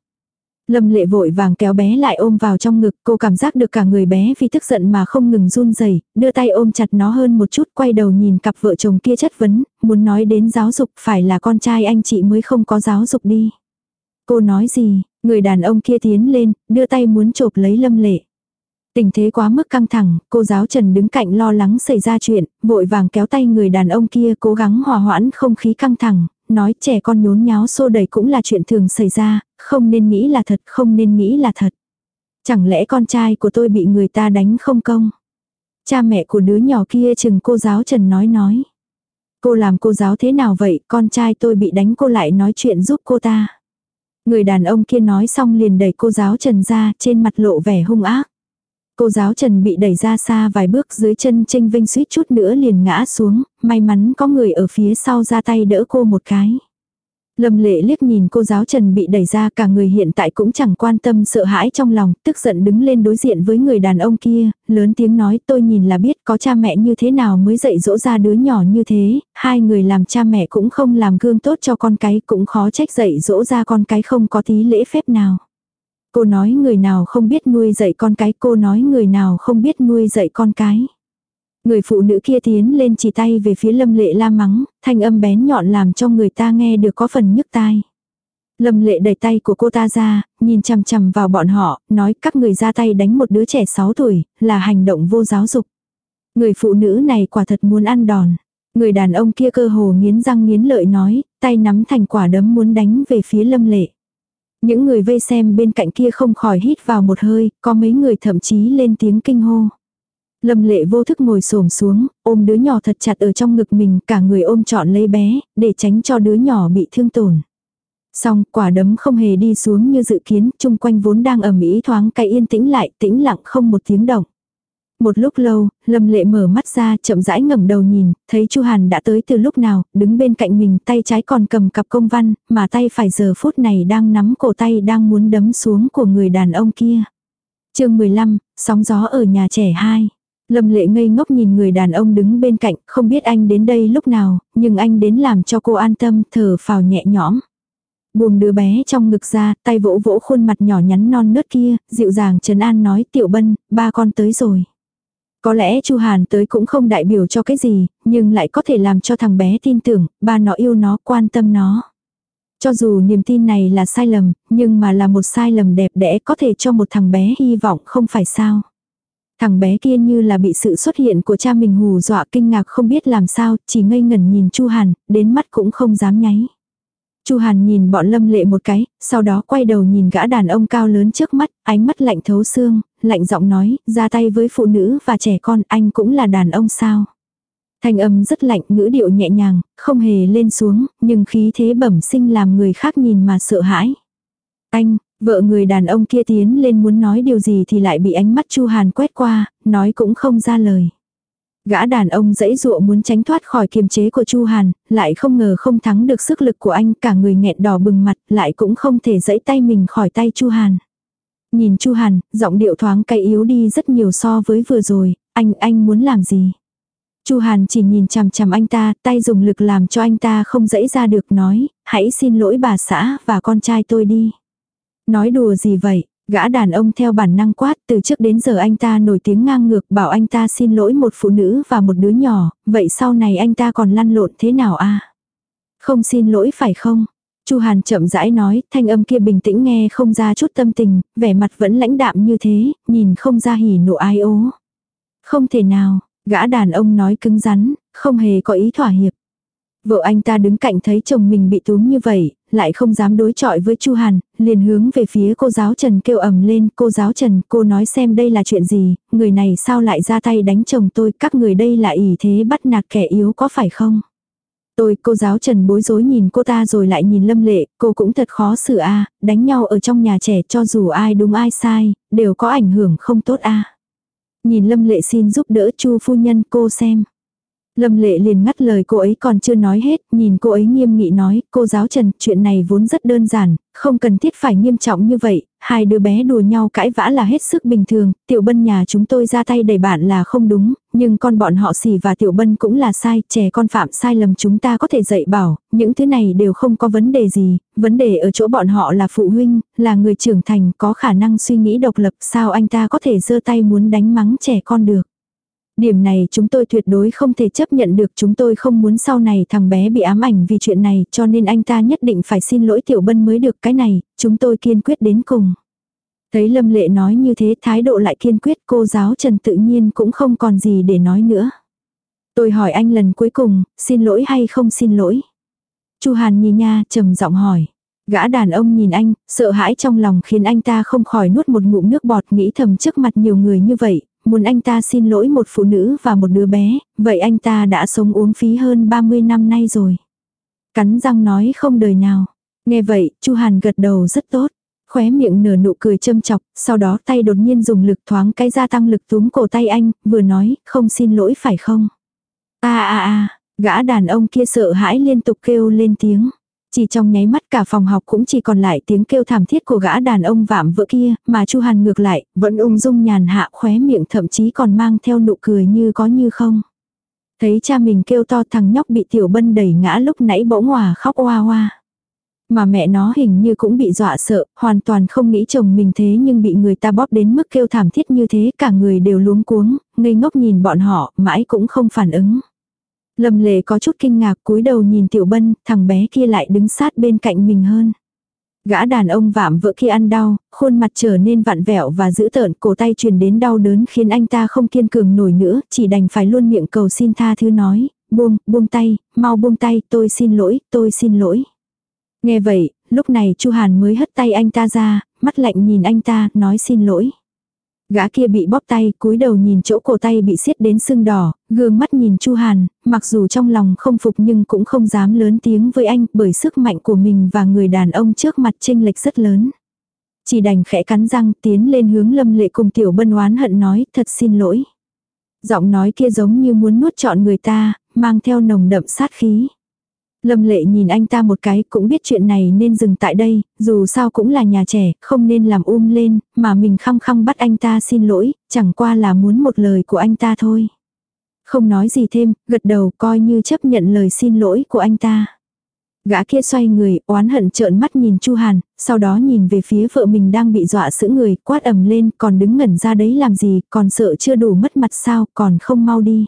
Lâm lệ vội vàng kéo bé lại ôm vào trong ngực, cô cảm giác được cả người bé vì tức giận mà không ngừng run rẩy, đưa tay ôm chặt nó hơn một chút, quay đầu nhìn cặp vợ chồng kia chất vấn, muốn nói đến giáo dục phải là con trai anh chị mới không có giáo dục đi. Cô nói gì, người đàn ông kia tiến lên, đưa tay muốn chộp lấy lâm lệ. Tình thế quá mức căng thẳng, cô giáo Trần đứng cạnh lo lắng xảy ra chuyện, vội vàng kéo tay người đàn ông kia cố gắng hòa hoãn không khí căng thẳng, nói trẻ con nhốn nháo xô đẩy cũng là chuyện thường xảy ra, không nên nghĩ là thật, không nên nghĩ là thật. Chẳng lẽ con trai của tôi bị người ta đánh không công? Cha mẹ của đứa nhỏ kia chừng cô giáo Trần nói nói. Cô làm cô giáo thế nào vậy, con trai tôi bị đánh cô lại nói chuyện giúp cô ta. Người đàn ông kia nói xong liền đẩy cô giáo Trần ra, trên mặt lộ vẻ hung ác. Cô giáo Trần bị đẩy ra xa vài bước dưới chân Trinh Vinh suýt chút nữa liền ngã xuống, may mắn có người ở phía sau ra tay đỡ cô một cái. Lâm lệ liếc nhìn cô giáo Trần bị đẩy ra cả người hiện tại cũng chẳng quan tâm sợ hãi trong lòng, tức giận đứng lên đối diện với người đàn ông kia, lớn tiếng nói tôi nhìn là biết có cha mẹ như thế nào mới dạy dỗ ra đứa nhỏ như thế, hai người làm cha mẹ cũng không làm gương tốt cho con cái cũng khó trách dạy dỗ ra con cái không có tí lễ phép nào. Cô nói người nào không biết nuôi dạy con cái cô nói người nào không biết nuôi dạy con cái. Người phụ nữ kia tiến lên chỉ tay về phía lâm lệ la mắng, thanh âm bén nhọn làm cho người ta nghe được có phần nhức tai. Lâm lệ đẩy tay của cô ta ra, nhìn chằm chằm vào bọn họ, nói các người ra tay đánh một đứa trẻ 6 tuổi, là hành động vô giáo dục. Người phụ nữ này quả thật muốn ăn đòn. Người đàn ông kia cơ hồ nghiến răng nghiến lợi nói, tay nắm thành quả đấm muốn đánh về phía lâm lệ. Những người vây xem bên cạnh kia không khỏi hít vào một hơi, có mấy người thậm chí lên tiếng kinh hô. Lâm lệ vô thức ngồi xổm xuống, ôm đứa nhỏ thật chặt ở trong ngực mình, cả người ôm trọn lấy bé, để tránh cho đứa nhỏ bị thương tổn. Xong, quả đấm không hề đi xuống như dự kiến, chung quanh vốn đang ở Mỹ thoáng cái yên tĩnh lại, tĩnh lặng không một tiếng động. Một lúc lâu, Lâm Lệ mở mắt ra, chậm rãi ngẩng đầu nhìn, thấy Chu Hàn đã tới từ lúc nào, đứng bên cạnh mình, tay trái còn cầm cặp công văn, mà tay phải giờ phút này đang nắm cổ tay đang muốn đấm xuống của người đàn ông kia. Chương 15, sóng gió ở nhà trẻ 2. Lâm lệ ngây ngốc nhìn người đàn ông đứng bên cạnh, không biết anh đến đây lúc nào, nhưng anh đến làm cho cô an tâm, thở phào nhẹ nhõm. Buông đứa bé trong ngực ra, tay vỗ vỗ khuôn mặt nhỏ nhắn non nớt kia, dịu dàng trấn an nói tiểu bân, ba con tới rồi. Có lẽ Chu Hàn tới cũng không đại biểu cho cái gì, nhưng lại có thể làm cho thằng bé tin tưởng, ba nó yêu nó, quan tâm nó. Cho dù niềm tin này là sai lầm, nhưng mà là một sai lầm đẹp đẽ có thể cho một thằng bé hy vọng không phải sao. Thằng bé kia như là bị sự xuất hiện của cha mình hù dọa kinh ngạc không biết làm sao, chỉ ngây ngẩn nhìn Chu Hàn, đến mắt cũng không dám nháy. Chu Hàn nhìn bọn Lâm Lệ một cái, sau đó quay đầu nhìn gã đàn ông cao lớn trước mắt, ánh mắt lạnh thấu xương, lạnh giọng nói, ra tay với phụ nữ và trẻ con, anh cũng là đàn ông sao? Thanh âm rất lạnh, ngữ điệu nhẹ nhàng, không hề lên xuống, nhưng khí thế bẩm sinh làm người khác nhìn mà sợ hãi. Anh, Vợ người đàn ông kia tiến lên muốn nói điều gì thì lại bị ánh mắt Chu Hàn quét qua, nói cũng không ra lời. Gã đàn ông dãy dụa muốn tránh thoát khỏi kiềm chế của Chu Hàn, lại không ngờ không thắng được sức lực của anh, cả người nghẹn đỏ bừng mặt, lại cũng không thể dãy tay mình khỏi tay Chu Hàn. Nhìn Chu Hàn, giọng điệu thoáng cay yếu đi rất nhiều so với vừa rồi, anh, anh muốn làm gì? Chu Hàn chỉ nhìn chằm chằm anh ta, tay dùng lực làm cho anh ta không dãy ra được nói, hãy xin lỗi bà xã và con trai tôi đi. Nói đùa gì vậy? Gã đàn ông theo bản năng quát, từ trước đến giờ anh ta nổi tiếng ngang ngược bảo anh ta xin lỗi một phụ nữ và một đứa nhỏ, vậy sau này anh ta còn lăn lộn thế nào a? Không xin lỗi phải không? Chu Hàn chậm rãi nói, thanh âm kia bình tĩnh nghe không ra chút tâm tình, vẻ mặt vẫn lãnh đạm như thế, nhìn không ra hỉ nộ ai ố. Không thể nào, gã đàn ông nói cứng rắn, không hề có ý thỏa hiệp. Vợ anh ta đứng cạnh thấy chồng mình bị túm như vậy, lại không dám đối chọi với Chu Hàn, liền hướng về phía cô giáo Trần kêu ầm lên, cô giáo Trần, cô nói xem đây là chuyện gì, người này sao lại ra tay đánh chồng tôi, các người đây là ỷ thế bắt nạt kẻ yếu có phải không? Tôi, cô giáo Trần bối rối nhìn cô ta rồi lại nhìn Lâm Lệ, cô cũng thật khó xử a đánh nhau ở trong nhà trẻ cho dù ai đúng ai sai, đều có ảnh hưởng không tốt a Nhìn Lâm Lệ xin giúp đỡ Chu phu nhân cô xem. Lâm lệ liền ngắt lời cô ấy còn chưa nói hết, nhìn cô ấy nghiêm nghị nói, cô giáo Trần, chuyện này vốn rất đơn giản, không cần thiết phải nghiêm trọng như vậy, hai đứa bé đùa nhau cãi vã là hết sức bình thường, tiểu bân nhà chúng tôi ra tay đẩy bạn là không đúng, nhưng con bọn họ xỉ và tiểu bân cũng là sai, trẻ con phạm sai lầm chúng ta có thể dạy bảo, những thứ này đều không có vấn đề gì, vấn đề ở chỗ bọn họ là phụ huynh, là người trưởng thành có khả năng suy nghĩ độc lập, sao anh ta có thể giơ tay muốn đánh mắng trẻ con được. Điểm này chúng tôi tuyệt đối không thể chấp nhận được chúng tôi không muốn sau này thằng bé bị ám ảnh vì chuyện này cho nên anh ta nhất định phải xin lỗi Tiểu Bân mới được cái này, chúng tôi kiên quyết đến cùng. Thấy Lâm Lệ nói như thế thái độ lại kiên quyết cô giáo Trần tự nhiên cũng không còn gì để nói nữa. Tôi hỏi anh lần cuối cùng, xin lỗi hay không xin lỗi? Chu Hàn nhìn nha trầm giọng hỏi. Gã đàn ông nhìn anh, sợ hãi trong lòng khiến anh ta không khỏi nuốt một ngụm nước bọt nghĩ thầm trước mặt nhiều người như vậy, muốn anh ta xin lỗi một phụ nữ và một đứa bé, vậy anh ta đã sống uống phí hơn 30 năm nay rồi. Cắn răng nói không đời nào. Nghe vậy, Chu Hàn gật đầu rất tốt. Khóe miệng nở nụ cười châm chọc, sau đó tay đột nhiên dùng lực thoáng cái gia tăng lực túm cổ tay anh, vừa nói, không xin lỗi phải không? a a a gã đàn ông kia sợ hãi liên tục kêu lên tiếng. Chỉ trong nháy mắt cả phòng học cũng chỉ còn lại tiếng kêu thảm thiết của gã đàn ông vạm vỡ kia, mà Chu Hàn ngược lại, vẫn ung dung nhàn hạ khóe miệng thậm chí còn mang theo nụ cười như có như không. Thấy cha mình kêu to thằng nhóc bị tiểu bân đẩy ngã lúc nãy bỗng hòa khóc oa oa. Mà mẹ nó hình như cũng bị dọa sợ, hoàn toàn không nghĩ chồng mình thế nhưng bị người ta bóp đến mức kêu thảm thiết như thế cả người đều luống cuống, ngây ngốc nhìn bọn họ, mãi cũng không phản ứng. Lâm lệ có chút kinh ngạc cúi đầu nhìn tiểu bân, thằng bé kia lại đứng sát bên cạnh mình hơn. Gã đàn ông vạm vỡ kia ăn đau, khuôn mặt trở nên vặn vẹo và dữ tợn, cổ tay truyền đến đau đớn khiến anh ta không kiên cường nổi nữa, chỉ đành phải luôn miệng cầu xin tha thứ nói, buông, buông tay, mau buông tay, tôi xin lỗi, tôi xin lỗi. Nghe vậy, lúc này Chu Hàn mới hất tay anh ta ra, mắt lạnh nhìn anh ta, nói xin lỗi. Gã kia bị bóp tay, cúi đầu nhìn chỗ cổ tay bị siết đến sưng đỏ, gương mắt nhìn Chu Hàn, mặc dù trong lòng không phục nhưng cũng không dám lớn tiếng với anh bởi sức mạnh của mình và người đàn ông trước mặt chênh lệch rất lớn. Chỉ đành khẽ cắn răng tiến lên hướng lâm lệ cùng tiểu bân oán hận nói thật xin lỗi. Giọng nói kia giống như muốn nuốt trọn người ta, mang theo nồng đậm sát khí. Lâm lệ nhìn anh ta một cái cũng biết chuyện này nên dừng tại đây, dù sao cũng là nhà trẻ, không nên làm um lên, mà mình khăng khăng bắt anh ta xin lỗi, chẳng qua là muốn một lời của anh ta thôi. Không nói gì thêm, gật đầu coi như chấp nhận lời xin lỗi của anh ta. Gã kia xoay người, oán hận trợn mắt nhìn Chu Hàn, sau đó nhìn về phía vợ mình đang bị dọa sững người, quát ầm lên, còn đứng ngẩn ra đấy làm gì, còn sợ chưa đủ mất mặt sao, còn không mau đi.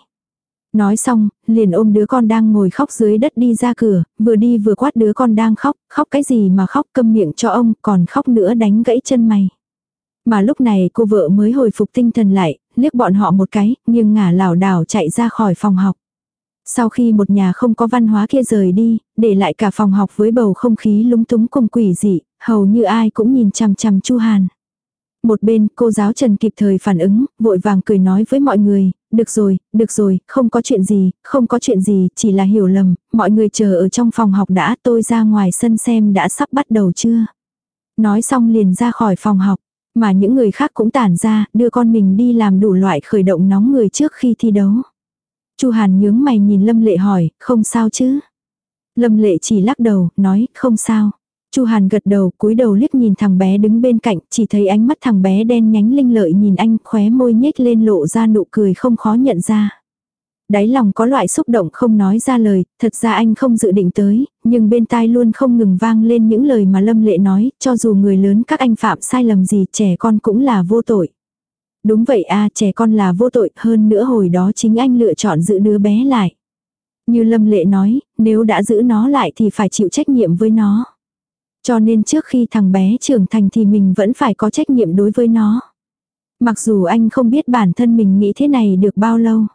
Nói xong, liền ôm đứa con đang ngồi khóc dưới đất đi ra cửa, vừa đi vừa quát đứa con đang khóc, khóc cái gì mà khóc câm miệng cho ông, còn khóc nữa đánh gãy chân mày. Mà lúc này cô vợ mới hồi phục tinh thần lại, liếc bọn họ một cái, nhưng ngả lảo đảo chạy ra khỏi phòng học. Sau khi một nhà không có văn hóa kia rời đi, để lại cả phòng học với bầu không khí lúng túng cùng quỷ dị, hầu như ai cũng nhìn chằm chằm Chu Hàn. Một bên, cô giáo Trần kịp thời phản ứng, vội vàng cười nói với mọi người, được rồi, được rồi, không có chuyện gì, không có chuyện gì, chỉ là hiểu lầm, mọi người chờ ở trong phòng học đã, tôi ra ngoài sân xem đã sắp bắt đầu chưa. Nói xong liền ra khỏi phòng học, mà những người khác cũng tản ra, đưa con mình đi làm đủ loại khởi động nóng người trước khi thi đấu. Chu Hàn nhướng mày nhìn Lâm Lệ hỏi, không sao chứ? Lâm Lệ chỉ lắc đầu, nói, không sao. Chu Hàn gật đầu, cúi đầu liếc nhìn thằng bé đứng bên cạnh, chỉ thấy ánh mắt thằng bé đen nhánh linh lợi nhìn anh, khóe môi nhếch lên lộ ra nụ cười không khó nhận ra. Đáy lòng có loại xúc động không nói ra lời, thật ra anh không dự định tới, nhưng bên tai luôn không ngừng vang lên những lời mà Lâm Lệ nói, cho dù người lớn các anh phạm sai lầm gì, trẻ con cũng là vô tội. Đúng vậy a trẻ con là vô tội, hơn nữa hồi đó chính anh lựa chọn giữ đứa bé lại. Như Lâm Lệ nói, nếu đã giữ nó lại thì phải chịu trách nhiệm với nó. Cho nên trước khi thằng bé trưởng thành thì mình vẫn phải có trách nhiệm đối với nó. Mặc dù anh không biết bản thân mình nghĩ thế này được bao lâu.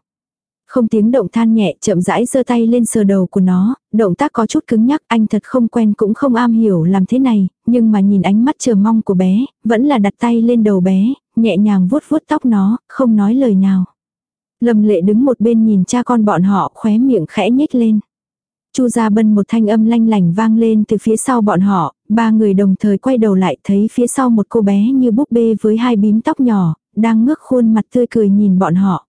Không tiếng động than nhẹ chậm rãi giơ tay lên sờ đầu của nó, động tác có chút cứng nhắc anh thật không quen cũng không am hiểu làm thế này, nhưng mà nhìn ánh mắt chờ mong của bé, vẫn là đặt tay lên đầu bé, nhẹ nhàng vuốt vuốt tóc nó, không nói lời nào. Lâm lệ đứng một bên nhìn cha con bọn họ khóe miệng khẽ nhếch lên. Chu Gia Bân một thanh âm lanh lành vang lên từ phía sau bọn họ, ba người đồng thời quay đầu lại thấy phía sau một cô bé như búp bê với hai bím tóc nhỏ, đang ngước khuôn mặt tươi cười nhìn bọn họ.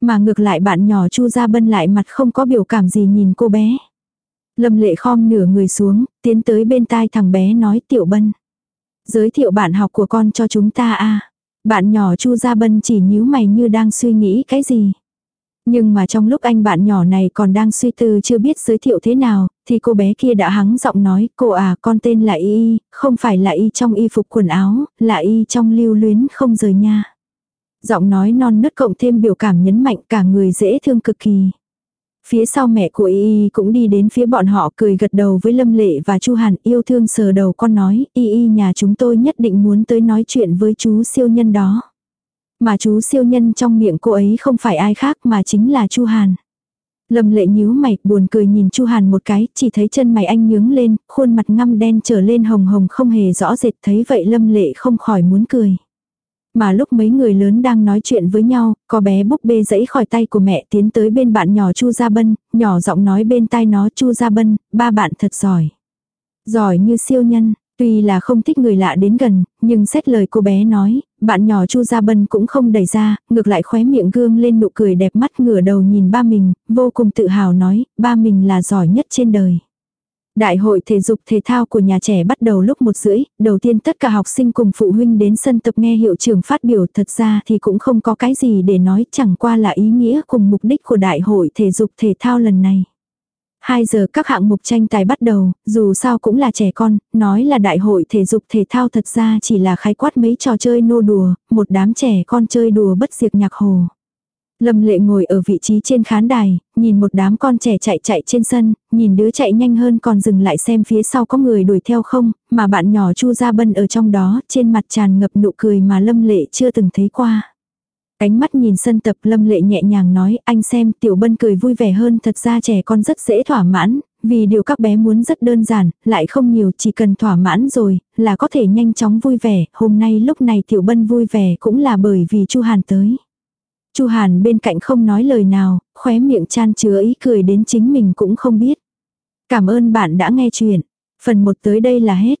Mà ngược lại bạn nhỏ Chu Gia Bân lại mặt không có biểu cảm gì nhìn cô bé. Lâm lệ khom nửa người xuống, tiến tới bên tai thằng bé nói tiểu bân. Giới thiệu bạn học của con cho chúng ta a Bạn nhỏ Chu Gia Bân chỉ nhíu mày như đang suy nghĩ cái gì. Nhưng mà trong lúc anh bạn nhỏ này còn đang suy tư chưa biết giới thiệu thế nào, thì cô bé kia đã hắng giọng nói, cô à con tên là Y không phải là Y trong y phục quần áo, là Y trong lưu luyến không rời nha. Giọng nói non nớt cộng thêm biểu cảm nhấn mạnh cả người dễ thương cực kỳ. Phía sau mẹ của Y Y cũng đi đến phía bọn họ cười gật đầu với Lâm Lệ và Chu Hàn yêu thương sờ đầu con nói, Y Y nhà chúng tôi nhất định muốn tới nói chuyện với chú siêu nhân đó. Mà chú siêu nhân trong miệng cô ấy không phải ai khác mà chính là Chu Hàn. Lâm lệ nhíu mày, buồn cười nhìn Chu Hàn một cái, chỉ thấy chân mày anh nhướng lên, khuôn mặt ngăm đen trở lên hồng hồng không hề rõ rệt, thấy vậy Lâm lệ không khỏi muốn cười. Mà lúc mấy người lớn đang nói chuyện với nhau, có bé búp bê dẫy khỏi tay của mẹ tiến tới bên bạn nhỏ Chu Gia Bân, nhỏ giọng nói bên tai nó Chu Gia Bân, ba bạn thật giỏi. Giỏi như siêu nhân, Tuy là không thích người lạ đến gần, nhưng xét lời cô bé nói, bạn nhỏ Chu Gia Bân cũng không đẩy ra, ngược lại khóe miệng gương lên nụ cười đẹp mắt ngửa đầu nhìn ba mình, vô cùng tự hào nói, ba mình là giỏi nhất trên đời. Đại hội thể dục thể thao của nhà trẻ bắt đầu lúc một rưỡi, đầu tiên tất cả học sinh cùng phụ huynh đến sân tập nghe hiệu trưởng phát biểu thật ra thì cũng không có cái gì để nói chẳng qua là ý nghĩa cùng mục đích của đại hội thể dục thể thao lần này. 2 giờ các hạng mục tranh tài bắt đầu, dù sao cũng là trẻ con, nói là đại hội thể dục thể thao thật ra chỉ là khái quát mấy trò chơi nô đùa, một đám trẻ con chơi đùa bất diệt nhạc hồ. Lâm lệ ngồi ở vị trí trên khán đài, nhìn một đám con trẻ chạy chạy trên sân, nhìn đứa chạy nhanh hơn còn dừng lại xem phía sau có người đuổi theo không, mà bạn nhỏ Chu Gia Bân ở trong đó, trên mặt tràn ngập nụ cười mà Lâm lệ chưa từng thấy qua. Cánh mắt nhìn sân tập lâm lệ nhẹ nhàng nói anh xem tiểu bân cười vui vẻ hơn thật ra trẻ con rất dễ thỏa mãn, vì điều các bé muốn rất đơn giản, lại không nhiều chỉ cần thỏa mãn rồi là có thể nhanh chóng vui vẻ, hôm nay lúc này tiểu bân vui vẻ cũng là bởi vì chu Hàn tới. chu Hàn bên cạnh không nói lời nào, khóe miệng chan chứa ý cười đến chính mình cũng không biết. Cảm ơn bạn đã nghe chuyện. Phần 1 tới đây là hết.